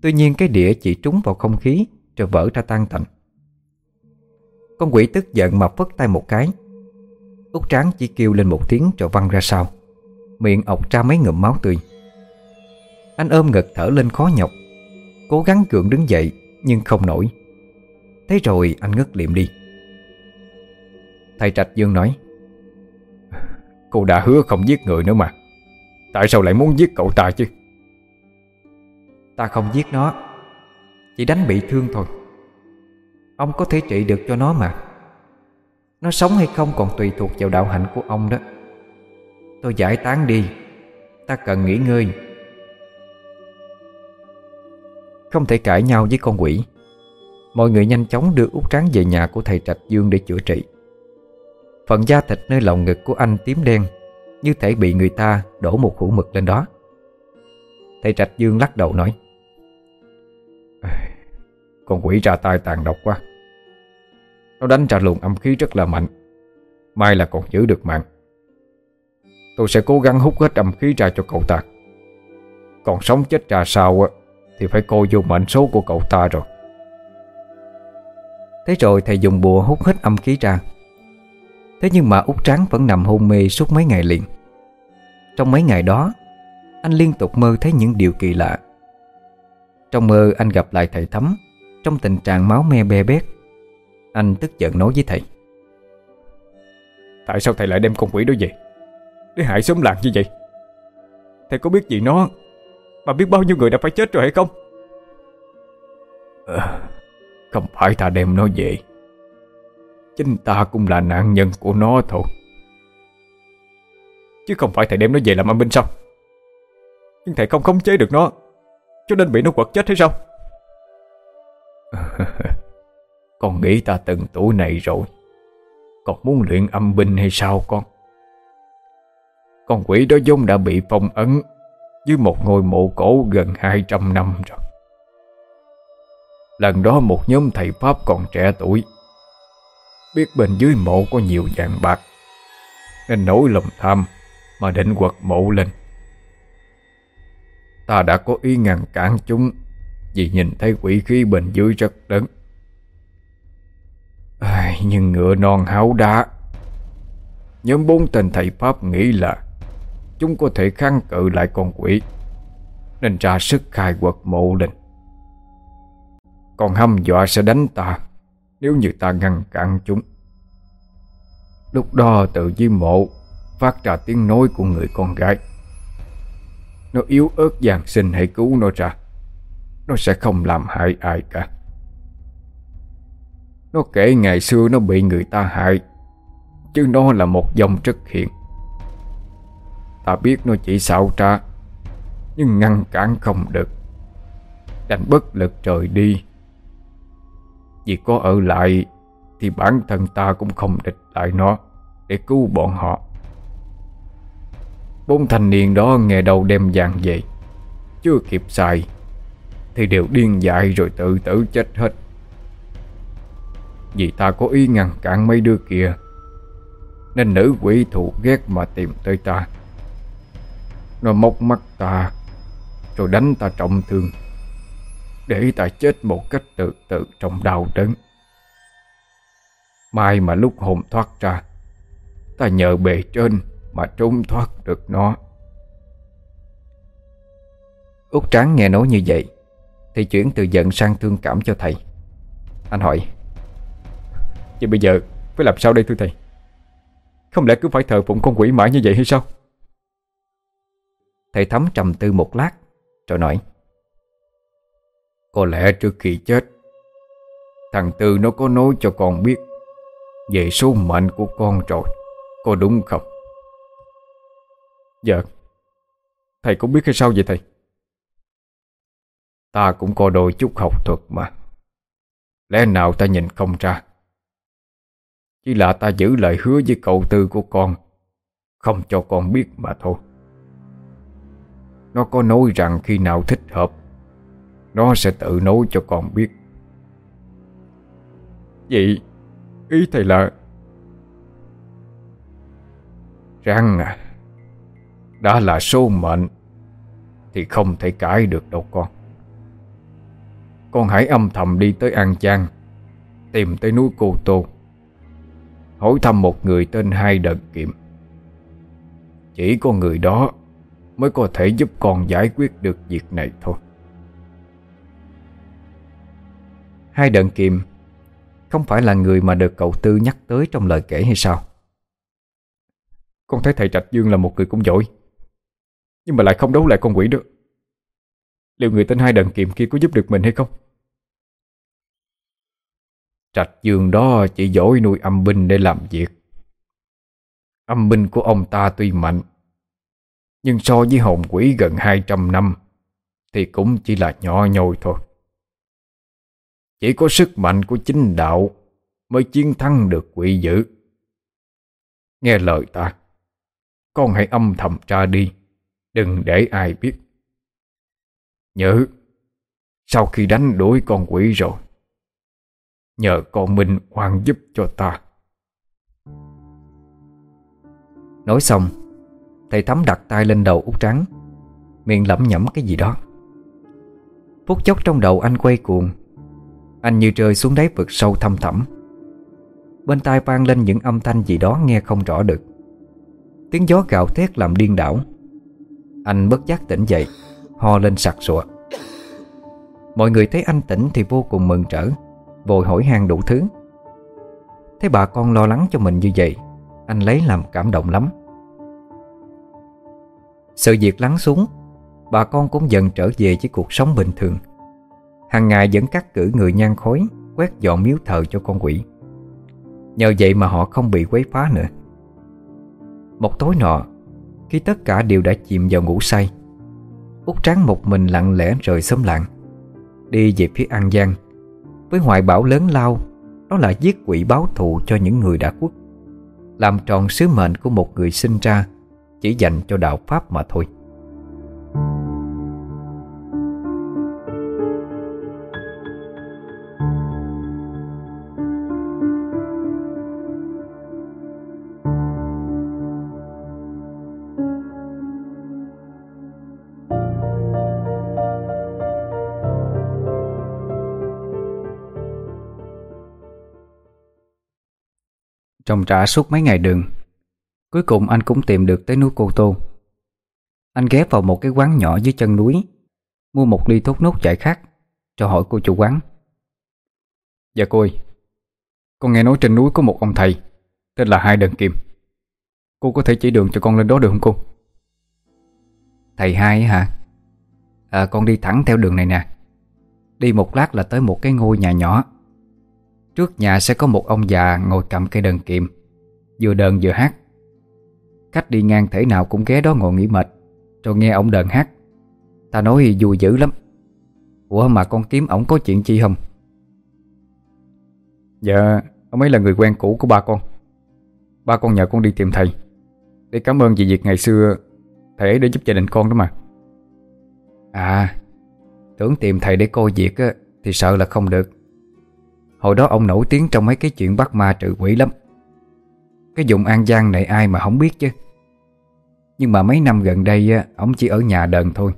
Tuy nhiên cái đĩa chỉ trúng vào không khí Rồi vỡ ra tan tành. Con quỷ tức giận mà phất tay một cái. Út Tráng chỉ kêu lên một tiếng rồi văng ra sau. Miệng ọc ra mấy ngụm máu tươi. Anh ôm ngực thở lên khó nhọc, Cố gắng cường đứng dậy nhưng không nổi. Thế rồi anh ngất liệm đi. Thầy Trạch Dương nói, Cô đã hứa không giết người nữa mà. Tại sao lại muốn giết cậu ta chứ? Ta không giết nó, Chỉ đánh bị thương thôi. Ông có thể trị được cho nó mà. Nó sống hay không còn tùy thuộc vào đạo hạnh của ông đó. Tôi giải tán đi, Ta cần nghỉ ngơi. Không thể cãi nhau với con quỷ. Mọi người nhanh chóng đưa út tráng về nhà của thầy Trạch Dương để chữa trị. Phần da thịt nơi lòng ngực của anh tím đen, Như thể bị người ta đổ một hũ mực lên đó. Thầy Trạch Dương lắc đầu nói Con quỷ ra tay tàn độc quá. Nó đánh ra luồng âm khí rất là mạnh. Mai là còn giữ được mạng. Tôi sẽ cố gắng hút hết âm khí ra cho cậu ta. Còn sống chết ra sao thì phải coi vô mệnh số của cậu ta rồi. Thế rồi thầy dùng bùa hút hết âm khí ra. Thế nhưng mà út Tráng vẫn nằm hôn mê suốt mấy ngày liền. Trong mấy ngày đó, Anh liên tục mơ thấy những điều kỳ lạ. Trong mơ anh gặp lại thầy Thấm, Trong tình trạng máu me be bét. Anh tức giận nói với thầy. Tại sao thầy lại đem con quỷ đó về? Để hại xóm làng như vậy. Thầy có biết gì nó mà biết bao nhiêu người đã phải chết rồi hay không? À, Không phải ta đem nó về. Chính ta cũng là nạn nhân của nó thôi. Chứ không phải thầy đem nó về làm âm binh sao? Nhưng thầy không khống chế được nó Cho nên bị nó quật chết hay sao? Con nghĩ ta từng tuổi này rồi. Còn muốn luyện âm binh hay sao con? Con quỷ đó giống đã bị phong ấn dưới một ngôi mộ cổ gần 200 năm rồi. Lần đó một nhóm thầy Pháp còn trẻ tuổi Biết bên dưới mộ có nhiều vàng bạc Nên nổi lòng tham Mà định quật mộ lên. Ta đã có ý ngăn cản chúng Vì nhìn thấy quỷ khí bên dưới rất lớn. À, Nhưng ngựa non háo đá. Nhóm bốn tên thầy Pháp nghĩ là Chúng có thể kháng cự lại con quỷ, Nên ra sức khai quật mộ đình Còn hăm dọa sẽ đánh ta nếu như ta ngăn cản chúng. Lúc đó tự dưới mộ Phát ra tiếng nói của người con gái. Nó yếu ớt giàn sinh hãy cứu nó ra. Nó sẽ không làm hại ai cả. Nó kể ngày xưa nó bị người ta hại, Chứ nó là một dòng rất hiện. Ta biết nó chỉ xạo trá, Nhưng ngăn cản không được. Đành bất lực trời đi. Vì có ở lại, Thì bản thân ta cũng không địch lại nó Để cứu bọn họ. Bốn thanh niên đó nghe đầu đem vàng về, Chưa kịp xài, Thì đều điên dại rồi tự tử chết hết. Vì ta có ý ngăn cản mấy đứa kia, Nên nữ quỷ thù ghét mà tìm tới ta. Nó móc mắt ta, Rồi đánh ta trọng thương, để ta chết một cách tự tự trong đau đớn. Mai mà lúc hồn thoát ra, Ta nhờ bề trên Mà trốn thoát được nó. Út Tráng nghe nói như vậy, Thì chuyển từ giận sang thương cảm cho thầy. Anh hỏi, Vậy bây giờ phải làm sao đây thưa thầy? Không lẽ cứ phải thờ phụng con quỷ mãi như vậy hay sao? Thầy thấm trầm tư một lát, Rồi nói, có lẽ trước khi chết, Thằng Tư nó có nói cho con biết Về số mệnh của con rồi, Có đúng không? Dạ Thầy cũng biết hay sao vậy thầy? Ta cũng có đôi chút học thuật mà, Lẽ nào ta nhìn không ra Chỉ là ta giữ lời hứa với cậu tư của con, Không cho con biết mà thôi nó có nói rằng khi nào thích hợp nó sẽ tự nói cho con biết. Vậy Ý thầy là? Răng à Đã là số mệnh Thì không thể cãi được đâu con. Con hãy âm thầm đi tới An Giang Tìm tới núi Cô Tô Hỏi thăm một người tên Hai Đợt Kiệm. Chỉ có người đó Mới có thể giúp con giải quyết được việc này thôi. Hai đợn Kiệm Không phải là người mà được cậu Tư nhắc tới trong lời kể hay sao? Con thấy thầy Trạch Dương là một người cũng giỏi, Nhưng mà lại không đấu lại con quỷ được Liệu người tên Hai Đần Kiệm kia có giúp được mình hay không? Trạch Dương đó chỉ giỏi nuôi âm binh để làm việc. Âm binh của ông ta tuy mạnh nhưng so với hồn quỷ gần 200 năm, Thì cũng chỉ là nhỏ nhồi thôi. Chỉ có sức mạnh của chính đạo Mới chiến thắng được quỷ dữ. Nghe lời ta, Con hãy âm thầm ra đi, Đừng để ai biết. Nhớ, Sau khi đánh đuổi con quỷ rồi, Nhờ con Minh oan giúp cho ta. Nói xong Thầy Thắm đặt tay lên đầu út trắng Miệng lẩm nhẩm cái gì đó. Phút chốc trong đầu anh quay cuồng. Anh như rơi xuống đáy vực sâu thăm thẳm. Bên tai vang lên những âm thanh gì đó nghe không rõ được. Tiếng gió gạo thét làm điên đảo. Anh bất giác tỉnh dậy, Ho lên sặc sụa. Mọi người thấy anh tỉnh thì vô cùng mừng trở, Vội hỏi han đủ thứ. Thấy bà con lo lắng cho mình như vậy, Anh lấy làm cảm động lắm. Sự việc lắng xuống, Bà con cũng dần trở về với cuộc sống bình thường. Hàng ngày vẫn cắt cử người nhan khói Quét dọn miếu thờ cho con quỷ. Nhờ vậy mà họ không bị quấy phá nữa. Một tối nọ, Khi tất cả đều đã chìm vào ngủ say, Út trắng một mình lặng lẽ rời xóm lạng Đi về phía An Giang. Với hoài bão lớn lao, Đó là giết quỷ báo thù cho những người đã khuất. Làm tròn sứ mệnh của một người sinh ra chỉ dành cho đạo Pháp mà thôi. Trong trả suốt mấy ngày đường Cuối cùng anh cũng tìm được tới núi Cô Tô. Anh ghé vào một cái quán nhỏ dưới chân núi Mua một ly thuốc nốt giải khát Cho hỏi cô chủ quán. Dạ cô ơi Con nghe nói trên núi có một ông thầy Tên là Hai Đần Kim Cô có thể chỉ đường cho con lên đó được không cô? Thầy hai hả? À con đi thẳng theo đường này nè. Đi một lát là tới một cái ngôi nhà nhỏ. Trước nhà sẽ có một ông già ngồi cầm cây đờn kiệm Vừa đờn vừa hát Khách đi ngang thể nào cũng ghé đó ngồi nghỉ mệt. Rồi nghe ông đờn hát. Ta nói vui dữ lắm. Ủa mà con kiếm ổng có chuyện chi không? Dạ Ông ấy là người quen cũ của ba con. Ba con nhờ con đi tìm thầy. Để cảm ơn vì việc ngày xưa Thầy ấy đã giúp gia đình con đó mà. À Tưởng tìm thầy để coi việc á, Thì sợ là không được. Hồi đó ông nổi tiếng trong mấy cái chuyện bắt ma trừ quỷ lắm cái vùng An Giang này ai mà không biết chứ? Nhưng mà mấy năm gần đây Ông chỉ ở nhà đần thôi.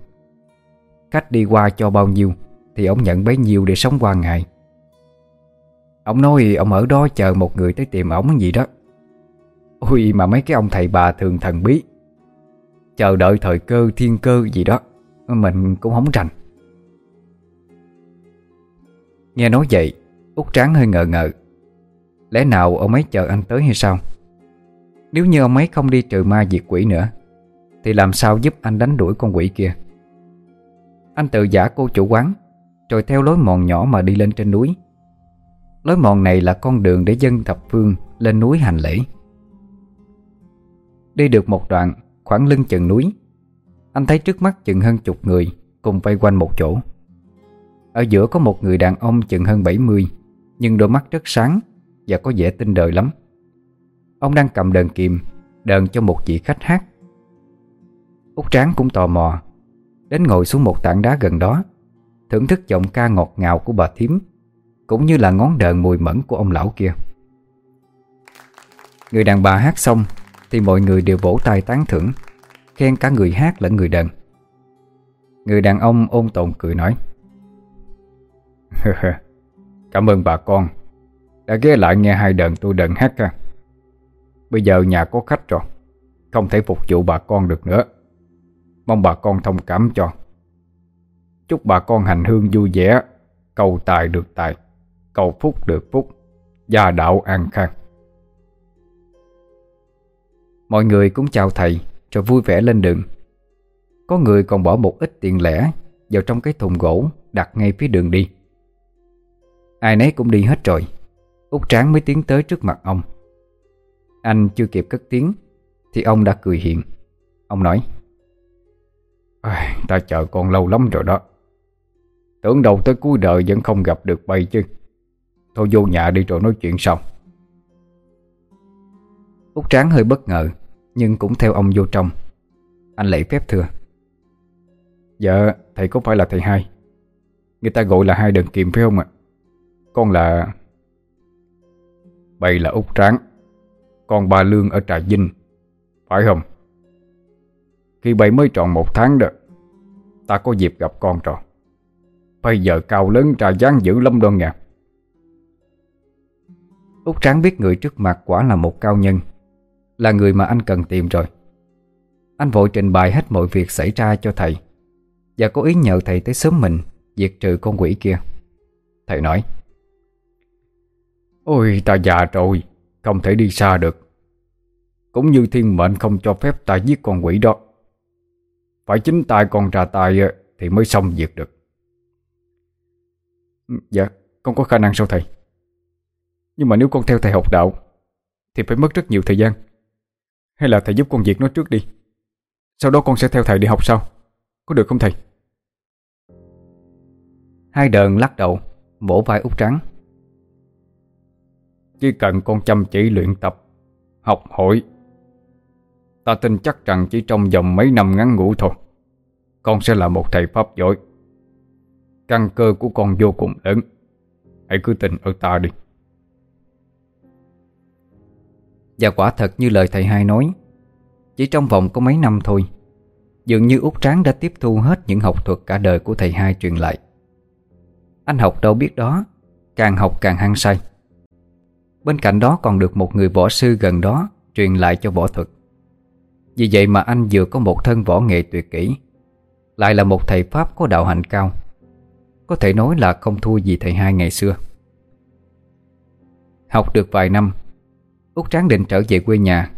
Khách đi qua cho bao nhiêu Thì ông nhận bấy nhiêu để sống qua ngày. Ông nói ông ở đó chờ một người tới tìm ổng gì đó. Ui mà mấy cái ông thầy bà thường thần bí. Chờ đợi thời cơ, thiên cơ gì đó, Mình cũng không rành. Nghe nói vậy, Út Tráng hơi ngờ ngợ Lẽ nào ông ấy chờ anh tới hay sao? Nếu như ông ấy không đi trừ ma diệt quỷ nữa, Thì làm sao giúp anh đánh đuổi con quỷ kia? Anh tự giả cô chủ quán, Rồi theo lối mòn nhỏ mà đi lên trên núi. Lối mòn này là con đường để dân thập phương lên núi hành lễ. Đi được một đoạn, khoảng lưng chừng núi, Anh thấy trước mắt chừng hơn chục người Cùng vây quanh một chỗ. Ở giữa có một người đàn ông chừng hơn 70 nhưng đôi mắt rất sáng Và có vẻ tinh đời lắm. Ông đang cầm đờn kiềm Đờn cho một vị khách hát. Út Tráng cũng tò mò, Đến ngồi xuống một tảng đá gần đó, Thưởng thức giọng ca ngọt ngào của bà thím, Cũng như là ngón đờn mùi mẫn của ông lão kia. Người đàn bà hát xong, Thì mọi người đều vỗ tay tán thưởng, Khen cả người hát lẫn người đờn. Người đàn ông ôn tồn cười nói, Cảm ơn bà con, Đã ghé lại nghe hai đờn tôi đờn hát ha Bây giờ nhà có khách rồi. Không thể phục vụ bà con được nữa. Mong bà con thông cảm cho. Chúc bà con hành hương vui vẻ. Cầu tài được tài. Cầu phúc được phúc. Gia đạo an khang. Mọi người cũng chào thầy, Rồi vui vẻ lên đường. Có người còn bỏ một ít tiền lẻ Vào trong cái thùng gỗ Đặt ngay phía đường đi. Ai nấy cũng đi hết rồi. Út Tráng mới tiến tới trước mặt ông. Anh chưa kịp cất tiếng Thì ông đã cười hiện Ông nói Ta chờ con lâu lắm rồi đó. Tưởng đầu tới cuối đời vẫn không gặp được bay chứ. Thôi vô nhà đi rồi nói chuyện sau. Út Tráng hơi bất ngờ Nhưng cũng theo ông vô trong. Anh lễ phép thưa. Dạ thầy có phải là thầy hai? Người ta gọi là hai đần kiềm phải không ạ? Con là Bây là Út Tráng Con bà Lương ở Trà Vinh. Phải không? Khi bay mới tròn một tháng đó Ta có dịp gặp con rồi Bây giờ cao lớn trà dáng dữ lắm đó nha Út Tráng biết người trước mặt quả là một cao nhân Là người mà anh cần tìm rồi. Anh vội trình bày hết mọi việc xảy ra cho thầy Và có ý nhờ thầy tới sớm mình Diệt trừ con quỷ kia. Thầy nói Ôi ta già rồi Không thể đi xa được Cũng như thiên mệnh không cho phép ta giết con quỷ đó. Phải chính tay con ra tay Thì mới xong việc được. Dạ con có khả năng sao thầy? Nhưng mà nếu con theo thầy học đạo Thì phải mất rất nhiều thời gian. Hay là thầy giúp con việc nó trước đi. Sau đó con sẽ theo thầy đi học sau. Có được không thầy? Hai đờn lắc đầu Vỗ vai út trắng. Chỉ cần con chăm chỉ luyện tập Học hỏi Ta tin chắc rằng chỉ trong vòng mấy năm ngắn ngủ thôi. Con sẽ là một thầy Pháp giỏi. Căn cơ của con vô cùng lớn. Hãy cứ tin ở ta đi. Và quả thật như lời thầy hai nói, Chỉ trong vòng có mấy năm thôi, Dường như út Tráng đã tiếp thu hết những học thuật cả đời của thầy hai truyền lại. Anh học đâu biết đó, Càng học càng hăng say. Bên cạnh đó còn được một người võ sư gần đó Truyền lại cho võ thuật. Vì vậy mà anh vừa có một thân võ nghệ tuyệt kỹ, Lại là một thầy Pháp có đạo hạnh cao. Có thể nói là không thua gì thầy hai ngày xưa. Học được vài năm Út Tráng định trở về quê nhà,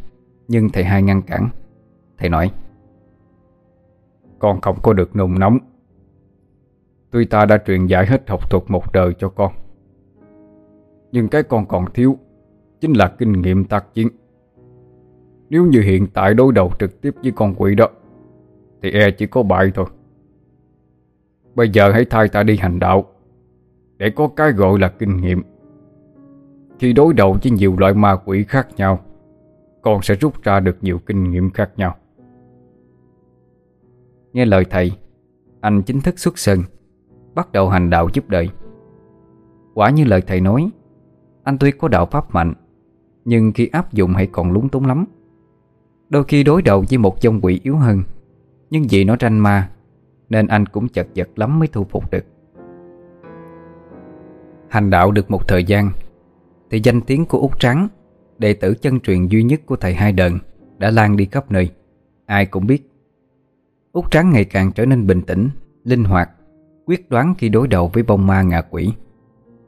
Nhưng thầy hai ngăn cản. Thầy nói, Con không có được nung nóng. Tuy ta đã truyền dạy hết học thuật một đời cho con, Nhưng cái con còn thiếu Chính là kinh nghiệm tác chiến. Nếu như hiện tại đối đầu trực tiếp với con quỷ đó, Thì e chỉ có bại thôi. Bây giờ hãy thay ta đi hành đạo, Để có cái gọi là kinh nghiệm. Khi đối đầu với nhiều loại ma quỷ khác nhau, Con sẽ rút ra được nhiều kinh nghiệm khác nhau. Nghe lời thầy, Anh chính thức xuất sân Bắt đầu hành đạo giúp đời. Quả như lời thầy nói, Anh tuy có đạo pháp mạnh, Nhưng khi áp dụng hãy còn lúng túng lắm. Đôi khi đối đầu với một dông quỷ yếu hơn. Nhưng vì nó tranh ma, nên anh cũng chật vật lắm mới thu phục được. Hành đạo được một thời gian, Thì danh tiếng của Út Trắng, Đệ tử chân truyền duy nhất của thầy Hai Đờn Đã lan đi khắp nơi. Ai cũng biết. Út Trắng ngày càng trở nên bình tĩnh, Linh hoạt, Quyết đoán khi đối đầu với bông ma ngạ quỷ.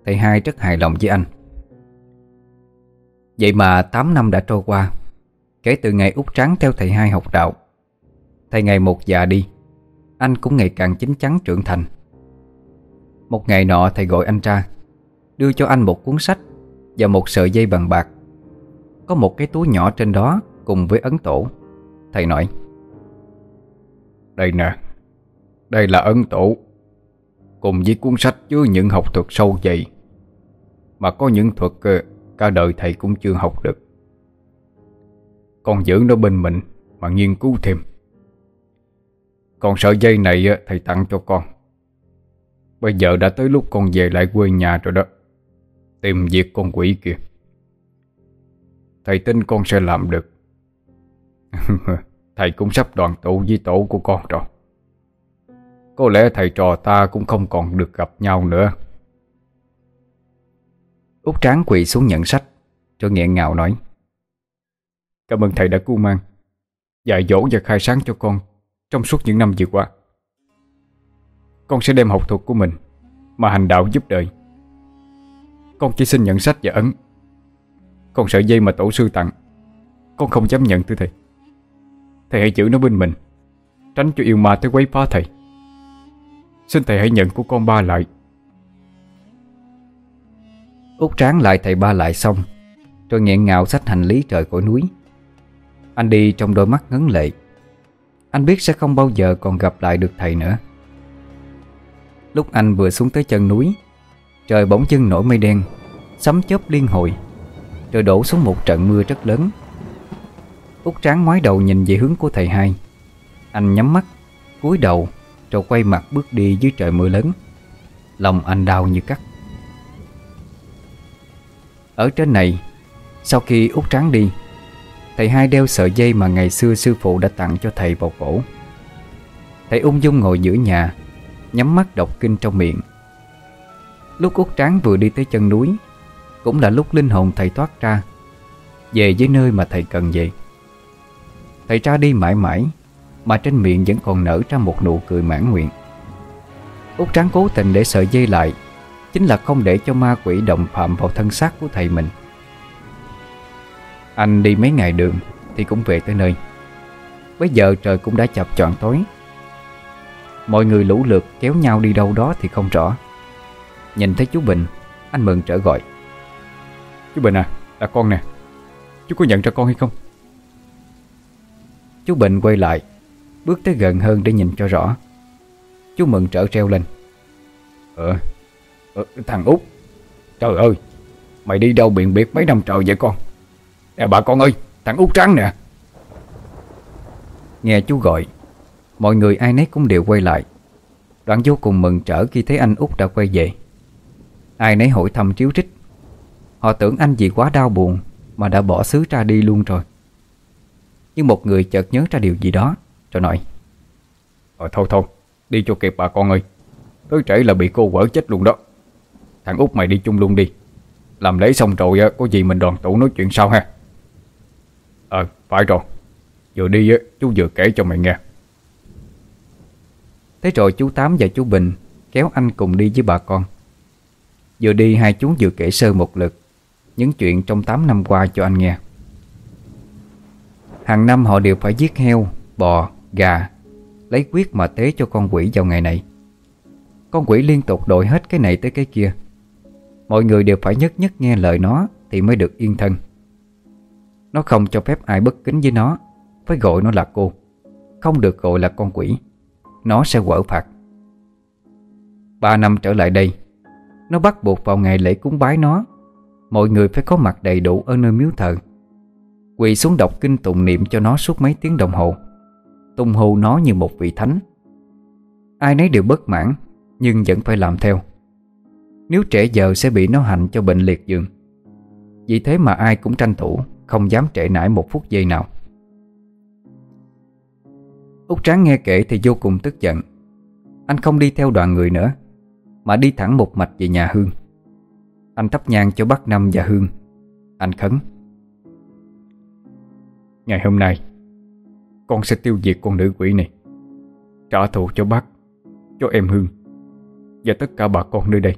Thầy hai rất hài lòng với anh. Vậy mà 8 năm đã trôi qua Kể từ ngày út trắng theo thầy hai học đạo. Thầy ngày một già đi, anh cũng ngày càng chín chắn trưởng thành. Một ngày nọ thầy gọi anh ra, Đưa cho anh một cuốn sách Và một sợi dây bằng bạc. Có một cái túi nhỏ trên đó Cùng với ấn tổ. Thầy nói, Đây nè, Đây là ấn tổ, Cùng với cuốn sách chứa những học thuật sâu dày. Mà có những thuật ờ, Cả đời thầy cũng chưa học được. Con giữ nó bên mình Mà nghiên cứu thêm. Còn sợi dây này thầy tặng cho con. Bây giờ đã tới lúc con về lại quê nhà rồi đó. Tìm việc con quỷ kia. Thầy tin con sẽ làm được. Thầy cũng sắp đoàn tụ với tổ của con rồi. Có lẽ thầy trò ta cũng không còn được gặp nhau nữa. Út tráng quỳ xuống nhận sách Rồi nghẹn ngào nói. Cảm ơn thầy đã cưu mang, Dạy dỗ và khai sáng cho con Trong suốt những năm vừa qua. Con sẽ đem học thuật của mình Mà hành đạo giúp đời. Con chỉ xin nhận sách và ấn. Còn sợi dây mà tổ sư tặng, Con không dám nhận, thưa thầy. Thầy hãy giữ nó bên mình, Tránh cho yêu ma tới quấy phá thầy. Xin thầy hãy nhận của con ba lại. Út tráng lại thầy ba lại xong, Rồi nghẹn ngào sách hành lý trời khỏi núi. Anh đi trong đôi mắt ngấn lệ. Anh biết sẽ không bao giờ còn gặp lại được thầy nữa. Lúc anh vừa xuống tới chân núi, Trời bỗng dưng nổi mây đen, Sấm chớp liên hồi, Rồi đổ xuống một trận mưa rất lớn. Út tráng ngoái đầu nhìn về hướng của thầy hai. Anh nhắm mắt, cúi đầu, Rồi quay mặt bước đi dưới trời mưa lớn. Lòng anh đau như cắt. Ở trên này, Sau khi út tráng đi Thầy hai đeo sợi dây mà ngày xưa sư phụ đã tặng cho thầy vào cổ. Thầy ung dung ngồi giữa nhà, Nhắm mắt đọc kinh trong miệng. Lúc út tráng vừa đi tới chân núi, Cũng là lúc linh hồn thầy thoát ra, Về với nơi mà thầy cần về. Thầy ra đi mãi mãi, Mà trên miệng vẫn còn nở ra một nụ cười mãn nguyện. Út tráng cố tình để sợi dây lại, Chính là không để cho ma quỷ động phạm vào thân xác của thầy mình. Anh đi mấy ngày đường Thì cũng về tới nơi. Bây giờ trời cũng đã chập chọn tối. Mọi người lũ lượt kéo nhau đi đâu đó thì không rõ. Nhìn thấy chú Bình Anh mừng trở gọi. Chú Bình à, là con nè. Chú có nhận ra con hay không? Chú Bình quay lại Bước tới gần hơn để nhìn cho rõ. Chú mừng trở treo lên. Ờ, ờ thằng út. Trời ơi Mày đi đâu biện biệt mấy năm trời vậy con Nè, bà con ơi, Thằng út trắng nè. Nghe chú gọi, Mọi người ai nấy cũng đều quay lại. Đoạn vô cùng mừng trở khi thấy anh út đã quay về. Ai nấy hỏi thăm chiếu trích Họ tưởng anh vì quá đau buồn Mà đã bỏ xứ ra đi luôn rồi. Nhưng một người chợt nhớ ra điều gì đó, Rồi nói Ờ thôi thôi, Đi cho kịp bà con ơi. Tới trễ là bị cô quở chết luôn đó. Thằng út mày đi chung luôn đi. Làm lễ xong rồi có gì mình đoàn tụ nói chuyện sau ha. Ờ phải rồi. Vừa đi chú vừa kể cho mày nghe. Thế rồi chú Tám và chú Bình Kéo anh cùng đi với bà con. Vừa đi hai chú vừa kể sơ một lượt Những chuyện trong 8 năm qua cho anh nghe. Hàng năm họ đều phải giết heo, bò, gà Lấy quyết mà tế cho con quỷ vào ngày này. Con quỷ liên tục đội hết cái này tới cái kia. Mọi người đều phải nhất nhất nghe lời nó Thì mới được yên thân. Nó không cho phép ai bất kính với nó. Phải gọi nó là cô. Không được gọi là con quỷ. Nó sẽ quở phạt. Ba năm trở lại đây, Nó bắt buộc vào ngày lễ cúng bái nó. Mọi người phải có mặt đầy đủ ở nơi miếu thờ. Quỳ xuống đọc kinh tụng niệm cho nó suốt mấy tiếng đồng hồ. Tung hô nó như một vị thánh. Ai nấy đều bất mãn, Nhưng vẫn phải làm theo. Nếu trễ giờ sẽ bị nó hành cho bệnh liệt giường. Vì thế mà ai cũng tranh thủ. Không dám trễ nải một phút giây nào. Úc Tráng nghe kể thì vô cùng tức giận. Anh không đi theo đoàn người nữa, Mà đi thẳng một mạch về nhà Hương. Anh thắp nhang cho bác Năm và Hương. Anh khấn, Ngày hôm nay, Con sẽ tiêu diệt con nữ quỷ này, Trả thù cho bác, Cho em Hương Và tất cả bà con nơi đây.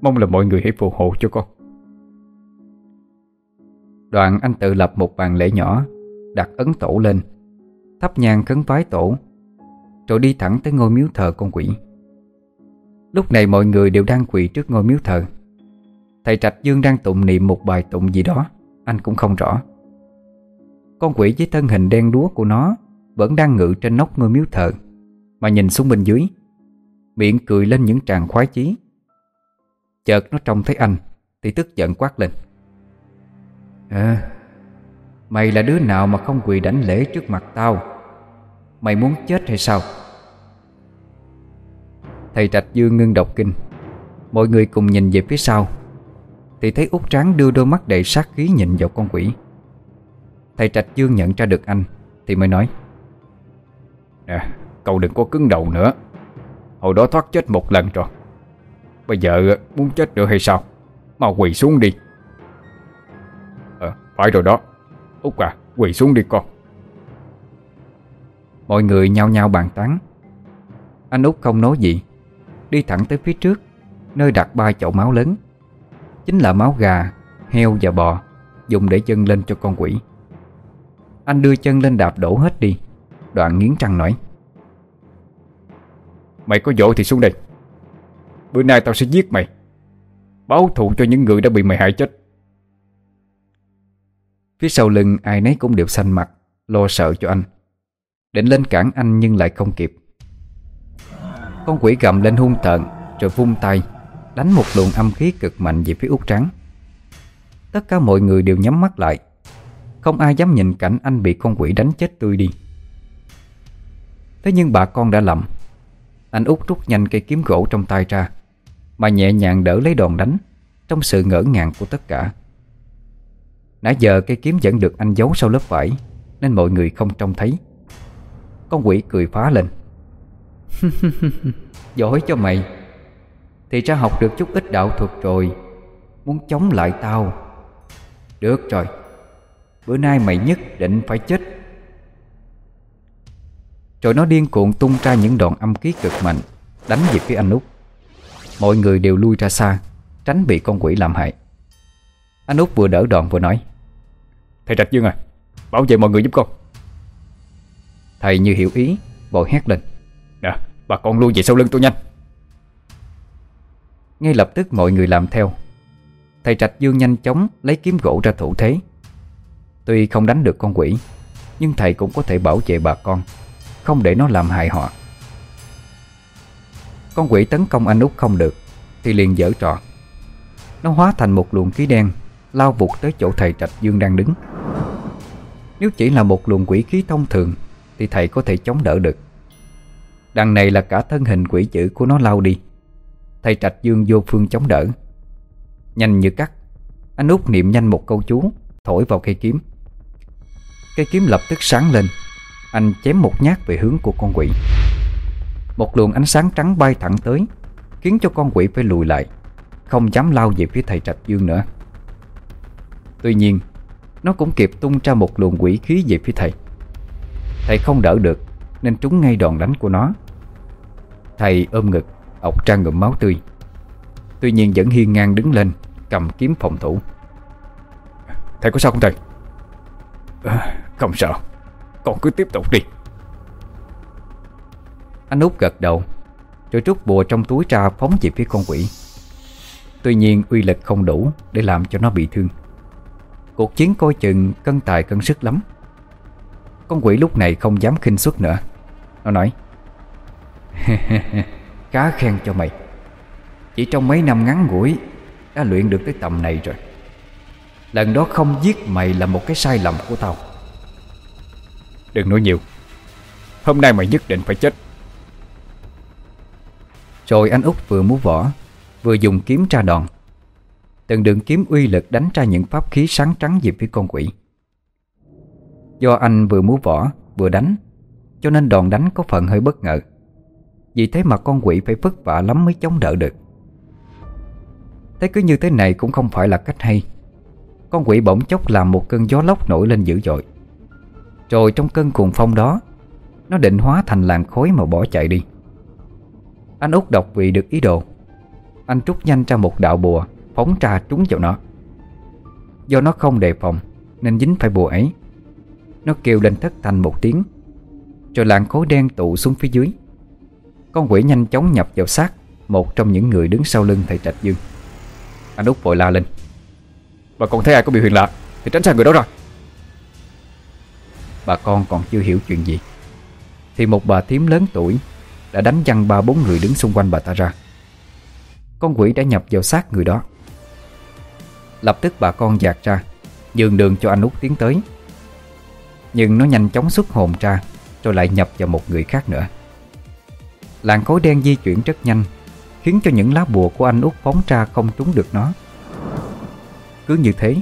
Mong là mọi người hãy phù hộ cho con. Đoạn anh tự lập một bàn lễ nhỏ, Đặt ấn tổ lên. Thắp nhang khấn vái tổ, Rồi đi thẳng tới ngôi miếu thờ con quỷ. Lúc này mọi người đều đang quỳ trước ngôi miếu thờ. Thầy Trạch Dương đang tụng niệm một bài tụng gì đó, Anh cũng không rõ. Con quỷ với thân hình đen đúa của nó Vẫn đang ngự trên nóc ngôi miếu thờ, Mà nhìn xuống bên dưới, Miệng cười lên những tràng khoái chí. Chợt nó trông thấy anh, Thì tức giận quát lên. À Mày là đứa nào mà không quỳ đảnh lễ trước mặt tao? Mày muốn chết hay sao? Thầy Trạch Dương ngưng đọc kinh. Mọi người cùng nhìn về phía sau. Thì thấy út tráng đưa đôi mắt đầy sát khí nhìn vào con quỷ. Thầy Trạch Dương nhận ra được anh, Thì mới nói. Nè cậu đừng có cứng đầu nữa. Hồi đó thoát chết một lần rồi. Bây giờ muốn chết nữa hay sao? Mau quỳ xuống đi phải rồi đó. Út à quỳ xuống đi con. Mọi người nhao nhao bàn tán. Anh út không nói gì. Đi thẳng tới phía trước Nơi đặt ba chậu máu lớn. Chính là máu gà, heo và bò Dùng để chân lên cho con quỷ. Anh đưa chân lên đạp đổ hết đi. Đoạn nghiến răng nói. Mày có dỗ thì xuống đây. Bữa nay tao sẽ giết mày. Báo thù cho những người đã bị mày hại chết Phía sau lưng ai nấy cũng đều xanh mặt, Lo sợ cho anh. Định lên cản anh nhưng lại không kịp. Con quỷ gầm lên hung tợn, Rồi vung tay, Đánh một luồng âm khí cực mạnh về phía út trắng. Tất cả mọi người đều nhắm mắt lại. Không ai dám nhìn cảnh anh bị con quỷ đánh chết tươi đi. Thế nhưng bà con đã lầm. Anh út rút nhanh cây kiếm gỗ trong tay ra, Mà nhẹ nhàng đỡ lấy đòn đánh, Trong sự ngỡ ngàng của tất cả. Nãy giờ cây kiếm vẫn được anh giấu sau lớp vải, Nên mọi người không trông thấy. Con quỷ cười phá lên. Giỏi cho mày. Thì ra học được chút ít đạo thuật rồi. Muốn chống lại tao. Được rồi. Bữa nay mày nhất định phải chết. Rồi nó điên cuồng tung ra những đoạn âm khí cực mạnh, Đánh về phía anh út. Mọi người đều lui ra xa, Tránh bị con quỷ làm hại. Anh út vừa đỡ đòn vừa nói. Thầy Trạch Dương à Bảo vệ mọi người giúp con. Thầy như hiểu ý Vội hét lên. Nè bà con lui về sau lưng tôi nhanh. Ngay lập tức mọi người làm theo. Thầy Trạch Dương nhanh chóng lấy kiếm gỗ ra thủ thế. Tuy không đánh được con quỷ Nhưng thầy cũng có thể bảo vệ bà con Không để nó làm hại họ. Con quỷ tấn công anh út không được Thì liền dở trò. Nó hóa thành một luồng khí đen Lao vụt tới chỗ thầy Trạch Dương đang đứng. Nếu chỉ là một luồng quỷ khí thông thường, Thì thầy có thể chống đỡ được. Đằng này là cả thân hình quỷ chữ của nó lao đi. Thầy Trạch Dương vô phương chống đỡ. Nhanh như cắt, Anh út niệm nhanh một câu chú, Thổi vào cây kiếm. Cây kiếm lập tức sáng lên, Anh chém một nhát về hướng của con quỷ. Một luồng ánh sáng trắng bay thẳng tới, Khiến cho con quỷ phải lùi lại, Không dám lao về phía thầy Trạch Dương nữa. Tuy nhiên Nó cũng kịp tung ra một luồng quỷ khí về phía thầy. Thầy không đỡ được Nên trúng ngay đòn đánh của nó. Thầy ôm ngực ọc ra ngụm máu tươi. Tuy nhiên vẫn hiên ngang đứng lên Cầm kiếm phòng thủ. Thầy có sao không thầy? À, Không sợ Con cứ tiếp tục đi. Anh út gật đầu Rồi rút bùa trong túi ra phóng về phía con quỷ. Tuy nhiên uy lực không đủ Để làm cho nó bị thương Cuộc chiến coi chừng cân tài cân sức lắm. Con quỷ lúc này không dám khinh suất nữa. Nó nói Cá khen cho mày. Chỉ trong mấy năm ngắn ngủi Đã luyện được tới tầm này rồi. Lần đó không giết mày là một cái sai lầm của tao. Đừng nói nhiều. Hôm nay mày nhất định phải chết. Rồi anh út vừa múa võ Vừa dùng kiếm tra đòn Từng đường kiếm uy lực đánh ra những pháp khí sáng trắng về phía con quỷ. Do anh vừa múa võ, vừa đánh, Cho nên đòn đánh có phần hơi bất ngờ. Vì thế mà con quỷ phải vất vả lắm mới chống đỡ được. Thế cứ như thế này cũng không phải là cách hay. Con quỷ bỗng chốc làm một cơn gió lốc nổi lên dữ dội. Rồi trong cơn cuồng phong đó, Nó định hóa thành làn khói mà bỏ chạy đi. Anh út độc vị được ý đồ. Anh trút nhanh ra một đạo bùa Phóng ra trúng vào nó. Do nó không đề phòng, Nên dính phải bùa ấy. Nó kêu lên thất thành một tiếng, Rồi làn khối đen tụ xuống phía dưới. Con quỷ nhanh chóng nhập vào xác Một trong những người đứng sau lưng thầy Trạch Dương. Anh út vội la lên, Bà con thấy ai có biểu hiện lạ? Thì tránh xa người đó ra. Bà con còn chưa hiểu chuyện gì, Thì một bà thím lớn tuổi Đã đánh văng ba bốn người đứng xung quanh bà ta ra. Con quỷ đã nhập vào xác người đó. Lập tức bà con dạt ra dường đường cho anh út tiến tới. Nhưng nó nhanh chóng xuất hồn ra, Rồi lại nhập vào một người khác nữa. Làn khối đen di chuyển rất nhanh, Khiến cho những lá bùa của anh út phóng ra không trúng được nó. Cứ như thế,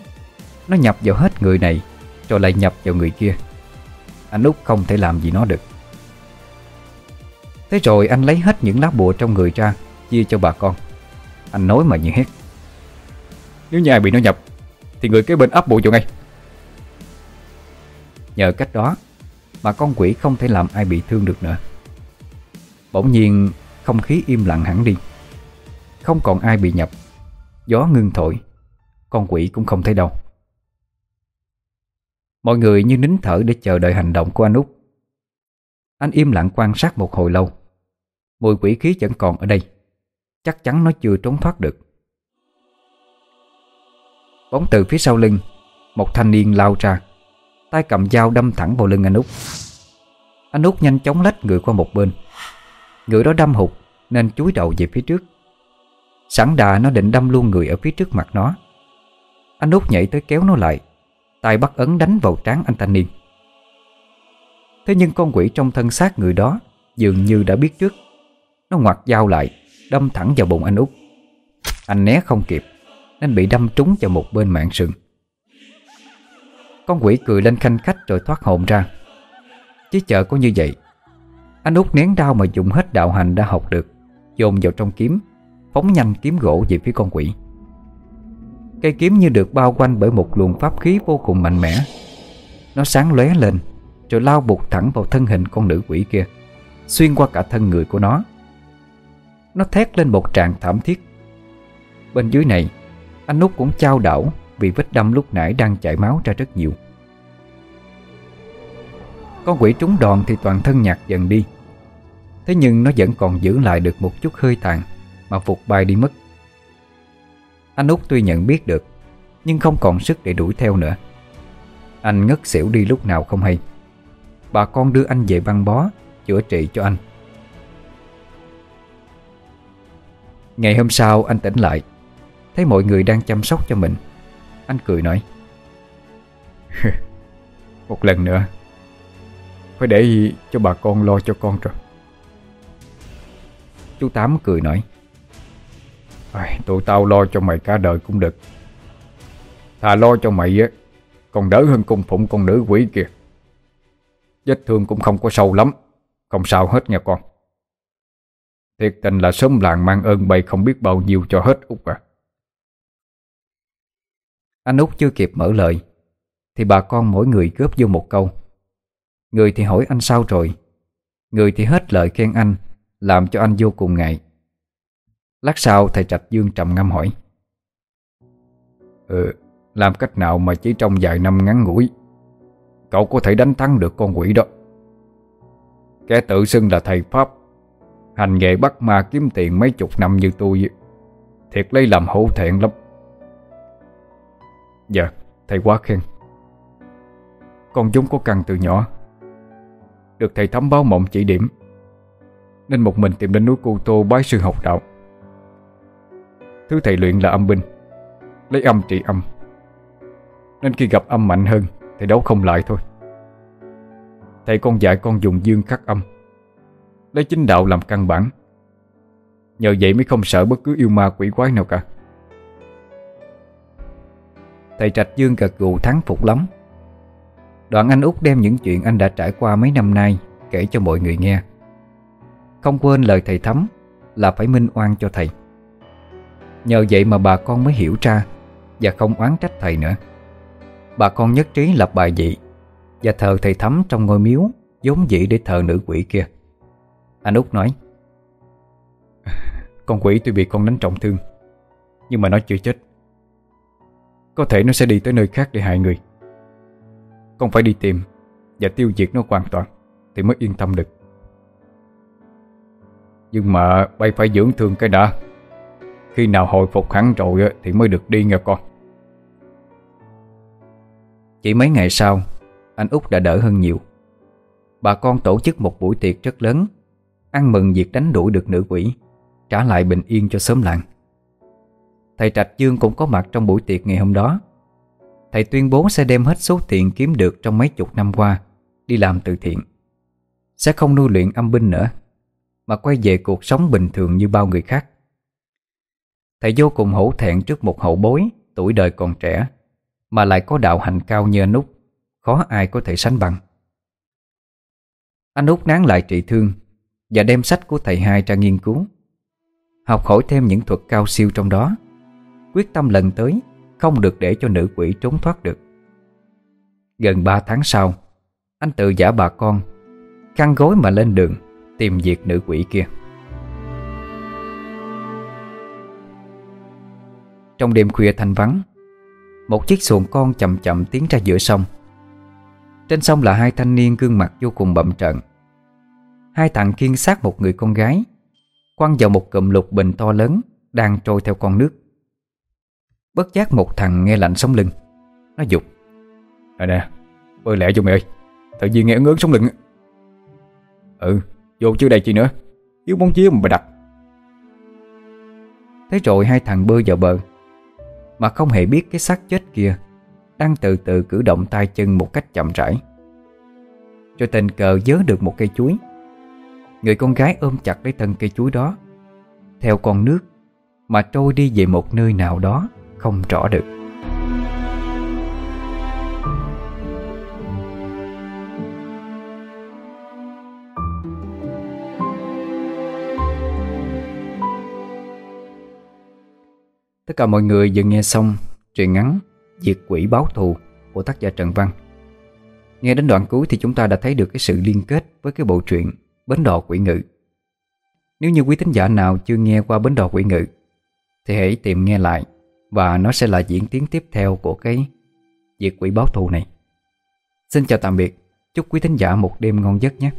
Nó nhập vào hết người này, Rồi lại nhập vào người kia. Anh út không thể làm gì nó được. Thế rồi anh lấy hết những lá bùa trong người ra, Chia cho bà con. Anh nói mà như hét nếu như ai bị nó nhập, Thì người kế bên áp bộ vô ngay. Nhờ cách đó Mà con quỷ không thể làm ai bị thương được nữa. Bỗng nhiên, Không khí im lặng hẳn đi. Không còn ai bị nhập. Gió ngưng thổi. Con quỷ cũng không thấy đâu. Mọi người như nín thở để chờ đợi hành động của anh út. Anh im lặng quan sát một hồi lâu. Mùi quỷ khí vẫn còn ở đây. Chắc chắn nó chưa trốn thoát được. Bóng từ phía sau lưng, Một thanh niên lao ra. Tay cầm dao đâm thẳng vào lưng anh út. Anh út nhanh chóng lách người qua một bên. Người đó đâm hụt, Nên chúi đầu về phía trước. Sẵn đà nó định đâm luôn người ở phía trước mặt nó. Anh út nhảy tới kéo nó lại, tay bắt ấn đánh vào trán anh thanh niên. Thế nhưng con quỷ trong thân xác người đó Dường như đã biết trước. Nó ngoặt dao lại, Đâm thẳng vào bụng anh út. Anh né không kịp. Nên bị đâm trúng vào một bên mạng sừng Con quỷ cười lên khanh khách rồi thoát hồn ra. Chỉ chợ có như vậy, Anh út nén đau mà dùng hết đạo hành đã học được, Dồn vào trong kiếm, Phóng nhanh kiếm gỗ về phía con quỷ. Cây kiếm như được bao quanh bởi một luồng pháp khí vô cùng mạnh mẽ. Nó sáng lóe lên, Rồi lao bụt thẳng vào thân hình con nữ quỷ kia, Xuyên qua cả thân người của nó. Nó thét lên một trạng thảm thiết. Bên dưới này anh Út cũng trao đảo Vì vết đâm lúc nãy đang chảy máu ra rất nhiều. Con quỷ trúng đòn thì toàn thân nhạt dần đi. Thế nhưng nó vẫn còn giữ lại được một chút hơi tàn Mà phục bay đi mất. Anh út tuy nhận biết được, Nhưng không còn sức để đuổi theo nữa. Anh ngất xỉu đi lúc nào không hay. Bà con đưa anh về băng bó, Chữa trị cho anh. Ngày hôm sau, anh tỉnh lại. Thấy mọi người đang chăm sóc cho mình. Anh cười nói Một lần nữa Phải để cho bà con lo cho con rồi. Chú Tám cười nói à, Tụi tao lo cho mày cả đời cũng được. Thà lo cho mày á Còn đỡ hơn cung phụng con nữ quỷ kìa Vết thương cũng không có sâu lắm Không sao hết nha con. Thiệt tình là sớm làng mang ơn bày không biết bao nhiêu cho hết Út à. Anh Út chưa kịp mở lời Thì bà con mỗi người góp vô một câu. Người thì hỏi anh sao rồi? Người thì hết lời khen anh Làm cho anh vô cùng ngại. Lát sau thầy Trạch Dương trầm ngâm hỏi. Ừ, làm cách nào mà chỉ trong vài năm ngắn ngủi Cậu có thể đánh thắng được con quỷ đó? Kẻ tự xưng là thầy Pháp Hành nghề bắt ma kiếm tiền mấy chục năm như tôi Thiệt lấy làm hổ thẹn lắm. Dạ, thầy quá khen. Con dũng có căn từ nhỏ. Được thầy thấm báo mộng chỉ điểm. Nên một mình tìm đến núi Cô Tô bái sư học đạo. Thứ thầy luyện là âm binh. Lấy âm trị âm. Nên khi gặp âm mạnh hơn Thì đấu không lại thôi. Thầy con dạy con dùng dương khắc âm. Lấy chính đạo làm căn bản. Nhờ vậy mới không sợ bất cứ yêu ma quỷ quái nào cả. Thầy Trạch Dương gật gù thắng phục lắm. Đoạn anh út đem những chuyện anh đã trải qua mấy năm nay Kể cho mọi người nghe. Không quên lời thầy thấm Là phải minh oan cho thầy. Nhờ vậy mà bà con mới hiểu ra Và không oán trách thầy nữa. Bà con nhất trí lập bài dị Và thờ thầy thấm trong ngôi miếu vốn dĩ để thờ nữ quỷ kia. Anh út nói, Con quỷ tuy bị con đánh trọng thương, Nhưng mà nó chưa chết. Có thể nó sẽ đi tới nơi khác để hại người. Con phải đi tìm Và tiêu diệt nó hoàn toàn Thì mới yên tâm được. Nhưng mà bay phải dưỡng thương cái đã. Khi nào hồi phục hẳn rồi Thì mới được đi nghe con. Chỉ mấy ngày sau, Anh út đã đỡ hơn nhiều. Bà con tổ chức một buổi tiệc rất lớn, Ăn mừng việc đánh đuổi được nữ quỷ, Trả lại bình yên cho xóm làng. Thầy Trạch Dương cũng có mặt trong buổi tiệc ngày hôm đó. Thầy tuyên bố sẽ đem hết số tiền kiếm được trong mấy chục năm qua Đi làm từ thiện. Sẽ không nuôi luyện âm binh nữa Mà quay về cuộc sống bình thường như bao người khác. Thầy vô cùng hổ thẹn trước một hậu bối Tuổi đời còn trẻ Mà lại có đạo hành cao như anh Úc, Khó ai có thể sánh bằng. Anh Úc nán lại trị thương Và đem sách của thầy hai ra nghiên cứu Học hỏi thêm những thuật cao siêu trong đó. Quyết tâm lần tới, Không được để cho nữ quỷ trốn thoát được. Gần 3 tháng sau, Anh tự giả bà con, Khăn gối mà lên đường Tìm diệt nữ quỷ kia. Trong đêm khuya thanh vắng, Một chiếc xuồng con chậm chậm tiến ra giữa sông. Trên sông là hai thanh niên gương mặt vô cùng bậm trận Hai thằng kiên sát một người con gái, Quăng vào một cụm lục bình to lớn Đang trôi theo con nước. Bất giác một thằng nghe lạnh sống lưng. Nó dục. Nè nè, Bơi lẹ vô mày ơi. Tự nhiên nghe ngớn sống lưng Ừ Vô chứ đây chi nữa. Yếu bóng chiếu mà bà đặt. Thế rồi hai thằng bơi vào bờ. Mà không hề biết cái xác chết kia Đang từ từ cử động tay chân một cách chậm rãi. Cho tình cờ dớ được một cây chuối. Người con gái ôm chặt lấy thân cây chuối đó, Theo con nước Mà trôi đi về một nơi nào đó. Không rõ được. Tất cả mọi người vừa nghe xong truyện ngắn Diệt quỷ báo thù của tác giả Trần Văn. Nghe đến đoạn cuối thì chúng ta đã thấy được cái sự liên kết với cái bộ truyện Bến đò quỷ ngự. Nếu như quý thính giả nào chưa nghe qua Bến đò quỷ ngự, Thì hãy tìm nghe lại và nó sẽ là diễn tiến tiếp theo của cái Diệt quỷ báo thù này. Xin chào tạm biệt. Chúc quý thính giả một đêm ngon giấc nhé.